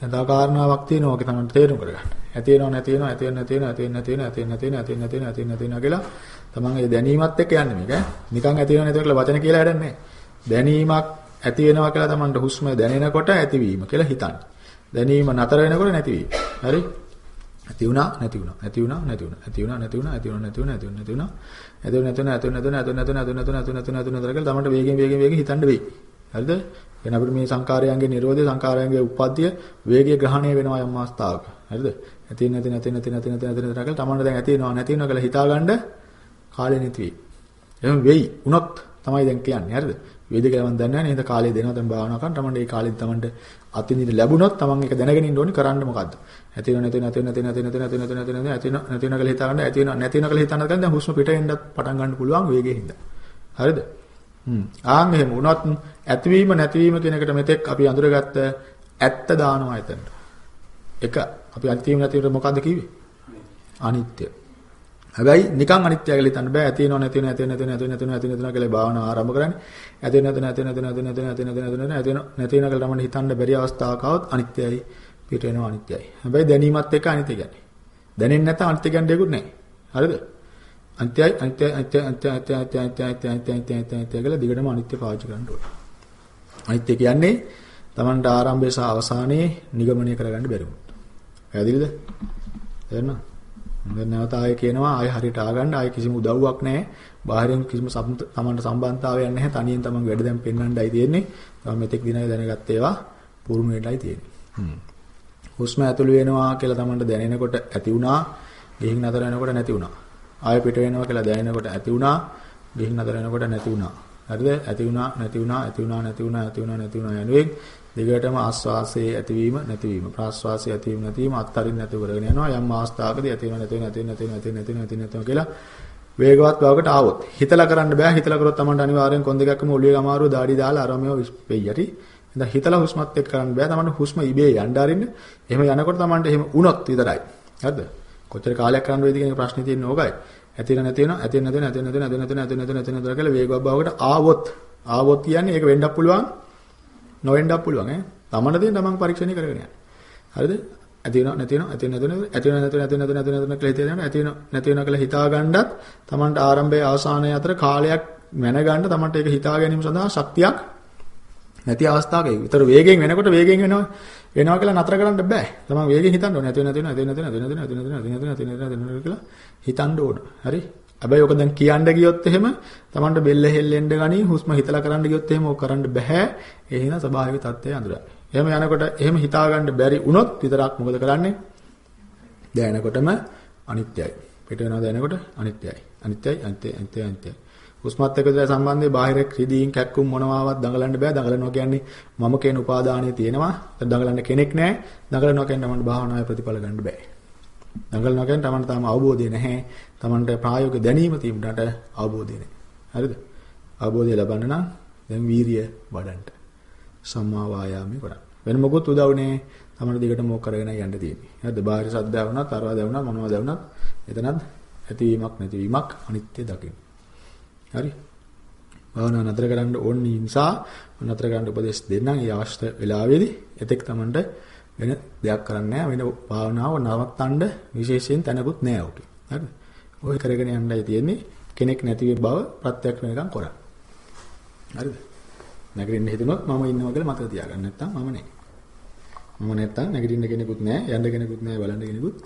දැන් තව කාරණාවක් තියෙනවා ඔක තමයි තේරුම් කරගන්න. ඇති වෙනව නැති වෙනව ඇති වෙනව නැති වෙනව ඇති වෙනව නැති වෙනව ඇති වෙනව නැති වෙනව ඇති වෙනව නැති වෙනව ඇති වෙනව නැති වෙනව කියලා තමන් ඒ දැනීමත් එක්ක යන්නේ මේක. නිකන් ඇති වෙනව නැති වෙනව කියලා වචන කියලා වැඩක් නැහැ. දැනීමක් ඇති වෙනවා කියලා තමන්ට හුස්ම දැනෙනකොට ඇතිවීම කියලා හිතන්නේ. දැනීම නතර වෙනකොට නැතිවීම. හරි? ඇති වුණා නැති වුණා. ඇති වුණා නැති වුණා. ඇති වුණා නැති වුණා. ඇති වුණා නැති වුණා. ඇති වුණා නැති වුණා. ඇති වුණා නැති වුණා. ඇති වුණා නැති වුණා. ඇති වුණා නැති වුණා. ඇති වුණා නැති වුණා. ඇති වුණා නැති වුණා. ඇති වුණා නැති වුණා. තමන්ට වේගෙන් වේගෙන් වේගෙන් හිතන්න වෙයි. හරිද? එහෙනම් අපිට මේ සංකාරයන්ගේ නිරෝධය සංකාරයන්ගේ උප්පත්තිය වේගය ග්‍රහණය වෙනවා යම් අවස්ථාවක. හරිද? ඇති නැති නැති නැති නැති නැති නැති නැති කියලා තමන්ට දැන් ඇති වෙනවා නැති වෙනවා කියලා හිතාගන්න කාලෙ නැති වෙයි. එහෙනම් වෙයි. උනොත් තමයි දැන් කියන්නේ. හරිද? වේද කියලා මම දන්නේ නැහැ නේද කාලය දෙනවා දැන් භාවනා කරන් තමන්ට ඒ කාලෙත් තමන්ට අතින්දින ලැබුණොත් තමන් ඒක දැනගෙන ඉන්න ඕනි කරන්න මොකද්ද? ඇති වෙන නැති නැති නැති නැති නැති නැති නැති නැති නැති නැති නැති නැති කියලා හිතාගන්න ඇති වෙන නැති වෙන කියලා හිතනද දැන් හුස්ම පිට එන්නත් පටන් ගන්න පුළුවන් වේගෙ හින්දා. හරිද? හ්ම්. ආන් එහෙම වුණොත් ඇතිවීම නැතිවීම කියන එකට මෙතෙක් අපි අඳුරගත්ත ඇත්ත දානවා එතනට. එක අපි ඇතිවීම නැතිවීම මොකද්ද කිව්වේ? අනිත්‍ය. හැබැයි නිකන් අනිත්‍ය කියලා හිතන්න බෑ. ඇති වෙනව නැති වෙනව ඇති වෙනව නැති වෙනව නැති වෙනව නැති වෙනව කියලා භාවනාව ආරම්භ කරන්නේ. ඇති වෙනව නැති වෙනව නැති වෙනව නැති වෙනව නැති වෙනව නැති වෙනව නැති වෙනව නැති වෙනව කියලා තමයි හිතන්න බැරි අවස්ථාවක් આવොත් අනිත්‍යයි පිට වෙනවා අනිත්‍යයි. හැබැයි දැනීමත් එක්ක අනිත්‍ය කියන්නේ. දැනෙන්නේ නැත්නම් අනිත්‍ය කියන්නේ දෙකුත් නැහැ. හරිද? අනිත්‍යයි අනිත්‍යයි අනිත්‍යයි අනිත්‍යයි අනිත්‍යයි අනිත්‍යයි අනිත්‍යයි අනිත්‍යයි අනිත්‍යයි අනිත්‍යයි කියලා දිගටම අනිත්‍ය පාවිච්චි කරන්න ඕනේ. අනිත්‍ය කියන්නේ Tamanට ආරම්භය සහ අවසානයේ නිගමනය කරගන්න බැරි වුණා. පැහැදිලිද? තේරෙනවද? දැන් නැවත ආයෙ කියනවා ආයෙ හරියට ආගන්න ආයෙ කිසිම උදව්වක් නැහැ. බාහිරින් කිසිම Tamanට සම්බන්ධතාවයක් නැහැ. තනියෙන් Taman වැඩ දැන් පෙන්වන්නයි තියෙන්නේ. Taman මෙතෙක් දිනක දැනගත්ත ඒවා පුරුණු වෙලයි තියෙන්නේ. හ්ම්. හුස්ම ඇතුළු වෙනවා කියලා Tamanට දැනෙනකොට ඇති වුණා. ගිහින් නතර වෙනකොට නැති වුණා. ආයෙ පිට වෙනවා කියලා දැනෙනකොට ඇති වුණා. ගිහින් නතර වෙනකොට නැති වුණා. හරිද? ඇති වුණා, නැති වුණා, ඇති වුණා, නැති වුණා, ඇති වුණා, නැති වුණා යනුවෙන් දිගටම ආස්වාසයේ ඇතිවීම නැතිවීම. ප්‍රාස්වාසයේ ඇතිවීම නැතිවීම අත්තරින් නැතුව කරගෙන යනවා. යම් අවස්ථාවකදී ඇති වෙන නැති වෙන නැති වෙන නැති වෙන නැති වෙන නැති වෙන නැති වෙන කියලා වේගවත් බවකට ආවොත්. හිතලා කරන්න බෑ. හිතලා කරොත් තමයි අනිවාර්යෙන් කොන් දෙකක්ම ඔළුවේ අමාරුව දාඩි දාලා අරමෙව වෙයි යටි එහෙනම් හිතලා හුස්මත් එක්ක කරන්න බෑ. තමයි හුස්ම ඉබේ යන්න අරින්න. එහෙම යනකොට තමයි එහෙම වුණොත් විතරයි. හරිද? කොච්චර කාලයක් කරන්න වේද කියන ප්‍රශ්නේ තියෙන්නේ ඕකයි ඇති වෙන නැති වෙන ඇති වෙන නැති වෙන ඇති වෙන නැති වෙන ඇති වෙන නැති වෙන නැති වෙන නැති වෙන කියලා වේගවත් බවකට ආවොත් ආවොත් කියන්නේ ඒක වෙන්නත් පුළුවන් නොවෙන්නත් පුළුවන් ඈ තමන්ට තියෙන තමන් පරීක්ෂණය කරගෙන යන්න. හරිද? ඇති වෙනව නැති වෙනව ඇති වෙනව නැති වෙනව ඇති වෙනව නැති වෙනව නැති වෙනව නැති වෙනව කියලා හිතේ යනවා. ඇති වෙනව නැති වෙනව කියලා හිතා ගන්නත් තමන්ට ආරම්භයේ අවසානයේ අතර කාලයක් මැනගන්න තමන්ට ඒක හිතා ගැනීම සඳහා ශක්තියක් නැති අවස්ථාවක ඒ විතර වේගෙන් වෙනකොට වේගෙන් වෙනවා වෙනවා කියලා නතර කරන්න බෑ. තමන් වේගෙන් හිතන්න ඕනේ. නැති වෙනව නැති වෙනව නැති වෙනව නැති වෙනව නැති වෙනව නැති වෙනව නැති වෙනව නැති වෙනව කියලා හිතන්න ඕන. හරි? හැබැයි ඔක දැන් කියන්න ගියොත් එහෙම තමන්ට බෙල්ල හෙල්ලෙන්න ගනි හුස්ම හිතලා කරන්න ගියොත් එහෙම ඔක කරන්න බෑ. ඒ හින්දා ස්වභාවික தත්ත්වය අඳුරයි. එහෙම යනකොට එහෙම හිතා ගන්න බැරි වුණොත් විතරක් මොකද කරන්නේ? දැනනකොටම අනිත්‍යයි. පිට වෙනවා දැනනකොට අනිත්‍යයි. අනිත්‍යයි අනිත්‍යයි අනිත්‍යයි අනිත්‍යයි. හුස්මත් එක්ක සම්බන්ධයේ බාහිර ක්‍රීදීන් කැක්කුම් මොනවාවත් දඟලන්න බෑ. දඟලනවා කියන්නේ මම කියන උපාදානය තියෙනවා. දඟලන්න කෙනෙක් නැහැ. දඟලනවා කියන්නේ මම භාවනාවේ ප්‍රතිඵල ගන්න බෑ. දඟලනවා කියන්නේ Tamanට තාම අවබෝධය නැහැ. Tamanට ප්‍රායෝගික දැනීම තිබුණාට අවබෝධය නැහැ. හරිද? අවබෝධය ලබන්න නම් දැන් වීරිය වඩන්න. සම්මා වායාමයේ කරා. වෙන මොකොත් උදව්නේ තමයි දිගට මොක කරගෙන යන්න තියෙන්නේ. හරිද? බාහිර සද්දා වුණත්, අරවා දැවුණත්, මොනවා දැවුණත් එතනත් ඇතිවීමක් නැතිවීමක් අනිත්‍ය දකින්න. හරි? භාවනා නතර කරන්න ඕන නිසා නතර කරන්න උපදෙස් දෙන්නම්. ඒ අවශ්‍ය වෙලාවේදී එතෙක් Tamanට වෙන දෙයක් කරන්න නැහැ. වෙන භාවනාව නවත්තන්න විශේෂයෙන් තැනකුත් නැහැ උට. හරිද? ඔය කරගෙන යන්නයි තියෙන්නේ. කෙනෙක් නැති බව ප්‍රත්‍යක්ෂ වෙනකම් කරා. හරිද? නැගිටින්න හිතුනොත් මම ඉන්නවා කියලා මතක තියාගන්න. නැත්තම් මම නෑ. මම නැත්තම් නැගිටින්න කෙනෙකුත් නෑ, යන්න කෙනෙකුත් නෑ, බලන්න කෙනෙකුත්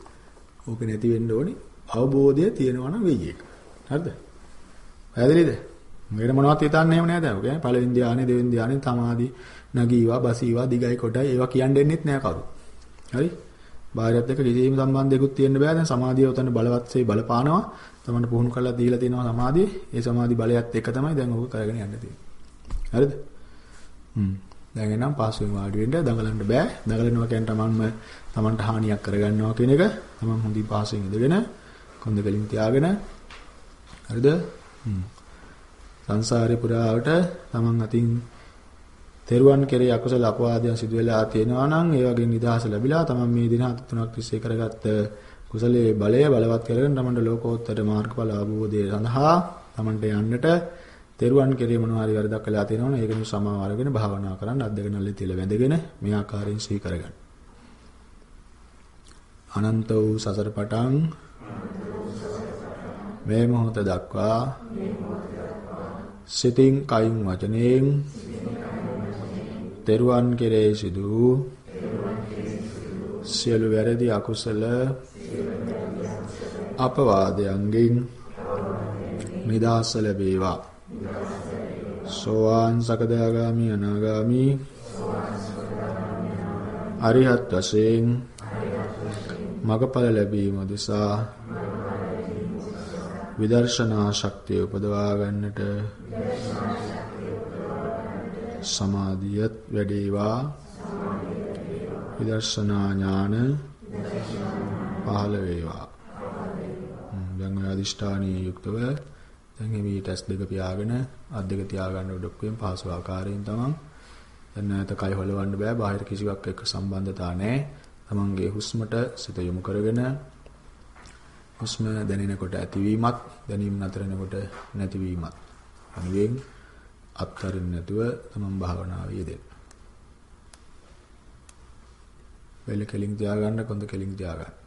ඕක නැති වෙන්න ඕනේ. අවබෝධය තියෙනවා නම් වෙයි ඒක. හරිද? පැහැදිලිද? මෙහෙර මොනවද හිතන්නේ එහෙම නෑ දැන්. ඔක පළවෙනි ධානය, දෙවෙනි ධානය, තමාදී නගීවා, බසීවා, දිගයි කොටයි ඒවා කියන්න දෙන්නෙත් නෑ කවුරු. හරි? බාහිරත් එක්ක කිසිම සම්බන්ධයක්වත් තියෙන්න බෑ. දැන් සමාධිය උතන බලවත්සේ බලපානවා. තමන්ට පුහුණු කරලා දීලා තියෙනවා සමාධිය. ඒ සමාධි බලයත් එක තමයි දැන් ඕක කරගෙන යන්න තියෙන්නේ. හරිද? හ්ම්. දැන් එනම් පාසුවෙන් වාඩි වෙන්න දඟලන්න බෑ. දඟලනවා කියන්නේ තමන්ම තමන්ට හානියක් කරගන්නවා කියන එක. තමන් හොඳින් පාසුවෙන් ඉඳගෙන කොන්ද වලින් තියාගෙන හරිද? හ්ම්. සංසාරේ පුරාවට තමන් අතින් තෙරුවන් කෙරේ අකුසල අපවාදයන් සිදු වෙලා තියෙනවා නම් ඒ වගේ නිදහස ලැබිලා තමන් මේ දින හත තුනක් තිස්සේ කරගත්ත කුසලයේ බලය බලවත් කරගෙන තමන්ට ලෝකෝත්තර මාර්ගඵල අවබෝධය සඳහා තමන්ට යන්නට තෙරුවන් කෙරේ මොනවා හරි වැරදක් කළා තියෙනවනේ ඒක නිසා සමාව අරගෙන භාවනා කරන්න අත් දෙක නැල්ලේ තියලා වැඳගෙන මේ ආකාරයෙන් සිහි කරගන්න. අනන්ත වූ සසර පටන් මේ මොහොත දක්වා සිතින් කයින් වචනයෙන් තෙරුවන් කෙරේ සිදු සියලු වැරදි අකුසල අපවාදයන්ගෙන් නිදහස ලැබේවා. සෝවාන් සකදාගාමි අනාගාමි අරිහත් වශයෙන් මගඵල ලැබීම උදෙසා විදර්ශනා ශක්තිය උපදවා ගන්නට සමාධියත් වැඩේවා. විදර්ශනා ඥාන පහළ වේවා දැන් ඔය අදිෂ්ඨානීය යුක්තව දැන් මේ ටෙස්ට් දෙක පියාගෙන අත් දෙක තියාගන්න උඩක්වෙන් පහසු ආකාරයෙන් තමන් දැන් නැත කය හොලවන්න බෑ. බාහිර කිසිවක් එක්ක සම්බන්ධතා නැහැ තමන්ගේ හුස්මට සිත යොමු කරගෙන හුස්ම දැනෙනකොට ඇතිවීමත් දැනීම නතර වෙනකොට නැතිවීමත් අනුවෙන් අත්තරින් නැතුව තමන් භාවනාවේ යෙදෙන්න. වෙල කෙලින් තියාගන්න කොන්ද කෙලින් තියාගන්න.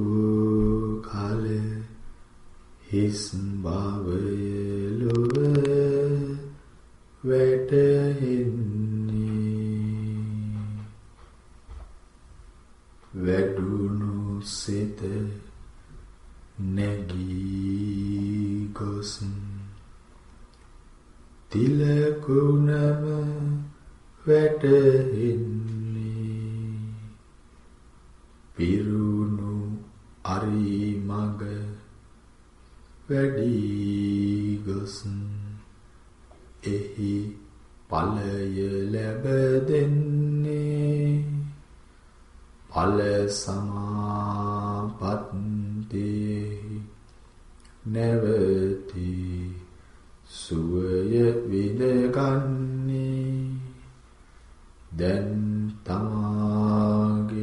නැගූ කල හිස් භවය ලොව වැටෙන්නේ වැඩුණු සිත නැගී ගොස්. තිලකුණම වැටෙන්නේ වැඩි ගොස් එහි ඵලය ලැබ දෙන්නේ. ඵල සමාපත්තේ නැවති සුවය විදගන්නේ දැන් තමාගේ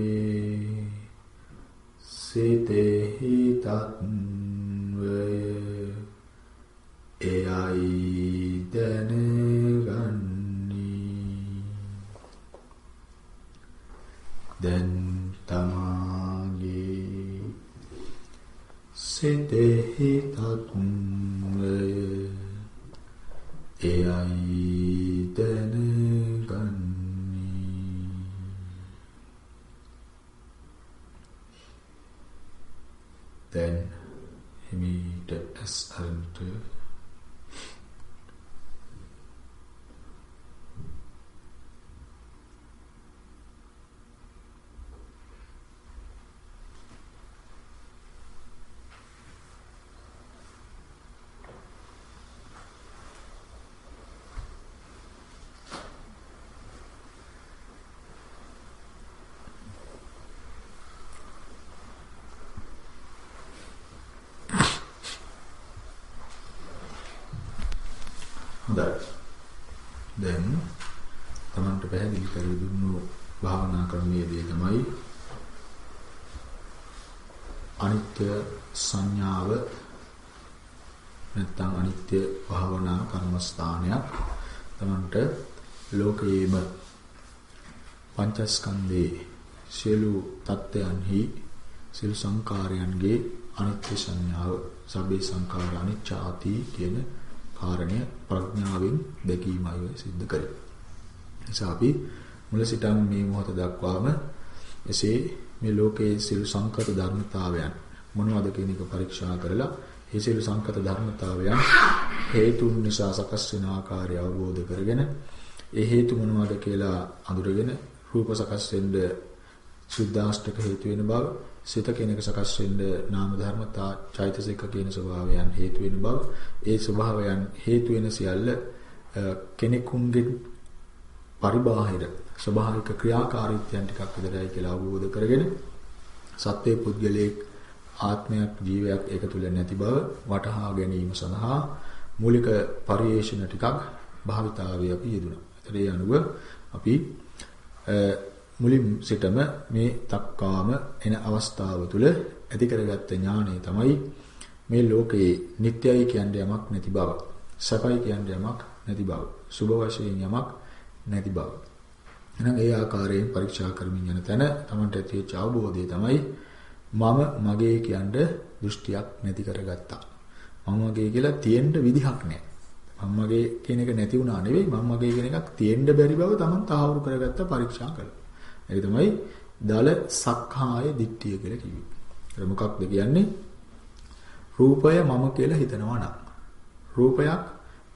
සිතෙහි තත්වය එයයි දැනගන්නේ දැන් තමාගේ සිතෙහි තත්වය එයයි දැනගන්නේ දැන් හිමීට ඇස් අරන්ට හොඳයි. දැන් Tamanට පැහැදිලි කර දුන්නු භාවනා ක්‍රමයේදී තමයි අනිත්‍ය සංඥාව නැත්නම් අනිත්‍ය භාවනා කර්මස්ථානයක් Tamanට ලෝකයේම පංචස්කන්ධේ සියලු தත්ත්වයන්හි සියලු සංකාරයන්ගේ අනිත්‍ය සංඥාව සබ්බේ සංඛාර අනිච්චාති කියන කාරණය ප්‍රඥාවෙන් දැකීමයි සිද්ධ කරේ. නිසා අපි මුල සිටන් මේ මොහොත දක්වාම එසේ මේ ලෝකයේ සියලු සංකත ධර්මතාවයන් මොනවද කියන එක පරීක්ෂා කරලා ඒ සියලු සංකත ධර්මතාවයන් හේතුන් නිසා සකස් වෙන ආකාරය අවබෝධ කරගෙන ඒ හේතු මොනවද කියලා අඳුරගෙන රූප සකස් වෙන්න සුද්ධාෂ්ටක හේතු වෙන බව සිත කෙනෙක් සකස් වෙන්න නාම ධර්මතා චෛතසික කියන ස්වභාවයන් හේතු වෙන බව ඒ ස්වභාවයන් හේතු වෙන සියල්ල කෙනෙකුන්ගේ පරිබාහිර ස්වභාවික ක්‍රියාකාරීත්වයන් ටිකක් විතරයි කියලා අවබෝධ කරගෙන සත්‍ය පුද්ගලයෙක් ආත්මයක් ජීවයක් ඒක තුල නැති බව වටහා ගැනීම සඳහා මූලික පරිේශන ටිකක් භාවිතාවේ අපි යෙදුණා. ඒතර ඒ අනුව අපි මුලින් සිටම මේ තක්කාම එන අවස්ථාව තුළ ඇති කරගත්ත ඥානය තමයි මේ ලෝකයේ නිට්ටයයි කියන්නේ යමක් නැති බව. සපයි කියන්නේ යමක් නැති බව. සුභ වශයෙන් යමක් නැති බව. එහෙනම් ඒ ආකාරයෙන් පරීක්ෂා කරමින් යන තැන Tamanට ඇතිවෙච්ච අවබෝධය තමයි මම මගේ කියන්න දෘෂ්ටියක් නැති කරගත්තා. මම මගේ කියලා තියෙන්න විදිහක් නැහැ. මම මගේ කියන එක නැති වුණා නෙවෙයි මම මගේ කියන එකක් තියෙන්න බැරි බව Taman තහවුරු කරගත්ත පරීක්ෂා කළා. ඒක තමයි දල සක්කාය දිට්ඨිය කියලා කිව්වේ. ඒක මොකක්ද කියන්නේ? රූපය මම කියලා හිතනවා නම් රූපයක්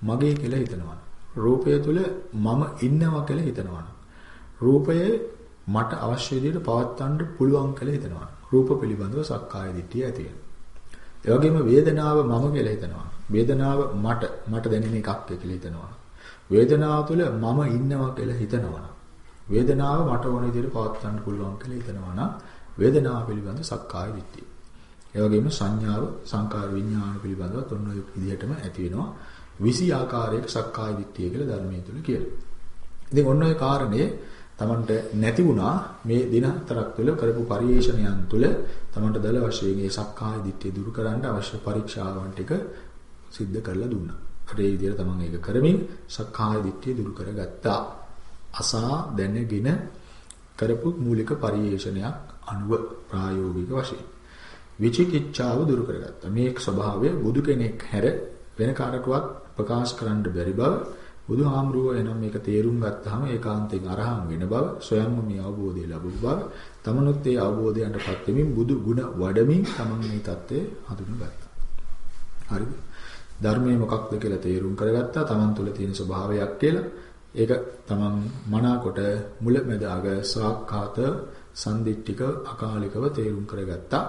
මගේ කියලා හිතනවා. රූපය තුල මම ඉන්නවා කියලා හිතනවා නම් රූපයේ මට අවශ්‍ය විදිහට පවත්වන්න පුළුවන් කියලා හිතනවා. රූප පිළිබඳව සක්කාය දිට්ඨිය ඇති වෙනවා. ඒ වගේම වේදනාව මම කියලා හිතනවා. වේදනාව මට මට දැනෙන එකක් කියලා හිතනවා. වේදනාව තුළ මම ඉන්නවා කියලා හිතනවා. වේදනාව මට ඕන විදිහට පවත්වන්න පුළුවන් කියලා හිතනවා නම් වේදනාව පිළිබඳ සක්කාය දිට්ඨිය. ඒ වගේම සංඥාව සංකාර විඥාන පිළිබඳව තොන්න ඔය විදිහටම ඇති වෙනවා. විසි ආකාරයක සක්කාය දිට්ඨිය කියලා ධර්මයේ තුල කියනවා. ඉතින් ඔන්න ඔය කාරණේ Tamanට නැති වුණා මේ දින හතරක් තුළ කරපු පරිේශණයන් තුළ Tamanට දල වශයෙන් මේ සක්කාය දිට්ඨිය දුරු කරන්න අවශ්‍ය පරීක්ෂාවන් ටික සිද්ධ කරලා දුන්නා. ඒ විදිහට Taman ඒක කරමින් සක්කාය දිට්ඨිය දුරු කරගත්තා. අසා දැනගෙන කරපු මූලික පරිේශණයක් අනුව ප්‍රායෝගික වශයෙන් විචිකිච්ඡාව දුරු කරගත්තා. මේ ස්වභාවය බුදු කෙනෙක් හැර වෙන කාටවත් ප්‍රකාශ කරන්න බැරි බව බුදුහාමුදුරුවෝ එනම් මේක තේරුම් ගත්තාම ඒකාන්තයෙන් අරහන් වෙන බව ස්වයංම මේ අවබෝධය ලැබුව බව තමනුත් ඒ අවබෝධයන්ටපත් වෙමින් බුදු ගුණ වඩමින් තමන් මේ தත්ත්වය හඳුනගත්තා. හරිද? ධර්මයේ මොකක්ද කියලා තේරුම් කරගත්තා තමන් තුළ තියෙන ස්වභාවයක් කියලා. ඒක තමන් මනාකොට මුල මැද අග සාක්කාත සම්දිට්ඨික අකාලිකව තේරුම් කරගත්තා.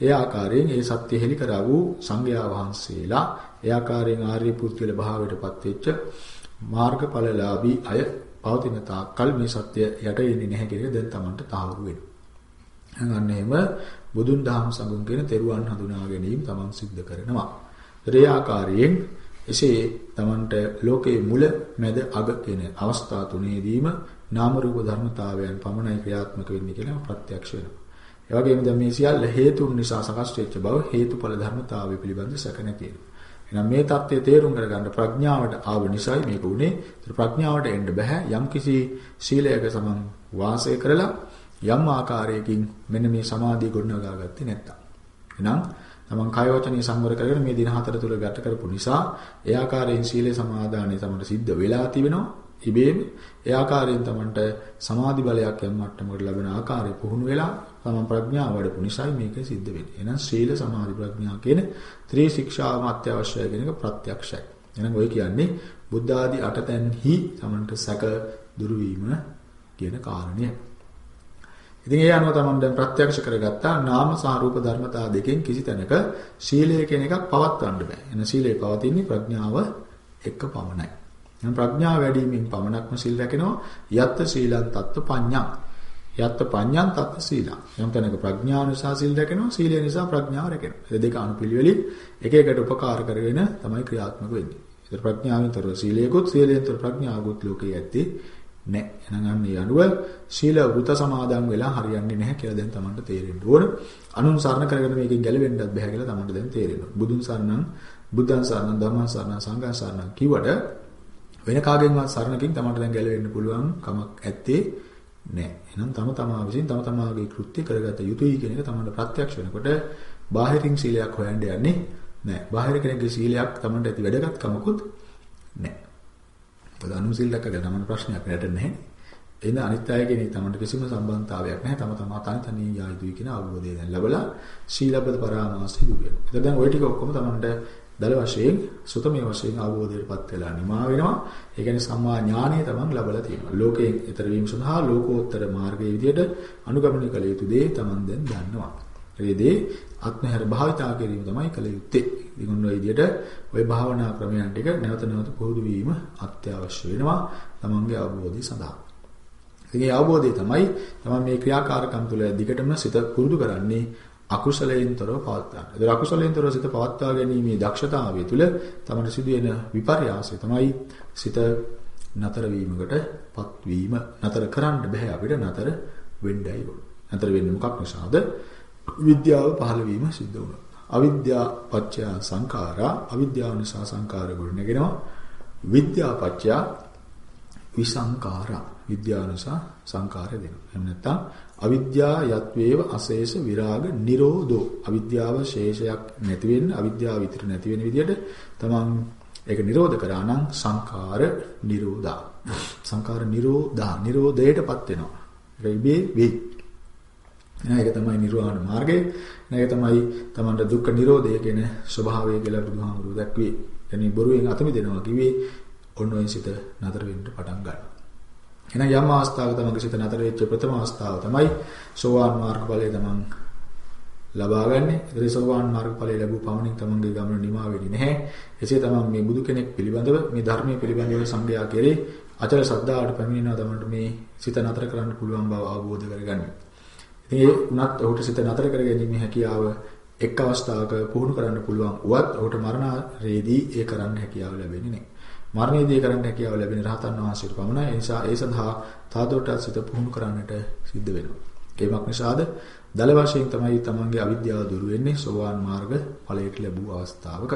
ඒ ආකාරයෙන් ඒ සත්‍ය හෙලි කරා වූ සංඝයා වහන්සේලා ඒ ආකාරයෙන් ආර්ය පුත්‍රල භාවයටපත් වෙච්ච මාර්ගඵලලාභී අය පවතින තාක්කල් මේ සත්‍ය යට එන්නේ නැහැ කියන දැන් Tamanට තාවුරු වෙනවා. අන්න එහෙම බුදුන් දහම් සඟුන් කියන තෙරුවන් හඳුනා ගැනීම Taman සිද්ධ කරනවා. ඒ ආකාරයෙන් එසේ Tamanට ලෝකයේ මුල මැද අග කියන අවස්ථා තුනේදීම නාම රූප ධර්මතාවයන් පමණයි ක්‍රියාත්මක වෙන්නේ කියලා ප්‍රත්‍යක්ෂ වෙනවා. ඒ වගේම දැන් මේ සියල්ල හේතුන් නිසා සකස් වෙච්ච බව හේතුඵල ධර්මතාවය පිළිබඳ සැක නැති වෙනවා. එහෙනම් මේ தත්ත්වය තේරුම් කරගන්න ප්‍රඥාවට ආව නිසායි මේක උනේ. ඒත් ප්‍රඥාවට එන්න බෑ යම්කිසි සීලයක සමන් වාසය කරලා යම් ආකාරයකින් මෙන්න මේ සමාධිය ගොඩනගා ගත්තේ නැත්තම්. එහෙනම් තමන් කය වචනේ සංවර කරගෙන මේ දින හතර තුල ගත කරපු නිසා ඒ ආකාරයෙන් සීලේ සමාදානය තමයි සිද්ධ වෙලා තිබෙනවා. ඉබේම ඒ ආකාරයෙන් තමන්ට සමාධි බලයක් යම් මට්ටමකට ලැබෙන ආකාරය පුහුණු වෙලා තමන් ප්‍රඥාව වඩපු නිසායි මේක සිද්ධ වෙන්නේ. එහෙනම් සීල සමාධි ප්‍රඥා කියන ත්‍රි ශික්ෂාවම අත්‍යවශ්‍යයි කියන එක ප්‍රත්‍යක්ෂයි. එහෙනම් ඔය කියන්නේ බුද්ධ ආදී අටතැන්හි තමන්ට සැක දුරු වීම කියන කාරණය. ඉතින් ඒ අනුව තමයි දැන් ප්‍රත්‍යක්ෂ කරගත්තා නාම සහ රූප ධර්මතා දෙකෙන් කිසි තැනක සීලය කියන එකක් පවත්වන්න බෑ. එන සීලය පවතින්නේ ප්‍රඥාව එක්ක පමණයි. එහෙනම් ප්‍රඥාව වැඩිමින් පමණක්ම සීල් රැකෙනවා. යත්ත සීලං තත්ත්ව පඤ්ඤා. යත්ත පඤ්ඤං තත්ත්ව සීලං. යම් තැනක ප්‍රඥාව නිසා සීල් රැකෙනවා. සීලය නිසා ප්‍රඥාව රැකෙනවා. මේ දෙක අනුපිළිවෙලින් එක එකට උපකාර කරගෙන තමයි ක්‍රියාත්මක වෙන්නේ. ඒතර ප්‍රඥාවෙන්තර සීලයකුත් සීලයෙන්තර ප්‍රඥාවකුත් ලෝකේ ඇත්තේ නැහැ. එහෙනම් අන්න මේ අනුව සීල වෘත සමාදන් වෙලා හරියන්නේ නැහැ කියලා දැන් Tamanට තේරෙන්න ඕන. අනුන් සරණ කරගෙන මේකෙන් ගැලවෙන්නත් බෑ කියලා Tamanට දැන් තේරෙනවා. බුදුන් සරණං බුද්ධං සරණං ධම්මං සරණං සංඝං සරණං කිව්වට වෙන කාගෙන්වත් සරණකින් Tamanට දැන් ගැලවෙන්න පුළුවන් කමක් ඇත්තේ නැහැ. එහෙනම් තම තමා විසින් තම තමාගේ කෘත්‍ය කරගත යුතුයි කියන එක Tamanට ප්‍රත්‍යක්ෂ වෙනකොට බාහිරින් සීලයක් හොයන්න යන්නේ නැහැ. බාහිර කෙනෙක්ගේ සීලයක් Tamanට ඇති වැඩගත්කමකුත් නැහැ. මොකද අනුසිල් දැක්කගෙන තමයි ප්‍රශ්නයක් නැටෙන්නේ නැහැ. එහෙනම් අනිත් අයගේ තමන්ට කිසිම සම්බන්ධතාවයක් නැහැ. තම තමා තනි තනි යා යුතුයි කියන අවබෝධය දැන් ලැබලා සීලබ්බත පරාමාසය දුර වෙනවා. එතකොට දැන් ওই ටික ඔක්කොම තමන්ට දල වශයෙන් සුතමේ වශයෙන් අවබෝධයටපත් වෙලා නිමා වෙනවා. ඒ කියන්නේ සම්මා ඥානය තමන් ලැබලා තියෙනවා. ලෝකයෙන් ඈතර වීම සඳහා ලෝකෝත්තර මාර්ගයේ විදියට අනුගමනය කළ යුතු දේ තමන් දැන් දන්නවා. ඒ දේ ආත්මහැර භාවිතා කිරීම තමයි කළ යුත්තේ. ඉතින් ඔන්න ඔය විදිහට ওই භාවනා ක්‍රමයන් ටික නැවත නැවත පුහුණු වීම අත්‍යවශ්‍ය වෙනවා තමන්ගේ අවබෝධය සඳහා. ඉතින් මේ අවබෝධය තමයි තමයි මේ ක්‍රියාකාරකම් තුළ දිගටම සිත පුරුදු කරන්නේ අකුසලයෙන්තරව පවත්වා ගන්න. ඒතර අකුසලයෙන්තරව සිත පවත්වා ගැනීමේ දක්ෂතාවය තුළ තමයි සිදුවෙන විපර්යාසය තමයි සිත නතර වීමකටපත් වීම නතර කරන්න බෑ අපිට නතර වෙන්නයි ඕන. නතර වෙන්නේ මොකක් නිසාද? විද්‍යාව පහළ වීම සිද්ධ වුණා. අවිද්‍යා පත්‍ය සංඛාරා අවිද්‍යාව නිසා සංඛාර ගොඩනගෙනවා. විද්‍යා පත්‍ය විසංඛාරා විද්‍යාව නිසා සංඛාරය දෙනවා. එහෙම නැත්නම් අවිද්‍යා යත්වේව අශේෂ විරාග නිරෝධෝ අවිද්‍යාව ශේෂයක් නැති වෙන්න අවිද්‍යාව විතර නැති වෙන විදිහට තමන් ඒක නිරෝධ කරා නම් සංඛාර නිරෝධා සංඛාර නිරෝධා නිරෝධයටපත් වෙනවා. ඒක ඉබේ වෙයි. ඒක තමයි නිර්වාණ මාර්ගය. ඒක තමයි තමන්ට දුක්ඛ නිරෝධය කියන ස්වභාවය කියලා බුදුහාමුදුරුවෝ දැක්වේ. එනි බොරුවෙන් අත මිදෙනවා කිව්වේ ඔන්න ඔය සිත නතර වෙන්න පටන් ගන්නවා. එහෙනම් යම් අවස්ථාවක තමන්ගේ සිත නතර වෙච්ච ප්‍රථම අවස්ථාව තමයි සෝවාන් මාර්ගඵලය තමන් ලබාගන්නේ. ඒ සෝවාන් මාර්ගඵලය ලැබුව පමණින් තමන්ගේ ගමන නිමා වෙන්නේ නැහැ. එසේ තමන් මේ බුදු කෙනෙක් පිළිබඳව මේ ධර්මයේ පිළිබඳව සංගයා කෙරේ අචල ශ්‍රද්ධාවට පැමිණෙනවා තමන්ට මේ සිත නතර කරන්න පුළුවන් බව අවබෝධ කරගන්න. ඉතින් ඒ උනත් ඔහුට සිත නතර කර ගැනීමේ හැකියාව එක් අවස්ථාවක පුහුණු කරන්න පුළුවන්. උවත් ඔහුට මරණයේදී ඒ කරන්න හැකියාව ලැබෙන්නේ නැහැ. මරණයේදී කරන්න හැකියාව ලැබෙන රහතන් වහන්සේට පමණයි. ඒ නිසා ඒ සඳහා තාදොටත් සිත පුහුණු කරන්නට සිද්ධ වෙනවා. ඒමක් නිසාද දල වශයෙන් තමයි තමන්ගේ අවිද්‍යාව දුරු වෙන්නේ සෝවාන් මාර්ග ඵලයට ලැබුව අවස්ථාවක.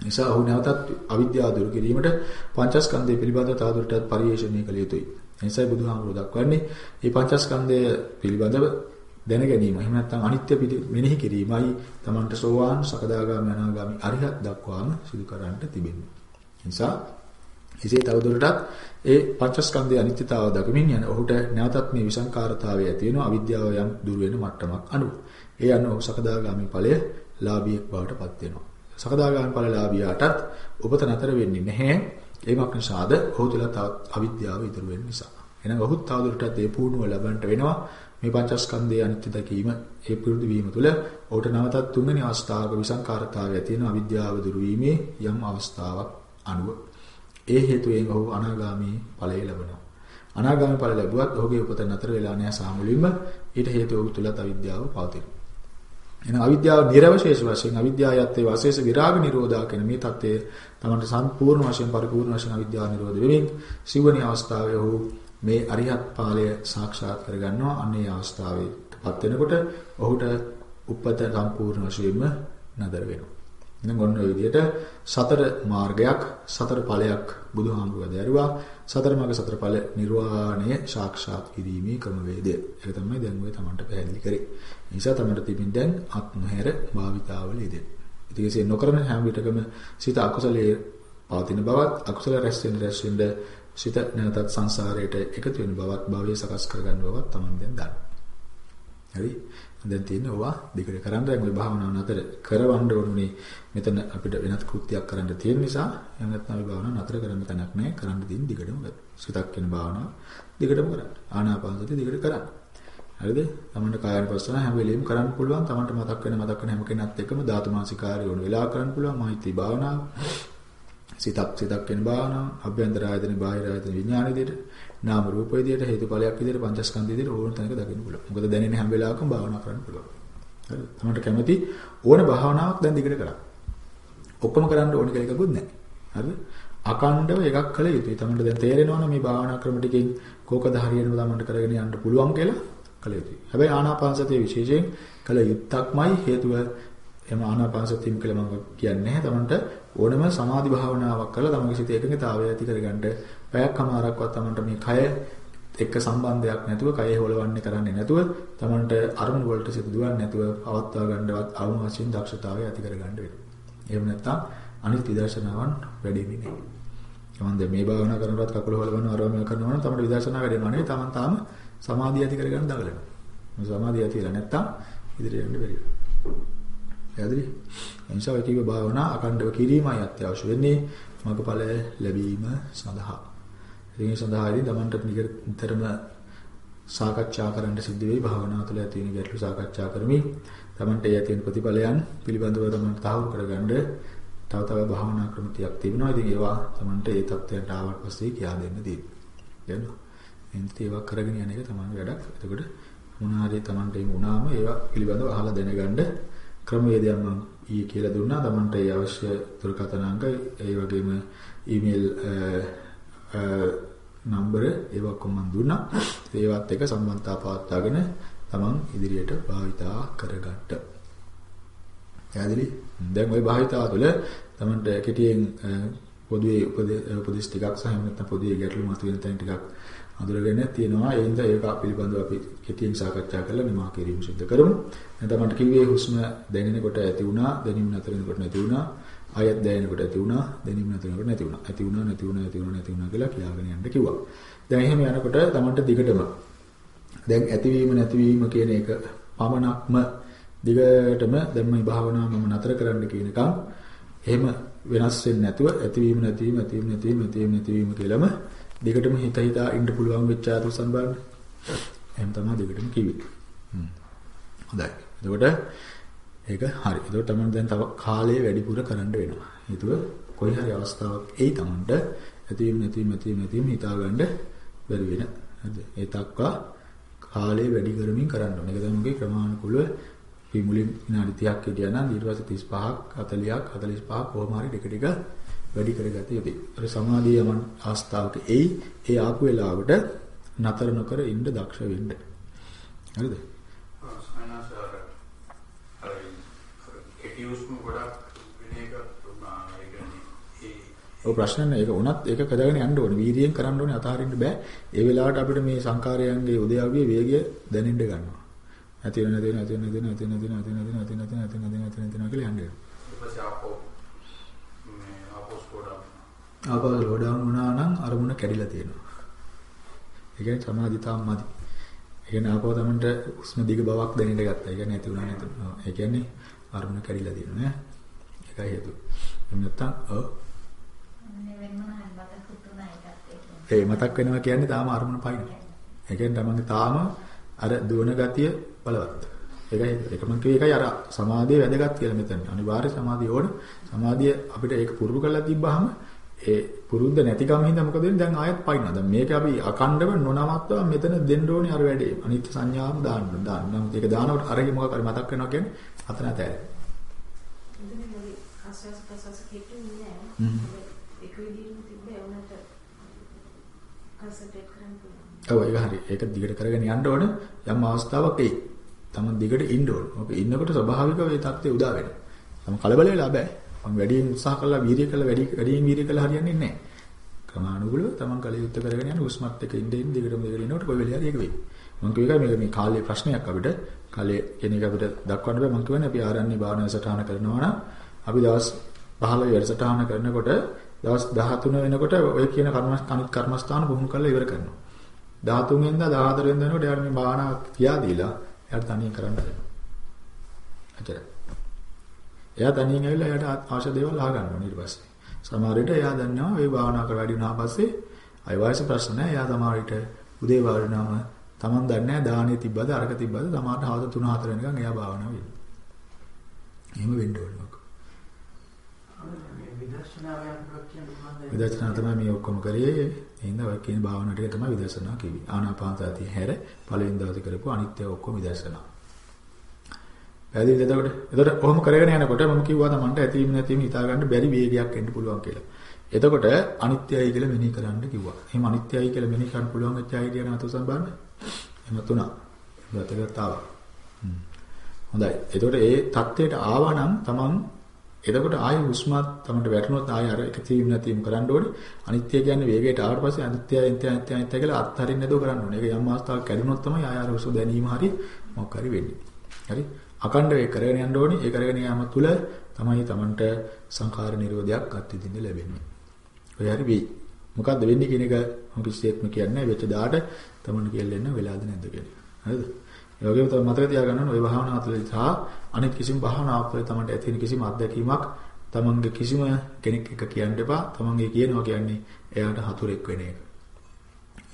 නිසා ඔහු නැවතත් අවිද්‍යාව දුරු කිරීමට පංචස්කන්ධය පිළිබඳව තවදුරටත් පරිශීලනය කළ යුතුයි. එනිසායි බුදුහාමුදුරුවෝ දක්වන්නේ මේ පංචස්කන්ධය පිළිබඳව දැන ගැනීම. එහෙම නැත්නම් අනිත්‍ය මෙනෙහි කිරීමයි තමන්ට සෝවාන්, සකදාගාමී, අනාගාමී, අරිහත් දක්වාම සිදු කරන්නට තිබෙන්නේ. නිසා එසේ තවදුරටත් ඒ පංචස්කන්ධයේ අනිත්‍යතාව දකිමින් යන ඔහුට නැවතත් මේ විසංකාරතාවය ඇති වෙනවා අවිද්‍යාව යම් දුර වෙන මට්ටමක් අනුව. ඒ අනුව සකදාගාමී ඵලය ලාභියෙක් බවට පත් වෙනවා. සකදාගාමී ඵල ලාභියාටත් උපත නතර වෙන්නේ නැහැ. ඒමක් නිසාද ඔහු තුළ තවත් අවිද්‍යාව ඉතුරු වෙන නිසා. එහෙනම් ඔහුත් තවදුරටත් ඒ පුහුණුව ලබන්නට වෙනවා. මේ පංචස්කන්ධයේ අනිත්‍ය දැකීම ඒ පුරුදු වීම තුළ ඔහුට නැවතත් තුන්වෙනි අවස්ථාවක විසංකාරතාවය ඇති වෙන අවිද්‍යාව දුරු වීමේ යම් අවස්ථාවක් අනුව ඒ හේතුවෙන් ඔහු අනාගාමී ඵලය ලබනවා. අනාගාමී ඵල ලැබුවත් ඔහුගේ උපත නතර වෙලා නැහැ සාමුලින්ම ඊට හේතුව ඔහු තුලත් අවිද්‍යාව පවතිනවා. එහෙනම් අවිද්‍යාව නිර්වශේෂ වශයෙන් අවිද්‍යාවයත් ඒ වාසේස විරාග නිරෝධා කියන මේ தත්ත්වය තමයි සම්පූර්ණ වශයෙන් පරිපූර්ණ වශයෙන් අවිද්‍යාව නිරෝධ වෙමින් සිවණි අවස්ථාවේ ඔහු මේ අරිහත් ඵලය සාක්ෂාත් කරගන්නවා. අන්නේ අවස්ථාවේපත් වෙනකොට ඔහුට උපත සම්පූර්ණ වශයෙන්ම නතර වෙනවා. එහෙනම් ඔන්න ඔය විදිහට සතර මාර්ගයක් සතර ඵලයක් බුදුහාමුදුරුවෝ දැරුවා. සතර මාර්ග සතර ඵල නිර්වාණය සාක්ෂාත් කිරීමේ ක්‍රමවේදය. ඒක තමයි දැන් ඔය Tamanට පැහැදිලි කරේ. ඒ නිසා Tamanට තිබින් දැන් අත් නොහැර භාවිතාවල යෙදෙන. ඉතින් ඒසේ නොකරන හැම විටකම සිත අකුසලයේ පවතින බවත් අකුසල රැස් වෙන රැස් වෙන සිත නැවතත් සංසාරයට එකතු වෙන බවත් භවයේ සකස් කරගන්න බවත් Taman දැන් දන්නවා. හරි? දැන් තියෙනවා දෙකට කරන්න දැන් ඔය භාවනාව නතර කරවන්න ඕනේ. මෙතන අපිට වෙනත් කෘත්‍යයක් කරන්න තියෙන නිසා එහෙම නැත්නම් අපි භාවනාව නතර කරන්න තැනක් නැහැ. කරන්න තියෙන දිගටම සිතක් වෙන භාවනාව දිගටම කරන්න. ආනාපානසති දිගට කරන්න. හරිද? තමන්ට කායන පස්සන හැම වෙලෙම කරන්න පුළුවන්. තමන්ට මතක් වෙන මතක් වෙන හැම කෙනත් එක්කම ධාතු මානසිකාරය වුණ වෙලා කරන්න පුළුවන්. මෛත්‍රී භාවනාව. සිතක් සිතක් වෙන භාවනාව. අභ්‍යන්තර ආයතන බාහිර ආයතන විඥාන විදියට. නාම රූප විදියට හේතුඵලයක් විදියට පංචස්කන්ධ විදියට ඕන තැනක දකින්න පුළුවන්. මොකද දැනෙන හැම වෙලාවකම භාවනා කරන්න පුළුවන්. හරිද? තමන්ට කැමති ඕන භාවනාවක් දැන් දිගට කරන්න. ඔක්කොම කරන්න ඕන කියලා එකකුත් නැහැ. හරිද? අකණ්ඩව එකක් කළ යුතුයි. තමන්ට දැන් තේරෙනවනේ මේ භාවනා ක්‍රම ටිකෙන් කෝකද හරියටම තමන්ට කරගෙන යන්න පුළුවන් කියලා කළ යුතුයි. හැබැයි ආනාපානසතිය විශේෂයෙන් කළ යුත්තක්මයි හේතුව එම ආනාපානසතියම කියලා මම කියන්නේ නැහැ. තමන්ට ඕනම සමාධි භාවනාවක් කරලා තමන්ගේ සිතේ එකඟතාවය ඇති කරගන්න පැයක් අමාරක්වත් තමන්ට මේ කය එක්ක සම්බන්ධයක් නැතුව කය හොලවන්නේ කරන්නේ නැතුව තමන්ට අරමුණු වලට සිත දුවන්නේ නැතුව පවත්වා ගන්නවත් අවම වශයෙන් දක්ෂතාවය ඇති කරගන්න වෙනවා. එහෙම නැත්නම් අනිත් විදර්ශනාවන් වැඩිෙන්නේ නැහැ. තමන් දැන් මේ භාවනා කරනකොට කකුල හොලවන අරමුණ කරනවා නම් තමන්ට විදර්ශනා වැඩෙනවා නෙවෙයි තමන් තාම සමාධිය ඇති කරගන්න දඟලනවා. මේ සමාධිය ඇතිලා නැත්තම් ඉදිරියට යන්න බැරි වෙනවා. පැහැදිලි? එනිසා ඔය කිව්ව භාවනා අකණ්ඩව කිරීමයි අත්‍යවශ්‍ය වෙන්නේ මඟඵල ලැබීම සඳහා. ඒ සඳහාදී තමන්ට නිතරම සාකච්ඡා කරන්න සිද්ධ වෙයි භාවනාව තුළ ඇති වෙන ගැටලු සාකච්ඡා කරමින් තමන්ට ඒ ඇති වෙන ප්‍රතිඵලයන් පිළිබඳව තමන්ට තහවුරු කරගන්න තව තව භාවනා ක්‍රම ටිකක් තිබෙනවා. ඉතින් ඒවා තමන්ට ඒ தත්ත්වයට ආවට පස්සේ කියා දෙන්න දෙන්න. දැන් එන්ට ඒවා කරගෙන යන එක තමයි වැඩක්. එතකොට මොනාරි තමන්ට එමු වුණාම ඒවා පිළිබඳව අහලා දැනගන්න ක්‍රමවේදයක් මම ඊයේ කියලා දුන්නා. තමන්ට ඒ අවශ්‍ය දුරකථන අංක ඒ වගේම ඊමේල් නම්බර ඒවා ඔක්කොම මම දුන්නා. ඒවත් එක සම්බන්ධතාව පවත්වාගෙන තමන් ඉදිරියට භාවිතා කරගන්න. පැහැදිලි? දැන් ওই භාවිතාව තුළ තමන්ට කෙටියෙන් පොදුවේ උපදේශ ටිකක් සහ නැත්නම් පොදුවේ ගැටලු මතුවෙන තැන් ටිකක් අඳුරගෙන තියෙනවා. ඒ හින්දා ඒක පිළිබඳව අපි කෙටියෙන් සාකච්ඡා කරලා නිමා කිරීම සිදු කරමු. දැන් තමන්ට කිව්වේ හුස්ම දැනෙනකොට ඇති වුණා, දැනීම නැතර වෙනකොට නැති වුණා. ආයත් දැනෙනකොට ඇති වුණා, දැනීම නැති වෙනකොට නැති වුණා. ඇති වුණා, නැති වුණා, ඇති වුණා, නැති වුණා කියලා කියාගෙන යන්න කිව්වා. දැන් එහෙම යනකොට තමන්ට දිගටම දැන් ඇතිවීම නැතිවීම කියන එක පමණක්ම දිගටම දැන් මේ භාවනාව මම නතර කරන්න කියන එකම් එහෙම වෙනස් වෙන්නේ නැතුව ඇතිවීම නැතිවීම ඇතිවීම නැතිවීම ඇතිවීම නැතිවීම කියලාම දෙකටම හිත හිතා ඉන්න පුළුවන් වෙච්ච ආතු සම්බන්ධ. එහෙනම් තමයි දෙකටම කිව්වේ. හ්ම්. හොඳයි. එතකොට ඒක හරි. එතකොට තමයි දැන් තව කාලය වැඩිපුර කරන්න වෙනවා. හේතුව කොයි හරි අවස්ථාවක් එයි Tamanට ඇතිවීම නැතිවීම ඇතිවීම නැතිවීම හිතාගන්න බැරි වෙන. හරිද? ඒ තක්වා කාලය වැඩි කරමින් කරන්න ඕනේ. ඒක තමයි මගේ ක්‍රමානුකූලව අපි මුලින් විනාඩි 30ක් හිටියා නම් ඊට පස්සේ 35ක් 40ක් 45ක් කොහොම හරි ටික ටික වැඩි කරගත යුතුයි. අර සමාධිය යමන් අවස්ථාවක එයි ඒ ආපු වෙලාවට නතර නොකර ඉන්න දක්ෂ වෙන්න. හරිද? සයනස් අර අර කෙටියුස්ම ගොඩක් වෙන එක ඒ කියන්නේ ඒ ඔය ප්‍රශ්න නෑ ඒක උනත් ඒක කඩගෙන යන්න ඕනේ. වීර්යයෙන් කරන්න ඕනේ අතහරින්න බෑ. ඒ වෙලාවට අපිට මේ සංකාරයන්ගේ උදයාවිය වේගය දැනෙන්න ගන්නවා. නැති වෙන නැති වෙන නැති වෙන නැති වෙන නැති වෙන නැති වෙන නැති වෙන නැති වෙන නැති වෙන නැති වෙන නැති වෙන කියලා යන්නේ. ඊට පස්සේ ආපෝ මේ ආපෝ ස්කෝඩා ආපහු ලෝ ඩවුන් වුණා නම් අරමුණ කැඩිලා තියෙනවා. ඒ කියන්නේ සමාධි තාම මදි. ඒ කියන්නේ ආපහු තමන්ට උස්ම දිග බවක් දැනෙන්න ගත්තා. ඒ කියන්නේ නැති වුණා නැති වුණා. ඒ කියන්නේ අරමුණ කැඩිලා තියෙනවා නේ. ඒකයි හේතුව. එහෙම නැත්තම් ඔව් ඒ මතක් වෙනවා කියන්නේ තාම අරමුණ පයින්. ඒ කියන්නේ තමන්ගේ තාම අර දුවන ගතිය බලවත්. ඒකයි ඒක මම කිව්වේ ඒකයි අර සමාධිය වැදගත් කියලා මෙතන. අනිවාර්ය සමාධිය ඕන. සමාධිය අපිට ඒක පුරුදු කරලා තිබ්බහම ඒ පුරුද්ද නැතිකම හින්දා මොකද වෙන්නේ දැන් ආයෙත් පයින්නවා. දැන් මේක අපි අකණ්ඩව නොනවත්වා මෙතන දෙන්න ඕනේ අර වැඩේ. අනිත්‍ය සංඥාවම දාන්න දාන්න. නම් ඒක දානකොට අරගෙන මොකක් හරි මතක් වෙනවා කියන්නේ අතන ඇතෑරේ. ඔව් ඒක හරි. ඒක දිගට කරගෙන යන්න ඕන යම් අවස්ථාවක් එයි. තමන් දිගට ඉන්න ඕන. ඔක ඉන්නකොට ස්වභාවිකව ඒ தත්ත්වය උදා වෙනවා. තම කලබල වෙලා බෑ. මම වැඩියෙන් උත්සාහ කළා වීර්ය කළා වැඩි වැඩියෙන් වීර්ය කළා හරියන්නේ නැහැ. ක්‍රමානුකූලව තමන් කල යුත්තේ කරගෙන යන උස්මත් එක ඉන්න ඉන්න දිගටම දිගට ඉන්නකොට කොයි වෙලේ හරි ඒක වෙයි. මම කියව එකයි මේක මේ කාලේ ප්‍රශ්නයක් අපිට. කාලේ කියන එක අපිට දක්වන්න බෑ. මම කියන්නේ අපි ආරණ්‍ය භාවනා සටහන කරනවා නම් අපි දවස් 15 වැඩසටහන කරනකොට දවස් 13 වෙනකොට ඔය කියන කර්ම අනිත් කර්මස්ථාන පුහුණු කරලා ඉවර කරනවා. 13 වෙනිදා 14 වෙනිදා වෙනකොට එයාට මේ භාවනා කියා දීලා එයාට තනියෙන් කරන්න දෙනවා. එච්චරයි. එයා තනියෙන් ඇවිල්ලා එයාට අවශ්‍ය දේවල් අහගන්න ඕනේ ඊට පස්සේ. සමහර විට එයා දන්නවා මේ භාවනා කර වැඩි වුණා පස්සේ අය වයස ප්‍රශ්න නැහැ. එයා සමහර විට උදේ වඩනම Taman දන්නේ නැහැ දානේ තිබ්බද අරක තිබ්බද සමහරට හවස 3 4 වෙනකන් එයා භාවනා වෙනවා. එහෙම වෙන්න ඕනේ. මේ විදර්ශනාව යනකොට කියන්නේ මොනවද? විදර්ශනා තමයි මේ ඔක්කොම කරේ. එහෙනම් ඔය කියන භාවනා ටික තමයි විදර්ශනා කිව්වේ. ආනාපාන සතිය හැර පළවෙනි දවසේ කරපුවා අනිත්‍ය ඔක්කොම විදර්ශනා. පැහැදිලිද එතකොට? එතකොට කොහොම කරගෙන යනකොට මම කිව්වා තමන්ට ඇතීම නැතිවීම හිතා ගන්න බැරි වේගයක් එන්න පුළුවන් කියලා. එතකොට අනිත්‍යයි කියලා මෙනෙහි කරන්න කිව්වා. එහෙම අනිත්‍යයි කියලා මෙනෙහි කරන්න පුළුවන් වෙච්ච අයිඩියා නැතු සම්බන්ධ. එහෙම තුනක්. වැදගත් ආවා. හොඳයි. එතකොට ඒ தත්ත්වයට ආවා නම් තමන් එතකොට ආයෙ හුස්මත් තමන්ට වැටුනොත් ආයෙ අර එක තීම් නැතිවීම කරන්න ඕනේ. අනිත්‍ය කියන්නේ වේගයට ආවට පස්සේ අනිත්‍යයි අනිත්‍යයි අනිත්‍යයි අනිත්‍යයි කියලා අත්හරින්න නේද කරන්න ඕනේ. ඒක යම් අවස්ථාවක් කැඩුනොත් තමයි ආයෙ අර හුස්ම දැනීම හරි මොකක් හරි වෙන්නේ. හරි? අකණ්ඩ වේ කරගෙන යන්න ඕනේ. ඒ කරගෙන යාම තුළ තමයි තමන්ට සංඛාර නිරෝධයක් අත්විඳින්න ලැබෙන්නේ. ඔය හරි වෙයි. මොකද්ද වෙන්නේ කියන එක මම කිසිසේත්ම කියන්නේ නැහැ. වෙච්ච දාට තමන්ට කියලා දෙන්න වෙලාද නැද්ද කියලා. හරිද? ඒ වගේම තමයි මතක තියාගන්න ඕනේ ওই භාවනාව තුළ සහ අනිත් කිසිම භාවනාවක් තුළ තමන්ට ඇති වෙන කිසිම අත්දැකීමක් තමන්ගේ කිසිම කෙනෙක් එක කියන්න එපා. තමන්ගේ කියනවා කියන්නේ එයාට හතුරෙක් වෙන එක.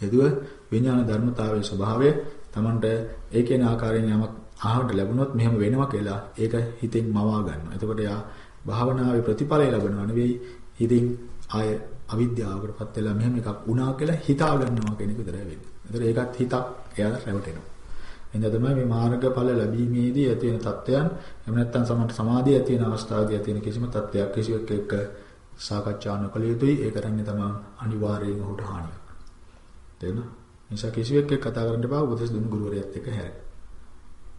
හේතුව විඥාන ධර්මතාවයේ ස්වභාවය තමන්ට ඒ කියන ආකාරයෙන් යමක් අහන්න ලැබුණොත් මෙහෙම වෙනවා කියලා ඒක හිතෙන් මවා ගන්නවා. එතකොට යා භාවනාවේ ප්‍රතිඵලය ලැබනවා නෙවෙයි හිතින් ආය අවිද්‍යාවකටපත් වෙලා මෙහෙම එකක් වුණා කියලා හිතා ගන්නවා කියන එක විතරයි වෙන්නේ. එතකොට ඒකත් හිතක් එයාට රැවටෙනවා. එඳ තමයි මේ මාර්ගඵල ලැබීමේදී ඇති වෙන තත්ත්වයන් එහෙම නැත්නම් සමහර සමාධිය ඇති වෙන අවස්ථාවේදී ඇති වෙන කිසිම තත්ත්වයක් කිසිවෙක් එක්ක සාකච්ඡා නොකළ යුතුයි. ඒ කරන්නේ තමයි අනිවාර්යයෙන් ඔහුට හානියක්. තේරුණා? නිසා කිසිවෙක් එක්ක කතා කරන්න එපා උපදෙස් දුන්න ගුරුවරයාත් එක්ක හැර.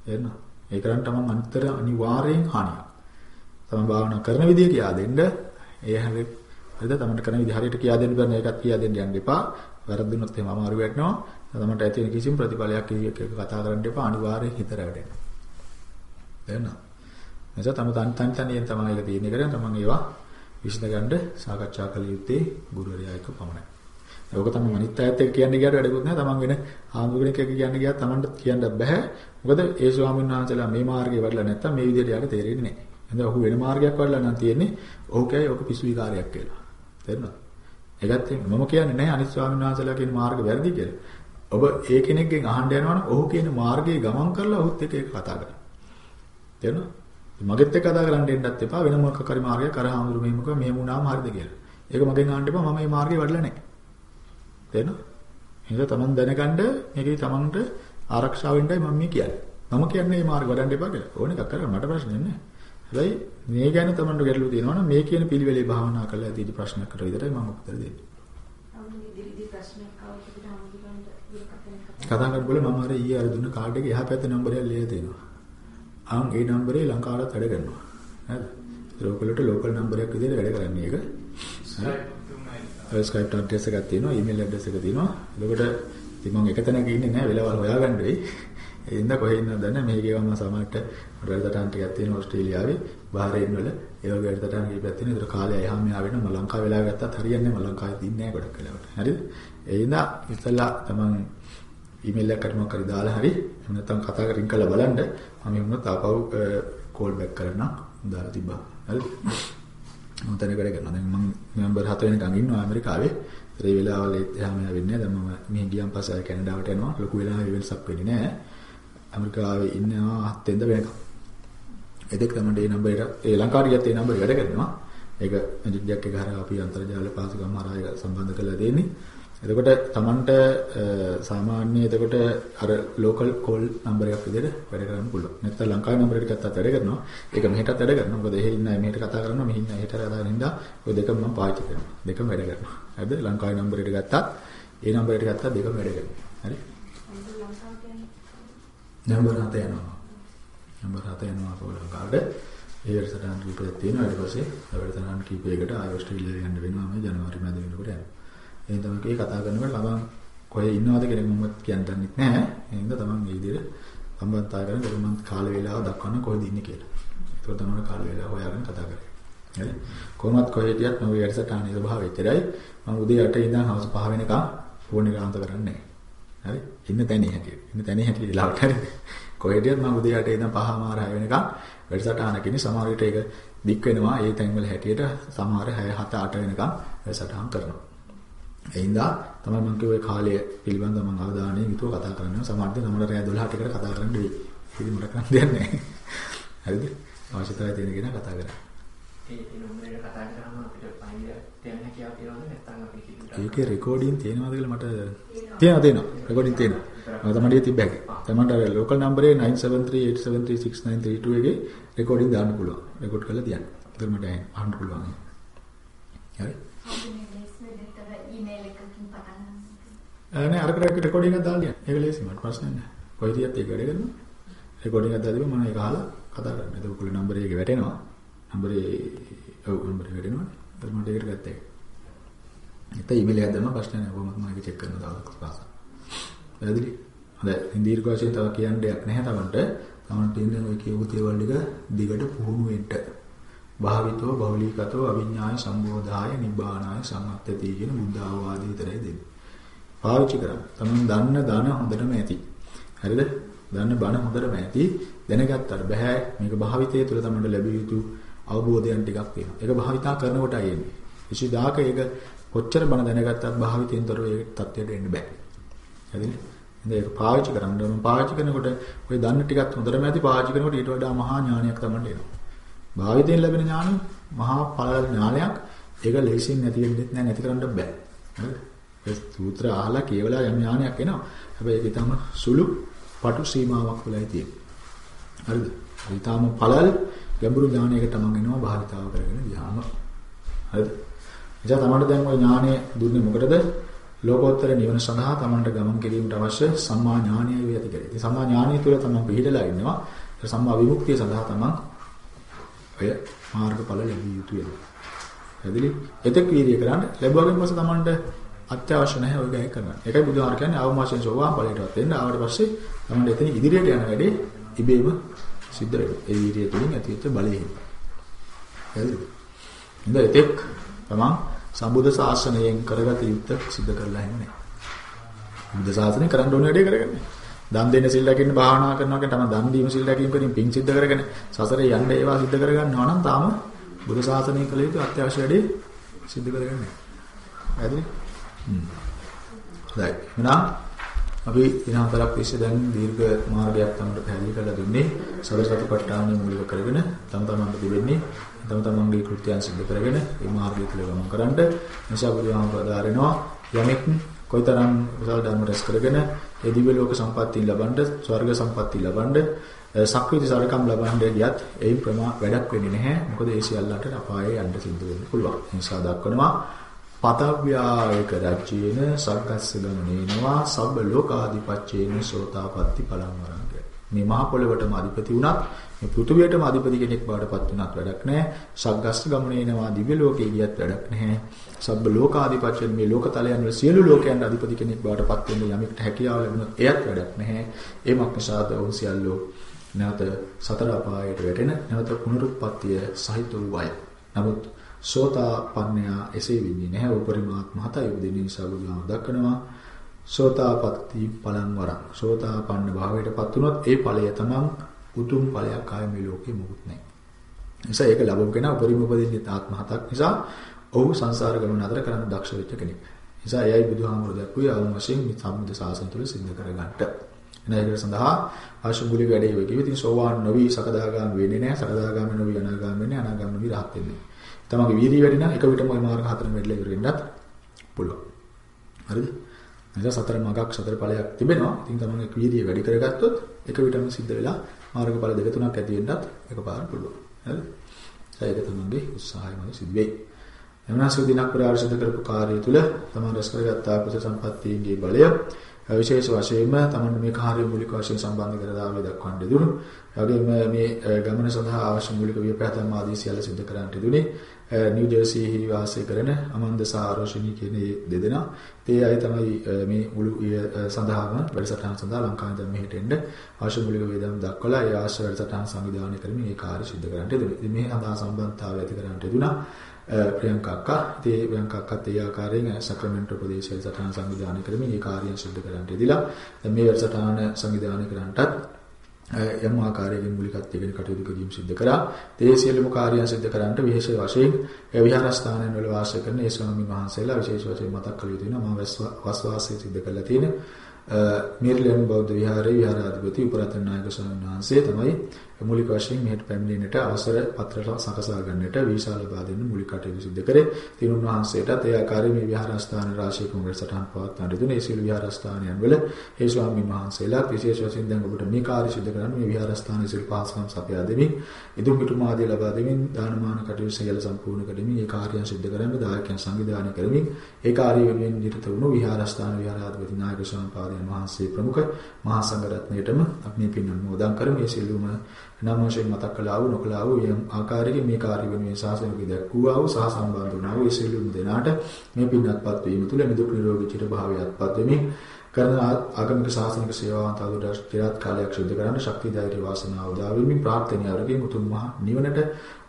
තේරුණා? ඒ කරන්නේ තමයි අනිතර අනිවාර්යයෙන් හානියක්. තමයි භාවනා කරන විදිය කියා දෙන්න. ඒ හැරෙත් හරිද? තමන්ට කරන විදිහ හරියට කියා දෙන්න බෑ ඒකත් කියා දෙන්න යන්න එපා. වැරද්දුනොත් එහෙම අමාරු වෙටනවා. තමන්ට ඇති වෙන කිසිම ප්‍රතිඵලයක් කිසිවෙක් එක්ක කතා කරන්න එපා. අනිවාර්යයෙන් හිත රැවටෙනවා. තේරුණා? එනිසා තම තන් තන් තනියෙන් තමයි ඒක තියෙන්නේ කරගෙන තමන් ඒවා විසඳගන්න සාකච්ඡා කළ යුත්තේ ගුරුවරයා එක්ක පමණයි. ඒක තමයි අනිත් අයත් එක්ක කියන්න ගියාට වැඩකුත් නැහැ. තමන් වෙන ආමුගෙනෙක් එක්ක කියන්න ගියාත් තමන්ට කියන්න බෑ. මොකද ඒ ස්වාමීන් වහන්සේලා මේ මාර්ගේ වඩලා නැත්තම් මේ විදිහට යාට තේරෙන්නේ නැහැ. එහෙනම් ඔහු වෙන මාර්ගයක් වඩලා නම් තියෙන්නේ ඔහු කියයි ඔක පිස්සු විකාරයක් කියලා. තේරුණාද? ඒකත් මම කියන්නේ නැහැ අනිත් ස්වාමීන් වහන්සේලා කියන මාර්ග වැරදි කියලා. ඔබ ඒ කෙනෙක්ගෙන් අහන්න යනවනම් ඔහු කියන මාර්ගයේ ගමන් කරලා ඔහුත් එක්ක ඒක කතා කරන්න. තේරුණාද? මගෙත් එක්ක කතා කරන්න එන්නත් එපා වෙන මොකක් හරි මාර්ගයක් අර හාමුදුරු මෙහෙම කව මෙහෙම වුණාම හරිද කියලා. ඒක මගෙන් අහන්න එපා මම මේ මාර්ගේ වඩලා නැහැ. තේරෙනවද? එහෙනම් තමන් දැනගන්න මේකේ තමන්ට ආරක්ෂාව වෙන්නයි මම මේ කියන්නේ. මම කියන්නේ මේ මාර්ග වඩන්න එපා කියලා. ඕන එකක් කරගන්න මට ප්‍රශ්නයක් නැහැ. හැබැයි මේ ගැන තමන්ට ගැටලු තියෙනවා නම් මේ කියන පිළිවෙලේ භාවනා කරලා ඇතිදි ප්‍රශ්නයක් කර විතරයි මම උත්තර දෙන්නේ. කතා කරනකොට මම අර ඊයේ අර දුන්න කාඩ් එකේ එහා පැත්තේ නම්බරයක් ලියලා තියෙනවා. ආන් ඒ නම්බරේ ලංකාවට වැඩ කරනවා. හරිද? ලෝකලට ලෝකල් නම්බරයක් විදිහට වැඩ කරන්නේ ඒක. හරි. ස්කයිප් ඇඩ්‍රස් එකක් තියෙනවා, ඊමේල් ඇඩ්‍රස් එක තියෙනවා. එතකොට ඉතින් මම එක තැනක ඉන්නේ නැහැ වෙලාවල් හොයාගන්න වෙයි. ඒ ඉඳ කොහේ ඉන්නවද දන්නේ නැහැ. මේකේ වම සමහරට වැඩසටහන් ටිකක් තියෙනවා ඕස්ට්‍රේලියාවේ, බහරේන් වල ඒ වගේ වැඩසටහන් කීපයක් තියෙනවා. ඒතර කාලය එහාම මෙහා වෙනවා. මම ලංකාවේ වෙලාව ගත්තත් හරියන්නේ නැහැ. මම ලංකාවේ ඉන්නේ නැහැ ගොඩක් වෙලාවට. හරිද? ඒ ඉඳ ඉස්සලා තමන් ඊමේල් එකකට මොකක් හරි දාලා හරි එහෙම නැත්නම් කතා කරින් කරලා බලන්න මම එමුණත් ආපහු කෝල් බෑක් කරන්න දාලා තිබ්බා හරිද මම තැන වැඩ කරනවා දැන් මම නොවැම්බර් 7 වෙනිකන් ඉන්නවා ඇමරිකාවේ ඒ වෙලාවල එහාම වෙන්නේ දැන් මම මෙහි ගියන් පස්සේ ආය කැනඩාවට යනවා ලොකු වෙලාවක වෙනසක් වෙන්නේ නැහැ ඇමරිකාවේ ඉන්නවා 7 වෙනිදා වෙනකම් එදෙක් තමයි මේ නම්බරේට ඒ ලංකාවට ගියත් ඒ නම්බරේ වැඩ කරනවා ඒක මැජික් ජැක් එක හරහා අපි අන්තර්ජාල පාසුකම් හරහා සම්බන්ධ කරලා දෙන්නේ එතකොට Tamanට සාමාන්‍ය එතකොට අර ලෝකල් කෝල් නම්බර් එකක් විදිහට වැඩ කරන්න පුළුවන්. නැත්නම් ලංකාවේ නම්බර් එක ගත්තත් වැඩ කරනවා. ඒක මෙහෙටත් වැඩ කරනවා. මොකද එහෙ ඉන්න අය මෙහෙට කතා කරනවා, මෙහි ඉන්න අය හෙට කතා කරන හින්දා ඔය දෙකම මම පාවිච්චි කරනවා. දෙකම වැඩ කරනවා. හරිද? ලංකාවේ නම්බර් එක ගත්තත්, ඒ නම්බර් එක ගත්තත් දෙකම වැඩ කරනවා. හරි? ලංකාවට යන්නේ නම්බර් 7 යනවා. නම්බර් 7 යනවා අපෝ ලංකාවට. ඒ වැඩසටහන් කීපයක් තියෙනවා. ඊට පස්සේ වැඩසටහන් කීපයකට ආය ඕස්ට්‍රේලියාව යන්න වෙනවා මේ ජනවාරි මැද වෙනකොට යනවා. එහෙනම් තමයි කතා කරනකොට ළමන් කොහේ ඉන්නවද කියලා මම කියන්න දන්නෙත් නැහැ. එහෙනම් තමන් මේ විදිහට සම්බන්ධතාවය කරන ගමන් කාල වේලාව දක්වන්න කොහෙද ඉන්නේ කියලා. ඒක තමයි කාල වේලාව හොයාගෙන කතා කරන්නේ. හරි. කොහොමත් කොහෙද යත් මම වැඩසටහනේ ස්වභාවය විතරයි. මම උදේ 8 ඉඳන් හවස 5 වෙනකම් ෆෝන් එක ආන්ත කරන්නේ නැහැ. හරි. ඉන්න තැනේ හැටියට. ඉන්න තැනේ හැටියට ලාවට හරි. කොහෙද යත් මම උදේ 8 ඉඳන් 5 මාර 6 වෙනකම් වැඩසටහනක ඉන්නේ. සමහර විට ඒක දික් වෙනවා. ඒ තැන්වල හැටියට සමහර 6 7 8 වෙනකම් වැඩසටහන් කරනවා. එයින්දා තමයි මම කිව්වේ කාලය පිළිබඳව මම අවධානයෙන් යුතුව කතා කරනවා. සමහරවිට නමල රෑ 12ට එකට කතා කරන්න වෙයි. ඉතින් මට කරන්න දෙයක් නැහැ. හරිද? අවශ්‍යතාවය තියෙන කෙනා කතා කරා. ඒකේ රෙකෝඩින් තියෙනවද කියලා මට තියෙනවා තියෙනවා. රෙකෝඩින් තියෙනවා. මම තමයි තිබ්බ හැකි. තමන්ට අර ලෝකල් නම්බරේ 97387369332 එකේ රෙකෝඩින් දාන්න පුළුවන්. රෙකෝඩ් කරලා තියන්න. ඒතර මට අහන්න පුළුවන්. හරි? ඊමේල් එකකින් පටන් නෑ අරකට රෙකෝඩින් එකක් දාන්න. ඒක ලේසි මට ප්‍රශ්නයක් නෑ. කොයි තියත් ඒක වැඩ කරනවා. රෙකෝඩින් එකක් දාලා මම ඒක අහලා කතා කරන්න. ඒක ඔයගොල්ලෝ නම්බරේ එක වැටෙනවා. නම්බරේ ඔව් නම්බරේ වැටෙනවා. ඒත් මට ඒකට ගත්තා ඒක. ඒත් ඊමේල් එකක් දැම්මම ප්‍රශ්න නෑ. කොහොමද මම ඒක චෙක් කරන්න දාලා පාසා. පැහැදිලි? හොඳයි. ඉතින් දීර්ඝ වශයෙන් තව කියන්න දෙයක් නැහැ තමන්ට. තමන්ට තියෙන ඔය කියපු දේවල් ටික දිගට පුහුණු වෙන්න. භාවිතෝ බෞලිකතෝ අවිඥාය සම්බෝධාය නිබ්බානාය සම්මත්තති කියන බුද්ධ ආවාදය විතරයි දෙන්නේ. පාවිච්චි කරන්න. තමන් දන්න දන හොඳටම ඇති. හරිද? දන්න බණ හොඳටම ඇති. දැනගත්තට බෑ මේක භාවිතයේ තුල තමයි ලැබිය යුතු අවබෝධයන් ටිකක් තියෙනවා. ඒක භාවිතා කරනකොටයි එන්නේ. කිසිදාක ඒක කොච්චර බණ දැනගත්තත් භාවිතයෙන් තොරව ඒ තත්ත්වයට එන්න බෑ. හරිද? ඉතින් ඒක පාවිච්චි කරන්න ඕන. පාවිච්චි කරනකොට ඔය දන්න ටිකත් හොඳටම ඇති පාවිච්චි කරනකොට ඊට වඩා මහා ඥානයක් තමයි එනවා. භාවිතයෙන් ලැබෙන ඥානෙ මහා ඵල ඥානයක්. ඒක ලේසියෙන් නැති වෙන්නේ නැහැ නැති කරන්න බෑ. හරිද? ඒ සූත්‍ර අහලා කියවලා යම් ඥානයක් එනවා. හැබැයි ඒක ඊටම සුළු පටු සීමාවක් වෙලයි තියෙන්නේ. හරිද? ඊටම පළල් ගැඹුරු ඥානයකට මම එනවා භාවිතාව කරගෙන ගියාම. හරිද? එනිසා තමයි දැන් ওই ඥානය දුන්නේ මොකටද? ලෝකෝත්තර නිවන සඳහා තමන්ට ගමන් කිරීමට අවශ්‍ය සම්මා ඥානය වේ ඇති කරේ. ඉතින් සම්මා ඥානය තුළ තමන් පිළිදලා ඉන්නවා. ඒ සම්මා විමුක්තිය සඳහා තමන් ඔය මාර්ගඵල ලැබිය යුතු වෙනවා. පැහැදිලි? එතෙක් වීර්ය කරන්න ලැබුවාගෙන් පස්සේ තමන්ට අත්‍යවශ්‍ය නැහැ ඔය ගෑ කරන්න. ඒකයි බුදුහාර කියන්නේ අවම වශයෙන් සෝවාන් ඵලයටවත් එන්න ආවට පස්සේ තමන්ට එතන ඉදිරියට යන වැඩේ ඉබේම සිද්ධ වෙනවා. ඒ වීර්යය තුලින් ඇතිවෙච්ච බලයෙන්. පැහැදිලිද? ඉතින් එතෙක් තමන් සම්බුද්ධ ශාසනයෙන් කරගත යුත්තක් සිද්ධ කරලා හැන්නේ. බුද්ධ ශාසනය කරන්න ඕන වැඩේ කරගන්නේ. දන් දෙන්න සිල් රැකෙන්න භාවනා කරනවා කියන තමයි දන් දීම සිල් රැකීම කියන පිං සිද්ධ කරගෙන සසරේ යන්න ඒවා සිද්ධ කරගන්නවා නම් තාම බුදු සාසනය කළ යුතු අත්‍යවශ්‍ය වැඩේ සිද්ධ කරගන්නේ නැහැ. හරිද? හ්ම්. දැන් එහෙනම් අපි දින හතරක් තිස්සේ දැන් දීර්ඝ මාර්ගයක් තමයි පැහැදිලි කරලා දුන්නේ. සතර සතිපට්ඨානය මූලික කරගෙන තම තමන්ට දෙවෙන්නේ තම තමන්ගේ කෘත්‍යයන් සිදු කරගෙන මේ මාර්ගය තුල ගමන් කරන්න. නිසා බුදුහාමුදුරුවෝ දාරෙනවා යමෙක් කොයිතරම් කුසල ධර්ම රැස් කරගෙන ඒ දිව්‍ය ලෝක සම්පත්තිය ලබනද ස්වර්ග සම්පත්තිය ලබනද සක්විති සරකම් ලබනද ගියත් එයින් ප්‍රමා වැඩක් වෙන්නේ නැහැ. මොකද ඒ සියල්ලන්ට අපායේ යන්න සිද්ධ වෙන්න පුළුවන්. ඒ නිසා දක්වනවා පතව්‍යායක රජ්‍යේන සග්ගස්ස ගමනේනවා සබ්බ ලෝකාධිපච්චේන සෝතාපට්ටි පලං වරංග. මේ මහ පොළවටම අධිපති වුණත් මේ පෘථුවියටම අධිපති කෙනෙක් බවට පත් වුණත් වැඩක් නැහැ. සග්ගස්ස ගමනේනවා දිව්‍ය ලෝකේ ගියත් වැඩක් නැහැ. සබ්බ ලෝකාධිපච්චයෙන් මේ ලෝකතලයන් වල සියලු ලෝකයන් අධිපති කෙනෙක් බවට පත් වෙන්න යමෙක්ට හැකියාව ලැබුණොත් එයත් වැඩක් නැහැ. ඒමක් නිසාද ඔවුන් සියල්ලෝ නැවත සතර අපායට වැටෙන නැවත පුනරුත්පත්තිය සහිත වූ අය. නමුත් සෝතාපන්නයා එසේ වෙන්නේ නැහැ. උපරිමාත්ම හතයි උදෙන නිසා බුදුහාම දක්වනවා. සෝතාපට්ටි පලං වරං. සෝතාපන්න භාවයටපත් වුණොත් ඒ ඵලය තමන් උතුම් ඵලයක් ආයේ මේ ලෝකේ මොකුත් නැහැ. නිසා ඒක ලැබුම් කෙනා උපරිම උපදින්නේ ආත්ම හතක් නිසා ඔහු සංසාර ගමන අතර කරන්න දක්ෂ වෙච්ච කෙනෙක්. නිසා එයයි බුදුහාමුදුරුවෝ දැක්ුවේ අවම වශයෙන් මේ සම්බුද්ධ ශාසනය තුළ සිද්ධ කරගන්නට. එන ඒක සඳහා ආශුගුලි වැඩේ වෙකි. ඉතින් සෝවාන් නොවි සකදාගාම වෙන්නේ නැහැ. සකදාගාම නොවි අනාගාම වෙන්නේ අනාගාම නොවි රහත් වෙන්නේ. තමගේ වීර්යය වැඩි නම් එක විටම ওই මාර්ග හතරම වැඩිලා ඉවර වෙන්නත් පුළුවන්. හරිද? එනිසා සතර මගක් සතර ඵලයක් තිබෙනවා. ඉතින් තමන්ගේ වීර්යය වැඩි කරගත්තොත් එක විටම සිද්ධ වෙලා මාර්ගඵල දෙක තුනක් ඇති වෙන්නත් එකපාර පුළුවන්. හරිද? ඒක තමන්ගේ උත්සාහයමයි සිද්ධ වෙයි. එමනාසු දිනක් පුරා සිදු කරපු කාර්යය තුළ තමන් රැස් කරගත්තා කුසල සම්පත්තියගේ බලය විශේෂ වශයෙන්ම තමන් මේ කාර්ය මූලික වශයෙන් සම්බන්ධ කර දාවේ දක්වන්න දුණු. ඒ වගේම මේ ගමන සඳහා අවශ්‍ය මූලික විපෑතම් ආදී සියල්ල සිදු කරන්නට දුනේ. නිව් ජර්සියෙහි වාසය කරන අමන්ද සහ ආරෝෂණී කියන මේ දෙදෙනා. ඒ අය තමයි මේ මුළු සඳහාම වැඩසටහන සඳහා ලංකාවේ දැන් මෙහෙට එන්න අවශ්‍ය මූලික වේදම් දක්වලා ඒ අවශ්‍ය වැඩසටහන සංවිධානය කරමින් මේ කාර්ය සිදු කරන්නට දුනේ. ඉතින් මේ හදා සම්බන්ධතාවය ඇති කරන්නට දුනා. ප්‍රියංකා අක්කා ඉතින් ප්‍රියංකා අක්කත් ඒ ආකාරයෙන් සක්‍රමෙන්ටෝ ප්‍රදේශයේ සටහන් සංවිධානය කරමින් මේ කාර්යය සිදු කරන්නට ඉදලා දැන් මේ වැඩසටහන සංවිධානය කරන්නටත් යම් ආකාරයකින් මූලිකත්වයෙන් කටයුතු කිරීම සිදු කරා. ඒ සියලුම කාර්යයන් සිදු කරන්නට විශේෂ වශයෙන් විහාරස්ථානයන් වල වාසය කරන ඒ ස්වාමීන් වහන්සේලා විශේෂ වශයෙන් මතක් කළ යුතු වෙනවා. මම වස් වාසය සිදු කරලා තියෙන මේරිලන් බෞද්ධ විහාරයේ විහාරාධිපති උපරතන නායක ස්වාමීන් වහන්සේ තමයි මූලික වශයෙන් මෙහෙට පැමිණෙන්නට අවසර පත්‍ර සකසා ගන්නට වීසා ලබා දෙන්න මූලික කටයුතු සිදු කරේ. තින් උන්වහන්සේටත් ඒ ආකාරයෙන් මේ විහාරස්ථාන රාශියක වැඩසටහන් පවත්වන්නට දුන්නේ. ඒ සියලු විහාරස්ථානයන් වල ඒ ස්වාමීන් වහන්සේලා විශේෂ වශයෙන් දැන් ඔබට මේ කාර්ය සිදු කරන්න මේ විහාරස්ථානයේ සියලු පහසුකම් සපයා දෙමින් ඉදුම් පිටුම ආදී ලබා දෙමින් දානමාන කටයුතු සියල්ල සම්පූර්ණ කරමින් මේ කාර්යයන් සිදු කරන්න දායකයන් සංවිධානය කරමින් ඒ කාර්ය වෙනුවෙන් නිරත වුණු විහාරස්ථාන විහාරාධිපති නායක ස්වාමීන් වහන්සේ ප්‍රමුඛ මහා සංඝරත්නයටම අපි මේ පින් අනුමෝදන් කරමු. මේ සියලුම නම් වශයෙන් මතක් කළා වූ නොකළා වූ යම් ආකාරයකින් මේ කාර්ය වෙනුවෙන් ශාසනික දැක්වුවා වූ සහ සම්බන්ධ වුණා වූ සියලුම දෙනාට මේ පින්වත්පත් වීම තුළ නිදුක් නිරෝගී චිර භාවයත්පත් වෙමින් කරන ආගමික ශාසනික සේවාවන් තවදුරටත් චිරාත් කාලයක් සිදු කරන්න ශක්තිය ධෛර්ය වාසනාව උදා වෙමින් ප්‍රාර්ථනීය අරගෙන උතුම් මහ නිවනට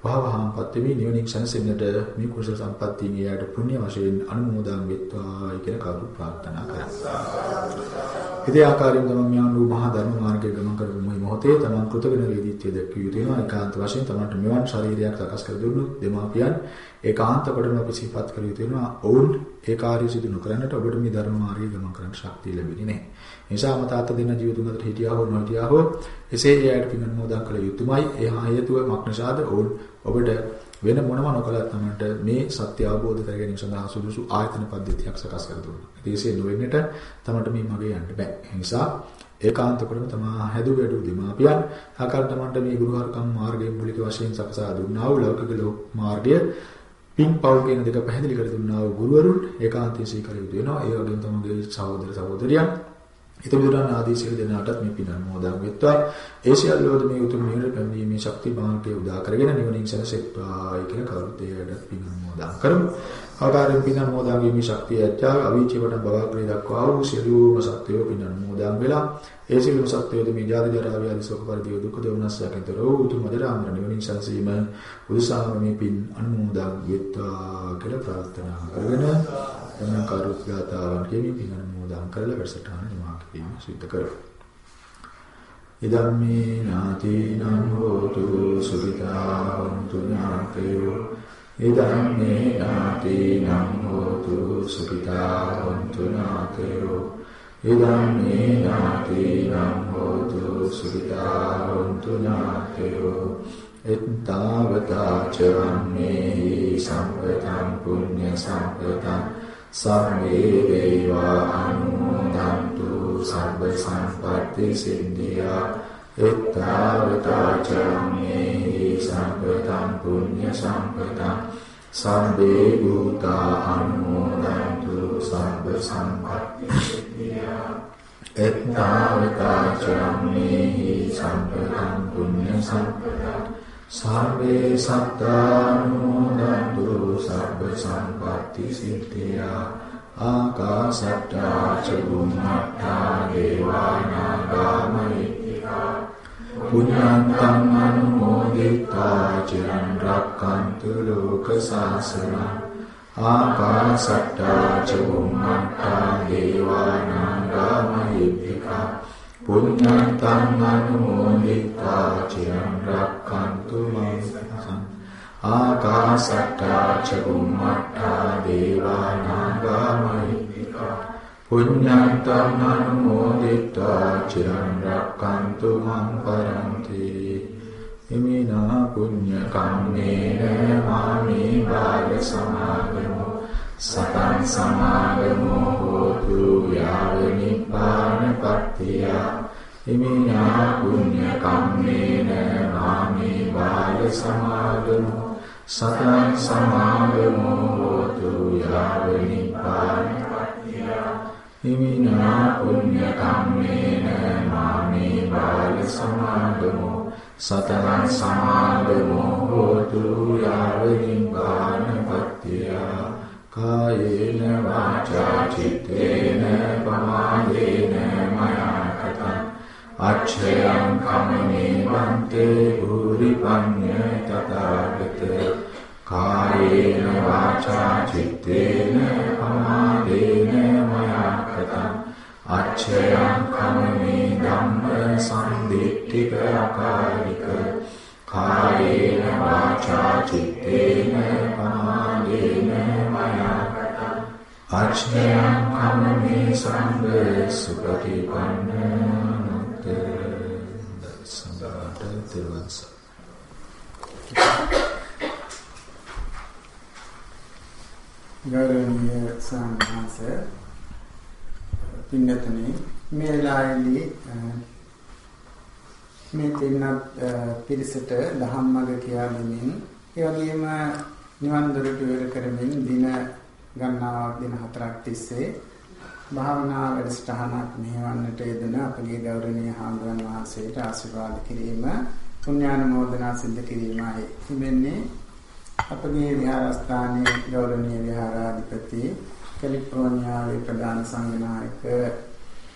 වහවහාම්පත් වෙමින් නිවනින් සැනසෙන්නට මේ කුසල සම්පත්තියෙන් එයාට පුණ්‍ය වශයෙන් අනුමෝදන් වෙත්වා කියලා කවුරු ප්‍රාර්ථනා කරා. ඉතේ ආකාරයෙන් තමන් ඥාන වූ මහා ධර්ම මාර්ගයේ ගමන් කරපු මේ මොහොතේ තමන් කෘතගුණ වේදිත්වය දැක්විය යුතු වෙනවා ඒකාන්ත වශයෙන් තමන්ට මෙවන් ශරීරයක් සකස් කර දුන්නු දෙමාපියන් ඒකාන්ත කොටම අපි සිහිපත් කර යුතු වෙනවා ඔවුන් ඒ කාර්ය සිදු නොකරන්නට ඔබට මේ ධර්ම මාර්ගයේ ගමන් කරන්න ශක්තිය ලැබෙන්නේ නැහැ. ඒ නිසා මතාත දෙන්න ජීවිතුන් අතර හිටියා හෝ නොහිටියා හෝ එසේ එයාට පින් අනුමෝදන් කළ යුතුමයි. ඒ හේතුව මක්නසාද ඔවුන් ඔබට වෙන මොනම නොකලත් තමන්ට මේ සත්‍ය අවබෝධ කර ගැනීම සඳහා සුදුසු ආයතන පද්ධතියක් සකස් කර දුන්නා. ඒසේ නොවෙන්නට තමන්ට මේ මගේ යන්න බෑ. ඒ නිසා ඒකාන්ත කොටම තමා හැදු වැඩු දෙමාපියන් ආකාර තමන්ට මේ ගුරුහරුකම් මාර්ගයේ මූලික වශයෙන් සකසා දුන්නා වූ ලෞකික ලෝක මාර්ගය පින් පව් කියන දෙක පැහැදිලි කර දුන්නා වූ ගුරුවරුන් ඒකාන්තයෙන් සීකර යුතු වෙනවා. ඒ වගේම තමගේ සහෝදර සහෝදරියන් හිතමුදුරන් ආදී සියලු දෙනාටත් මේ පින් අනුමෝදන් වෙත්වා. ඒ සියල්ලෝද මේ උතුම් නිවන පැමිණීමේ ශක්ති මාර්ගය උදා කරගෙන නිවනින් සැනසෙත්වායි කියලා කවුරුත් ඒකට පින් අනුමෝදන් කරමු. ආකාරයෙන් පින් අනුමෝදන් වීමේ ශක්තිය ඇත්තා අවීචිවට බවග්‍රේ දක්වා වූ සියලුම සත්වයෝ පින් අනුමෝදන් වෙලා ඒ සියලුම සත්වයෝද මේ ජාති ජරා ව්‍යාධි ශෝක පරිදේ දුක් දෝමනස් යකින්තර වූ උතුම් මදරාමර නිවනින් සැනසීම උදෙසාම මේ පින් අනුමෝදන් වෙත්වා කියලා ප්‍රාර්ථනා කරගෙන එනම් කරුත් ගාතාවන් කියමින් පින් අනුමෝදන් කරලා වැඩසටහන නිමා කිරීම සිදු කරමු. ඉදම්මේ ඥාතිනං හෝතු සුඛිතා හොන්තු ඥාතයෝ ඉදම්මේ ඥාතිනං හෝතු සුඛිතා හොන්තු ඥාතයෝ ඉදම්මේ ඥාතිනං හෝතු සුඛිතා හොන්තු ඥාතයෝ එත්තාවතා චරම්මේ සම්පතං පුඤ්ඤ සම්පතං. සම්මේ දේවා අනුමෝදන්තු සබ්බ සම්පත්ති සිද්ධියා එත්තාවතා චරම්මේ සම්පතං පුඤ්ඤ සම්පතං සම්බේ භූතා අනුමෝදන්තු සබ්බ සම්පත්ති සිද්ධියා එත්තාවතා චරම්මේ සම්පතං පුඤ්ඤ සම්පතං සාර්වේ සත්තානුමෝදන්තු සබ්බ සම්පatti සිද්ධියා ආකාසට්ටා චුම්මට්ටා දේවානාගා මහිත්‍තිකා පුඤ්ඤන්තං අනුමෝදිතා චිරන් රක්칸තු ලෝක සාසනං ආකාසට්ටා චුම්මට්ටා දේවානාගා මහිත්‍තිකා පුඤ්ඤන්තං අනුමෝදිතා චිරන් රක්칸තු මං සං ආකාසට්ටා ච බුම්මට්ටා දේවා නාග මහිත්‍තිකා පුඤ්ඤන්තං අනුමෝදිතා චිරන් රක්칸තු මං පරන්ති. ඉමිනා පුඤ්ඤ කම්මේන මාමේ බාල සමාගමෝ සතං සමාගමෝ හෝතු යාව නිපානපත්තිය හිමිනා පුඤ්ඤ කම්මේන නාමේ බාල සමාගමෝ සතං සමාගමෝ හෝතු යාව නිපානපත්තිය හිමිනා පුඤ්ඤ කම්මේන නාමේ බාල සමාගමෝ සතං සමාගමෝ හෝතු යාව නිපානපත්තිය කායේන වාචා චිත්තේන පමාදේන මයා කතං අච්ඡයං කමනේ වන්තේ භූරි පඤ්ඤ තථාගත කායේන වාචා චිත්තේන පමාදේන මයා කතං අච්ඡයං කමනේ ධම්ම සම්දිට්ඨික අකාලික කායේන වාචා චිත්තේන පමාදේන මයා අච්ඡයං කම්මේ සංඝ සුපටිපන්න සම්බාට තිරුවන්ස ගෞරවනීය සම්මාස පින්නතනේ මේ වෙලාවේදී මේ තින්නත් පිරිසට ධම්මග කියලා දෙමින් ඒ වගේම නිවන් දොරට වෙර කරමින් දින ගණනාවක් දින හතරක් තිස්සේ භාවනා වැඩසටහනක් මෙහෙවන්නට යෙදෙන අපගේ ගෞරවනීය හාමුදුරන් වහන්සේට ආශිර්වාද කිරීම පුණ්‍යානුමෝදනා සිද්ධ කිරීමයි. තිබෙන්නේ අපගේ විහාරස්ථානයේ ගෞරවනීය විහාරාධිපති කැලිෆෝනියාවේ ප්‍රධාන සංඝනායක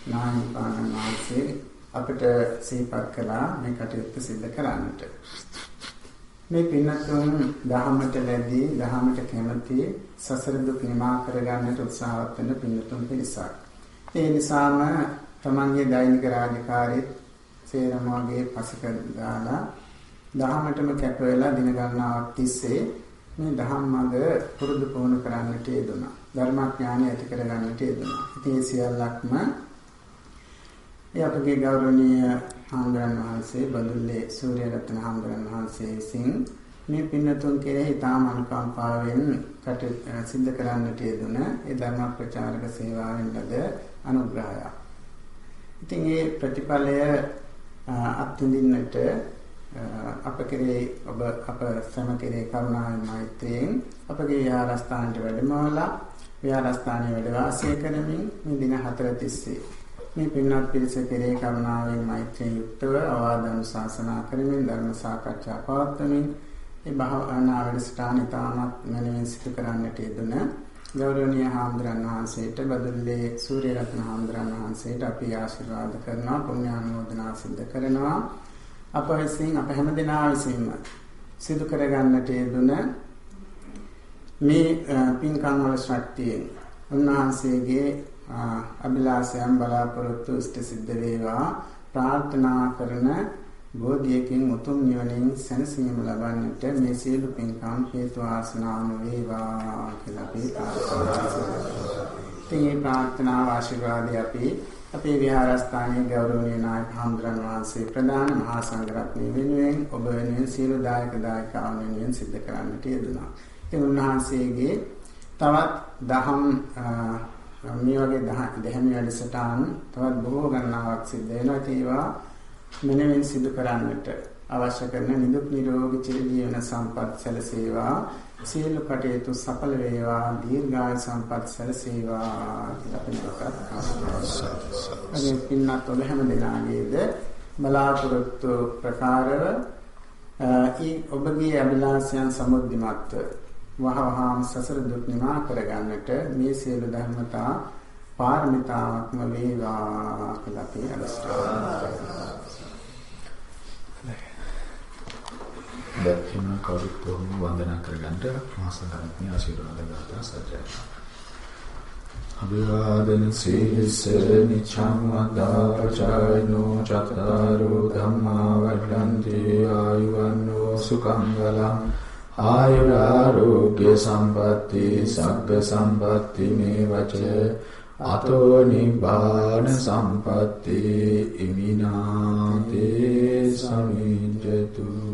නාහිපාණන් වහන්සේ අපිට සිහිපත් කළා මේ කටයුත්ත සිදු කරන්නට. මේ පින්නතුන් දහමට ලැබී දහමට කැමති සසර දුක් නිමා කරගන්නට උත්සාහවත් වෙන පින්නතුන් පිරිසක්. ඒ නිසාම තමන්ගේ දෛනික රාජකාරීත් සේරම වගේ පසක දාලා දහමටම කැප වෙලා දින ගණනාවක් තිස්සේ මේ දහම් මඟ පුරුදු පුහුණු කරන්නට යෙදුණා. ධර්මඥානය ඇති කරගන්නට යෙදුණා. ඉතින් ඒ සියල්ලක්ම ඒ අපගේ ගෞරවනීය හාමුදුරන් වහන්සේ බදුල්ලේ සූර්යරත්න හාමුදුරන් වහන්සේ විසින් මේ පින්නතුන් කෙරෙහි තාම අනුකම්පාවෙන් කටයුතු සිද්ධ කරන්නට යෙදුන ඒ ධර්ම ප්‍රචාරක සේවාවෙන් ලද අනුග්‍රහය. ඉතින් මේ ප්‍රතිඵලය අත්විඳින්නට අප කෙරේ ඔබ අප සම කෙරේ කරුණාවෙන් මෛත්‍රියෙන් අපගේ විහාරස්ථානට වැඩමවලා විහාරස්ථානයේ වැඩ වාසය කරමින් මේ දින හතර තිස්සේ මේ පින්වත් පිරිස කෙරේ කරුණාවෙන් මෛත්‍රියෙන් යුක්තව අවවාද අනුශාසනා කරමින් ධර්ම සාකච්ඡා පවත්වමින් මේ භාවනා වැඩසටහන ඉතාමත් මනමින් සිදු කරන්නට යෙදුන ගෞරවනීය හාමුදුරන් වහන්සේට බදුල්ලේ සූර්යරත්න හාමුදුරන් වහන්සේට අපි ආශිර්වාද කරනවා පුණ්‍යානුමෝදනා සිදු කරනවා. අප විසින් අප හැම දෙනා විසින්ම සිදු කරගන්නට යෙදුන මේ පින්කම් වල ශක්තියෙන් උන්වහන්සේගේ අභිලාෂයන් බලාපොරොත්තු ඉෂ්ට සිද්ධ වේවා. ප්‍රාර්ථනා කරන බෝධියකින් උතුම් නිවනින් සැනසීම ලබන්නට මේ සියලු පින්කම් හේතු ආසනාව වේවා කියලා අපි ප්‍රාර්ථනා කරනවා. මේ ප්‍රාර්ථනා ආශිර්වාදය අපි අපේ විහාරස්ථානයේ ගෞරවනීය නායක හඳුරන් වහන්සේ ප්‍රධාන මහා සංඝරත්නය වෙනුවෙන් ඔබ වෙනුවෙන් සියලු දායක දායකයන් වෙනුවෙන් සිද්ධ කරන්නට යෙදුණා. ඒ උන්වහන්සේගේ තවත් දහම් මේ වගේ දහම් වැඩසටහන් තවත් බොහෝ ගණනාවක් සිද්ධ වෙනවා. ඒවා මෙනෙමින් සිදු කරන්නට අවශ්‍ය කරන නිදුක් නිරෝගී චිර ජීවන සම්පත් සැලසේවා සියලු කටයුතු සඵල වේවා දීර්ඝායු සම්පත් සැලසේවා කියලා අපි ප්‍රකාශ කරනවා. පින්නත් ඔබ හැම දිනාගේද බලාපොරොත්තු ප්‍රකාරව ඊ ඔබගේ අභිලාෂයන් සමුද්දිමත්ව වහවහාම සසර දුක් නිමා කරගන්නට මේ සියලු ධර්මතා පාරමිතාවක්ම වේවා කියලා අපි අනුස්ථාන කරනවා. දැක්කම කවුරුත් කොහොම වන්දනා කරගන්නට මාසකරත්නි ආශිර්වාද ගාථා සජ්ජය. අභිවාදන සීලස නිච්ඡං වදාචායනෝ චතරෝ ධම්මා වඩ්ඩන්ති ආයුවන්නෝ සුඛං බලං ආයුරාෝග්‍ය සම්පatti සග්ග සම්පatti මේ වච අතෝ නිබ්බාන සම්පatti ඉමිනාතේ සමිජ්ජතු